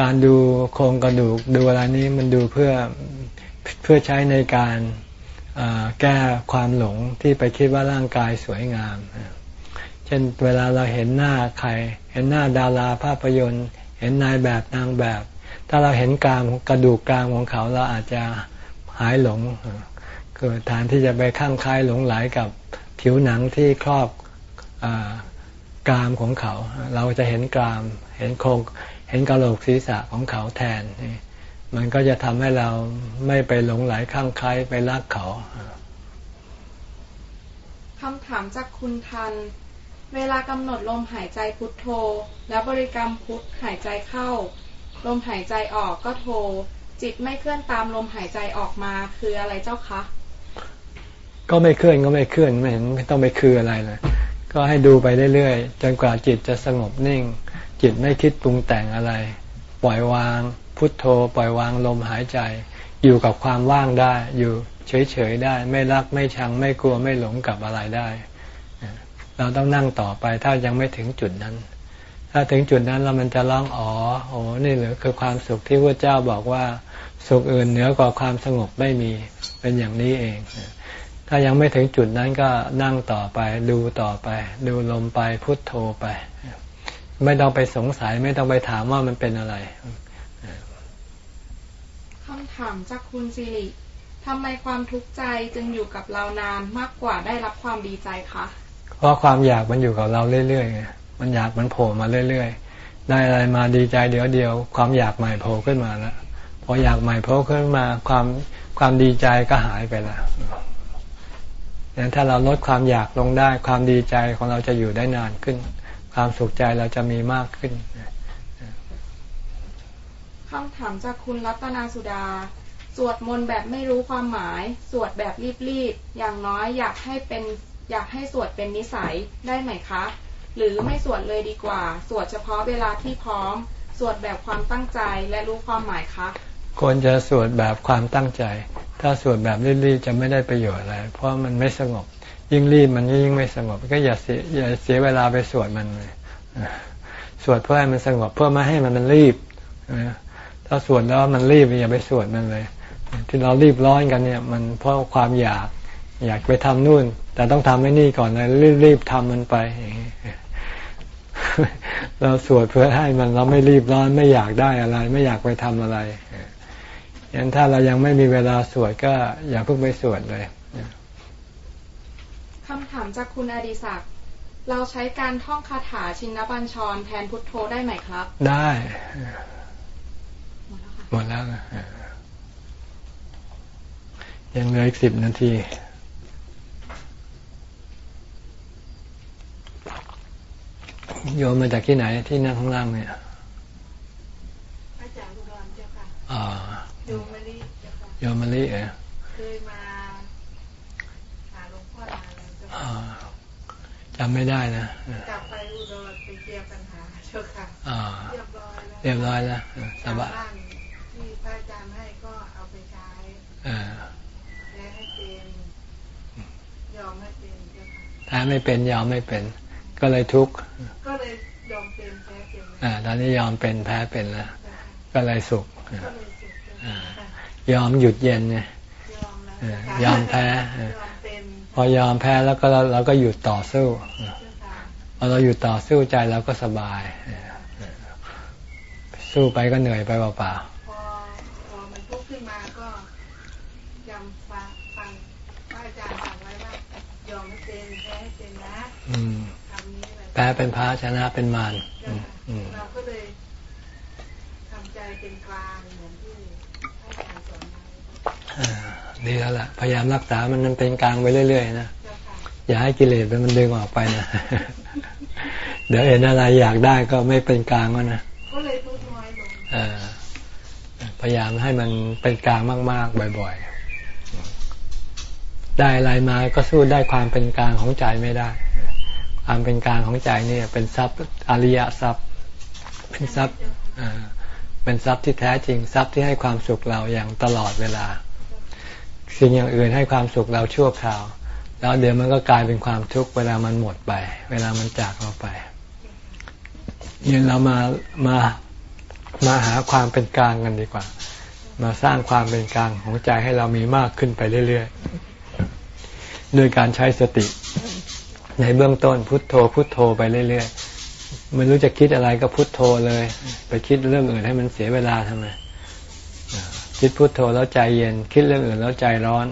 การดูโครงกระดูกดูอะไรนี้มันดูเพื่อเพื่อใช้ในการแก้ความหลงที่ไปคิดว่าร่างกายสวยงาม เช่นเวลาเราเห็นหน้าใคร เห็นหน้าดาราภาพยนตร์ เห็นนายแบบนางแบบ ถ้าเราเห็นกรามกระดูกกรามของเขาเราอาจจะหายหลงเกิดฐานที่จะไปข้างคล้ายหลงไหลกับผิวหนังที่ครอบกรามของเขา เราจะเห็นกราม เห็นโครงเห็นกระโหลกศีรษะของเขาแทน มันก็จะทำให้เราไม่ไปหลงไหลข้างคล้ายไปรักเขาคำถามจากคุณทัน เวลากำหนดลมหายใจพุทโธ แล้วบริกรรมพุทหายใจเข้า ลมหายใจออกก็โธ จิตไม่เคลื่อนตามลมหายใจออกมาคืออะไรเจ้าคะ ก็ไม่เคลื่อนก็ไม่เคลื่อนไม่เห็นต้องไปคืออะไรเลยก็ให้ดูไปเรื่อยๆจนกว่าจิตจะสงบนิ่ง จิตไม่คิดปรุงแต่งอะไร ปล่อยวาง พุทโธ ปล่อยวางลมหายใจ อยู่กับความว่างได้ อยู่เฉยๆได้ ไม่รักไม่ชังไม่กลัวไม่หลงกับอะไรได้ เราต้องนั่งต่อไปถ้ายังไม่ถึงจุดนั้น ถ้าถึงจุดนั้นเรามันจะร้องอ๋อโอ้นี่หรือคือความสุขที่พระเจ้าบอกว่าสุขอื่นเหนือกว่าความสงบไม่มีเป็นอย่างนี้เอง ถ้ายังไม่ถึงจุดนั้นก็นั่งต่อไป ดูต่อไป ดูลมไปพุทโธไป ไม่ต้องไปสงสัยไม่ต้องไปถามว่ามันเป็นอะไรคำถามจากคุณสิริทำไมความทุกข์ใจจึงอยู่กับเรานานมากกว่าได้รับความดีใจคะ เพราะความอยากมันอยู่กับเราเรื่อยๆไงมันอยากมันโผล่มาเรื่อยๆ ได้อะไรมาดีใจเดี๋ยวเดียว ความอยากใหม่โผล่ขึ้นมาแล้วพออยากใหม่โผล่ขึ้นมาความความดีใจก็หายไปแล้วงั้นถ้าเราลดความอยากลงได้ ความดีใจของเราจะอยู่ได้นานขึ้น ความสุขใจเราจะมีมากขึ้นคำถามจากคุณรัตนาสุดา สวดมนต์แบบไม่รู้ความหมาย สวดแบบรีบๆ อย่างน้อยอยากให้เป็น อยากให้สวดเป็นนิสัยได้ไหมคะ หรือไม่สวดเลยดีกว่า สวดเฉพาะเวลาที่พร้อม สวดแบบความตั้งใจและรู้ความหมายคะควรจะสวดแบบความตั้งใจ ถ้าสวดแบบรีบๆจะไม่ได้ประโยชน์อะไร เพราะมันไม่สงบ ยิ่งรีบมันยิ่งไม่สงบ ก็อย่าเสียอย่าเสียเวลาไปสวดมันเลยสวดเพื่อให้มันสงบเพื่อไม่ให้มันมันรีบถ้าสวดแล้วมันรีบอย่าไปสวดมันเลย ที่เรารีบร้อนกันเนี่ย มันเพราะความอยาก อยากไปทำนู่น แต่ต้องทำให้นี่ก่อนเลยรีบรีบทำมันไป เราสวดเพื่อให้มันเราไม่รีบร้อนไม่อยากได้อะไร ไม่อยากไปทำอะไรยันถ้าเรายังไม่มีเวลาสวดก็อย่าเพิ่งไปสวดเลยคำถามจากคุณอดิศักดิ์เราใช้การท่องคาถาชินบัญชรแทนพุทโธได้ไหมครับ ได้ หมดแล้วนะยังเหลืออีกสิบนาที โยมมาจากที่ไหนที่นั่งข้างล่างเนี่ยอาจารย์อุดรเจ้าค่ะอ่าโยมมะลิโยมมะลิเออเคยมาหาหลวงพ่อนานแล้วจำไม่ได้นะกลับไปอุดรไปเคลียร์ปัญหาเจ้าค่ะเรียบร้อยแล้วเรียบร้อยแล้วสบายที่พระอาจารย์ให้ก็เอาไปใช้และให้เป็นยอมให้เป็นถ้าไม่เป็นยอมไม่เป็น ก็เลยทุกข์ อ่าตอนนี้ยอมเป็นแพ้เป็นแล้วก็เลยสุขยอมหยุดเย็นไงยอมแพ้ พอยอมแพ้แล้วก็เราก็หยุดต่อสู้พอเราหยุดต่อสู้ใจเราก็สบาย สู้ไปก็เหนื่อยไปเปล่าๆพอพอมันพุกขึ้นมาก็ยอมฟังฟังพระอาจารย์สั่งไว้ว่ายอมให้เป็นแพ้ให้เป็นนะแพ้เป็นพระชนะเป็นมาร เราก็เลยทำใจเป็นกลางเหมือนที่ดีแล้วล่ะ พยายามรักษามันมันเป็นกลางไปเรื่อยๆนะอย่าให้กิเลสมันดึงออกไปนะเดี๋ยวเห็นอะไรอยากได้ก็ไม่เป็นกลางแล้วนะก็เลยลดน้อยลงพยายามให้มันเป็นกลางมาก ๆ บ่อยๆ ได้อะไรมาก็สู้ได้ความเป็นกลางของใจไม่ได้ ความเป็นกลางของใจนี่เป็นทรัพย์อริยทรัพย์ เป็นทรัพย์เป็นทรัพย์ที่แท้จริงทรัพย์ที่ให้ความสุขเราอย่างตลอดเวลา สิ่งอย่างอื่นให้ความสุขเราชั่วคราว แล้วเดี๋ยวมันก็กลายเป็นความทุกข์เวลามันหมดไป เวลามันจากเราไปยืนเรามามามาหาความเป็นกลางกันดีกว่า มาสร้างความเป็นกลางของใจให้เรามีมากขึ้นไปเรื่อยๆด้วยการใช้สติ ในเบื้องต้นพุทโธพุทโธไปเรื่อยๆ ไม่รู้จะคิดอะไรก็พุทโธเลย ไปคิดเรื่องอื่นให้มันเสียเวลาทำไมคิดพุโทโธแล้วใจเย็น คิดเรื่องอื่นแล้วใจร้อน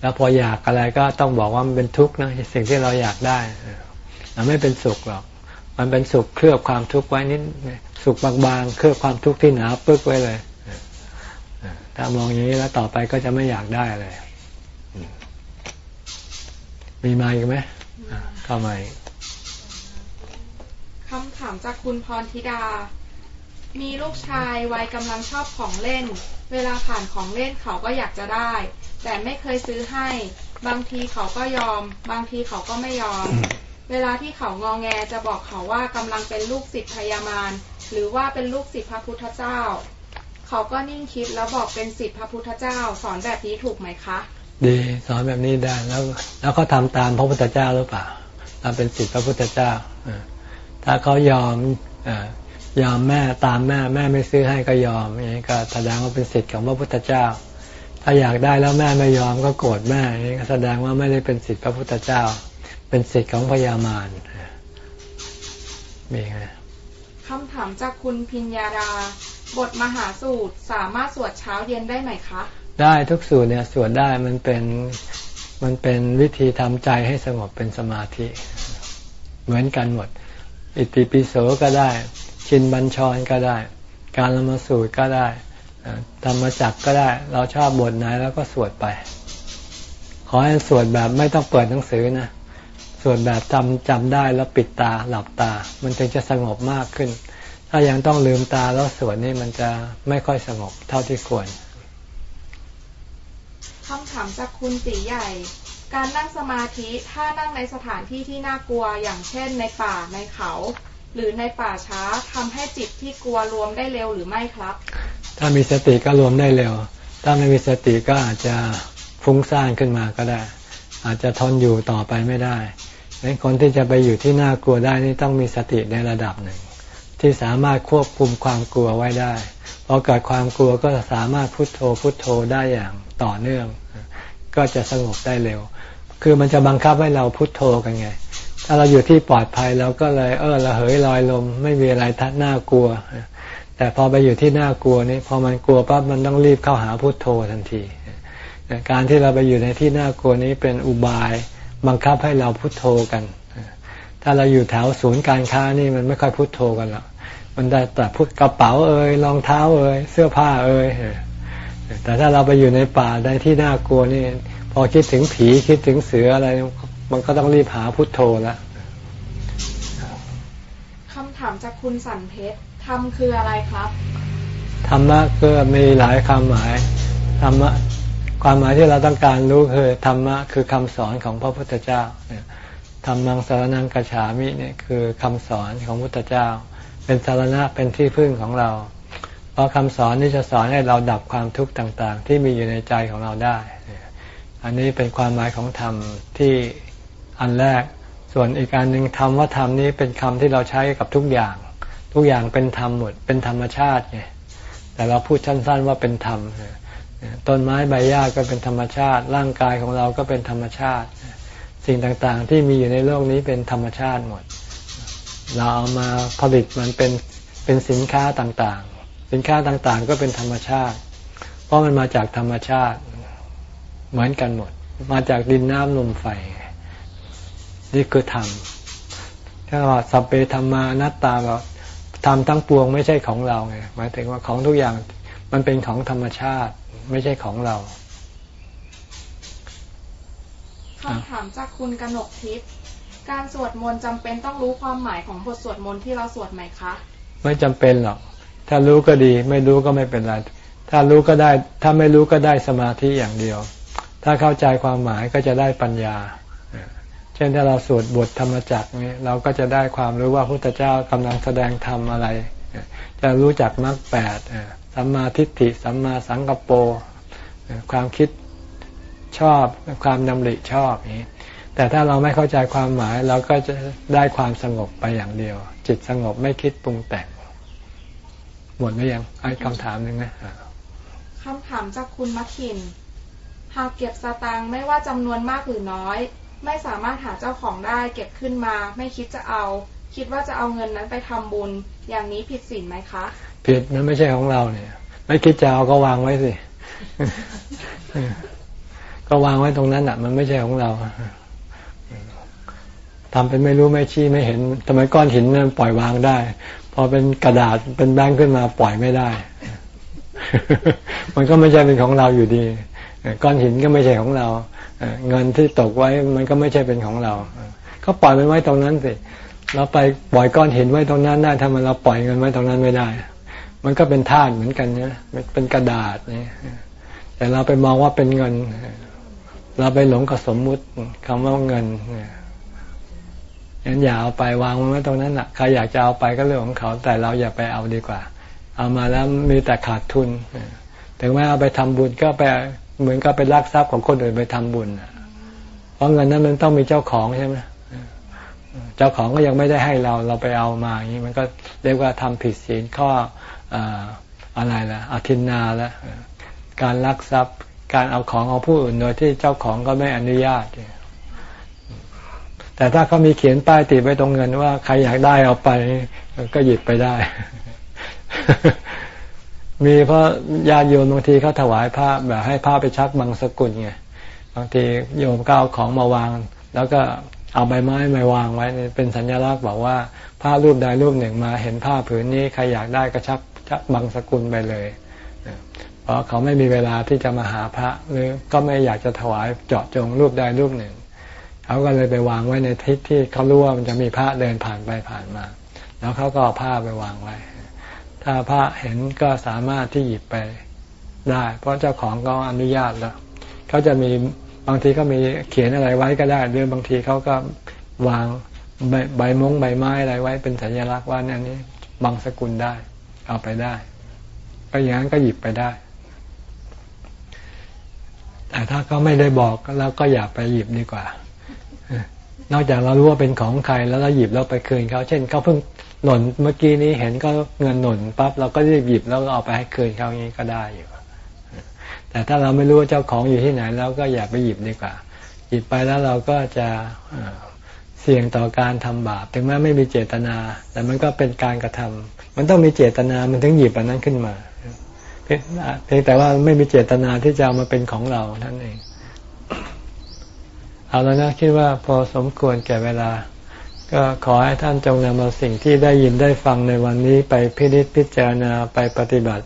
แล้วพออยากอะไรก็ต้องบอกว่ามันเป็นทุกข์นะสิ่งที่เราอยากได้มันไม่เป็นสุขหรอก มันเป็นสุขเคลือบความทุกข์ไว้นิดสุขบางๆเคลือบความทุกข์ที่หนาปึ๊กไว้เลยถ้ามองอย่างนี้แล้วต่อไปก็จะไม่อยากได้เลย มีมาอีกไหมเข้ามา คำถามจากคุณพรธิดา มีลูกชายวัยกำลังชอบของเล่น เวลาผ่านของเล่นเขาก็อยากจะได้ แต่ไม่เคยซื้อให้ บางทีเขาก็ยอม บางทีเขาก็ไม่ยอม เวลาที่เขางองแงจะบอกเขาว่ากำลังเป็นลูกศิษย์พยามารหรือว่าเป็นลูกศิษย์พระพุทธเจ้า เขาก็นิ่งคิดแล้วบอกเป็นศิษย์พระพุทธเจ้า สอนแบบนี้ถูกไหมคะ ดีสอนแบบนี้ได้แล้ว แล้วเขาทาตามพระพุทธเจ้าหรือเปล่าทำเป็นศิษย์พระพุทธเจ้า ถ้าเขายอมยอมแม่ตามแม่แม่ไม่ซื้อให้ก็ยอมอย่างนี้ก็แสดงว่าเป็นสิทธิ์ของพระพุทธเจ้า ถ้าอยากได้แล้วแม่ไม่ยอมก็โกรธแม่นี่แสดงว่าไม่ได้เป็นสิทธิพระพุทธเจ้า เป็นสิทธิของพญามารมีไงคำถามจากคุณพิญญาดา บทมหาสูตรสามารถสวดเช้าเย็นได้ไหมคะ ได้ทุกสูตรเนี่ยสวดได้มันเป็นมันเป็นวิธีทำใจให้สงบเป็นสมาธิ เหมือนกันหมด อิติปิโสก็ได้ ชินบัญชรก็ได้ การละมาสูตรก็ได้ธรรมจักก็ได้ เราชอบบทไหนแล้วก็สวดไป ขอให้สวดแบบไม่ต้องเปิดหนังสือนะสวดแบบจำจำได้แล้วปิดตาหลับตา มันจึงจะสงบมากขึ้น ถ้ายังต้องลืมตาแล้วสวดนี่มันจะไม่ค่อยสงบเท่าที่ควรคำถามจากคุณตีใหญ่ การนั่งสมาธิถ้านั่งในสถานที่ที่น่ากลัวอย่างเช่นในป่าในเขา หรือในป่าช้าทำให้จิตที่กลัวรวมได้เร็วหรือไม่ครับ ถ้ามีสติก็รวมได้เร็ว ถ้าไม่มีสติก็อาจจะฟุ้งซ่านขึ้นมาก็ได้ อาจจะทนอยู่ต่อไปไม่ได้ดังนั้นคนที่จะไปอยู่ที่น่ากลัวได้นี่ต้องมีสติในระดับหนึ่ง ที่สามารถควบคุมความกลัวไว้ได้พอเกิดความกลัวก็สามารถพุโทโธพุโทโธได้อย่างต่อเนื่อง ก็จะสงบได้เร็ว คือมันจะบังคับให้เราพุโทโธกันไง ถ้าเราอยู่ที่ปลอดภัยเราก็เลย เออเราเหยลอยลม ไม่มีอะไรทัดน่ากลัว แต่พอไปอยู่ที่น่ากลัวนี่พอมันกลัวปั๊บมันต้องรีบเข้าหาพุโทโธทันที การที่เราไปอยู่ในที่น่ากลัวนี้เป็นอุบายบังคับให้เราพุโทโธกัน ถ้าเราอยู่แถวศูนย์การค้านี่มันไม่ค่อยพุโทโธกันหรอกมันได้แต่พุทกระเป๋าเอ่ยรองเท้าเอ่ยเสื้อผ้าเอ่ยแต่ถ้าเราไปอยู่ในป่าในที่น่ากลัวนี่ พอคิดถึงผีคิดถึงเสืออะไร มันก็ต้องรีบหาพุทโธแล้วคำถามจากคุณสันเพชรธรรมคืออะไรครับ ธรรมะก็มีหลายความหมาย ธรรมะความหมายที่เราต้องการรู้คือธรรมะคือคำสอนของพระพุทธเจ้าธรรมังสารนังกัจฉามิเนี่ยคือคำสอนของพุทธเจ้า เป็นสารณะเป็นที่พึ่งของเรา เพราะคำสอนนี้จะสอนให้เราดับความทุกข์ต่าง ๆ ที่มีอยู่ในใจของเราได้ อันนี้เป็นความหมายของธรรมที่อันแรก ส่วนอีกการหนึ่งธรรมว่าธรรมนี้เป็นคำที่เราใช้กับทุกอย่าง ทุกอย่างเป็นธรรมหมด เป็นธรรมชาติไง แต่เราพูดสั้นๆว่าเป็นธรรม ต้นไม้ใบหญ้าก็เป็นธรรมชาติ ร่างกายของเราก็เป็นธรรมชาติ สิ่งต่างๆที่มีอยู่ในโลกนี้เป็นธรรมชาติหมด เราเอามาผลิตมันเป็นเป็นสินค้าต่างๆ สินค้าต่างๆ ก็เป็นธรรมชาติ เพราะมันมาจากธรรมชาติ เหมือนกันหมด มาจากดินน้ำลมไฟ นี่คือธรรมถ้าว่าสัพเพธรรมานัตตาแบบธรรมทั้งปวงไม่ใช่ของเราไงหมายถึงว่าของทุกอย่างมันเป็นของธรรมชาติ ไม่ใช่ของเราคำถามจากคุณกนกทิพย์การสวดมนต์จำเป็นต้องรู้ความหมายของบทสวดมนต์ที่เราสวดไหมคะ ไม่จำเป็นหรอก ถ้ารู้ก็ดี ไม่รู้ก็ไม่เป็นไร ถ้ารู้ก็ได้ ถ้าไม่รู้ก็ได้สมาธิอย่างเดียว ถ้าเข้าใจความหมายก็จะได้ปัญญา เช่นถ้าเราสวดบทธรรมจักรนี้เราก็จะได้ความรู้ว่าพุทธเจ้ากำลังแสดงธรรมอะไร จะรู้จักมรรคแปดสัมมาทิฏฐิสัมมาสังกปรความคิดชอบความดำริชอบนี้แต่ถ้าเราไม่เข้าใจความหมายเราก็จะได้ความสงบไปอย่างเดียว จิตสงบไม่คิดปรุงแต่ง หมดไหมยังไอ้คำถามหนึ่งนะคำถามจากคุณมัคิน หากเก็บสตางค์ไม่ว่าจำนวนมากหรือน้อย ไม่สามารถหาเจ้าของได้เก็บขึ้นมา ไม่คิดจะเอา คิดว่าจะเอาเงินนั้นไปทำบุญ อย่างนี้ผิดศีลไหมคะ ผิดมันไม่ใช่ของเราเนี่ย ไม่คิดจะเอาก็วางไว้สิ ก็วางไว้ตรงนั้นอะ มันไม่ใช่ของเราทำเป็นไม่รู้ไม่ชี้ไม่เห็นทำไมก้อนหินมันปล่อยวางได้ พอเป็นกระดาษเป็นแบงค์ขึ้นมาปล่อยไม่ได้ มันก็ไม่ใช่เป็นของเราอยู่ดี ก้อนหินก็ไม่ใช่ของเราเงินที่ตกไว้มันก็ไม่ใช่เป็นของเรา ก็ปล่อยมันไว้ตรงนั้นสิเราไปปล่อยก้อนหินไว้ตรงนั้นได้ทำไมเราปล่อยเงินไว้ตรงนั้นไม่ได้ มันก็เป็นธาตุเหมือนกันเนี่ยเป็นกระดาษนี่แต่เราไปมองว่าเป็นเงิน เราไปหลงกับสมมุติคำว่าเงินงั้นอย่าเอาไปวางมันไว้ตรงนั้นอะใครอยากจะเอาไปก็เรื่องของเขา แต่เราอย่าไปเอาดีกว่า เอามาแล้วมีแต่ขาดทุนถึงแม้เอาไปทำบุญก็ไป เหมือนกับไปลักทรัพย์ของคนอื่นไปทำบุญเพราะเงินนั้นมันต้องมีเจ้าของใช่ไหมเจ้าของก็ยังไม่ได้ให้เราเราไปเอามาอย่างนี้มันก็เรียกว่าทำผิดศีลข้ออะไรล่ะอธินนาล้วการลักทรัพย์การเอาของของผู้อื่นโดยที่เจ้าของก็ไม่อนุญาต แต่ถ้าเขามีเขียนป้ายติดไว้ตรงเงินว่าใครอยากได้เอาไป ก็หยิบไปได้ มีเพราะญาติโยมบางทีเขาถวายผ้าแบบให้ผ้าไปชักบางสกุลไงบางทีโยมก็เอาของมาวาง แล้วก็เอาใบไม้มาวางไว้เป็นสัญลักษณ์บอกว่าผ้ารูปใดรูปหนึ่งมาเห็นผ้าผืนนี้ใครอยากได้ก็ชักชักบางสกุลไปเลยเพราะเขาไม่มีเวลาที่จะมาหาพระหรือก็ไม่อยากจะถวายเจาะจงรูปใดรูปหนึ่งเขาก็เลยไปวางไว้ในทิศที่เขารู้ว่ามันจะมีพระเดินผ่านไปผ่านมา แล้วเขาก็เอาผ้าไปวางไว้ ถ้าพระเห็นก็สามารถที่หยิบไปได้ เพราะเจ้าของก็อนุญาตแล้วเขาจะมีบางทีก็มีเขียนอะไรไว้ก็ได้หรือบางทีเขาก็วางใบใบมงใบไม้อะไรไว้เป็นสัญลักษณ์ว่านี่นี้บางสกุลได้ เอาไปได้ ก็อย่างนั้นก็หยิบไปได้ แต่ถ้าเขาไม่ได้บอกแล้วก็อย่าไปหยิบดีกว่า นอกจากเรารู้ว่าเป็นของใครแล้วเราหยิบแล้วไปคืนเขาเช่นเขาเพิ่ง หล่นเมื่อกี้นี้เห็นก็เงินหล่นปั๊บเราก็รีบหยิบแล้วเอาไปให้คืนเขาอย่างนี้ก็ได้อยู่ แต่ถ้าเราไม่รู้ว่าเจ้าของอยู่ที่ไหนแล้วก็อย่าไปหยิบดีกว่า หยิบไปแล้วเราก็จะเสี่ยงต่อการทำบาป ถึงแม้ไม่มีเจตนา แต่มันก็เป็นการกระทำมันต้องมีเจตนามันถึงหยิบอันนั้นขึ้นมาเพียงแต่ว่าไม่มีเจตนาที่จะเอามาเป็นของเราท่านเอง เอาแล้วนะคิดว่าพอสมควรแก่เวลา ก็ขอให้ท่านจงนำเอาสิ่งที่ได้ยินได้ฟังในวันนี้ไปพิจิตพิจารณาไปปฏิบัติ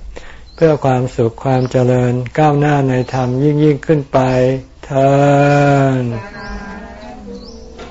เพื่อความสุขความเจริญก้าวหน้าในธรรมยิ่งยิ่งขึ้นไปเธอ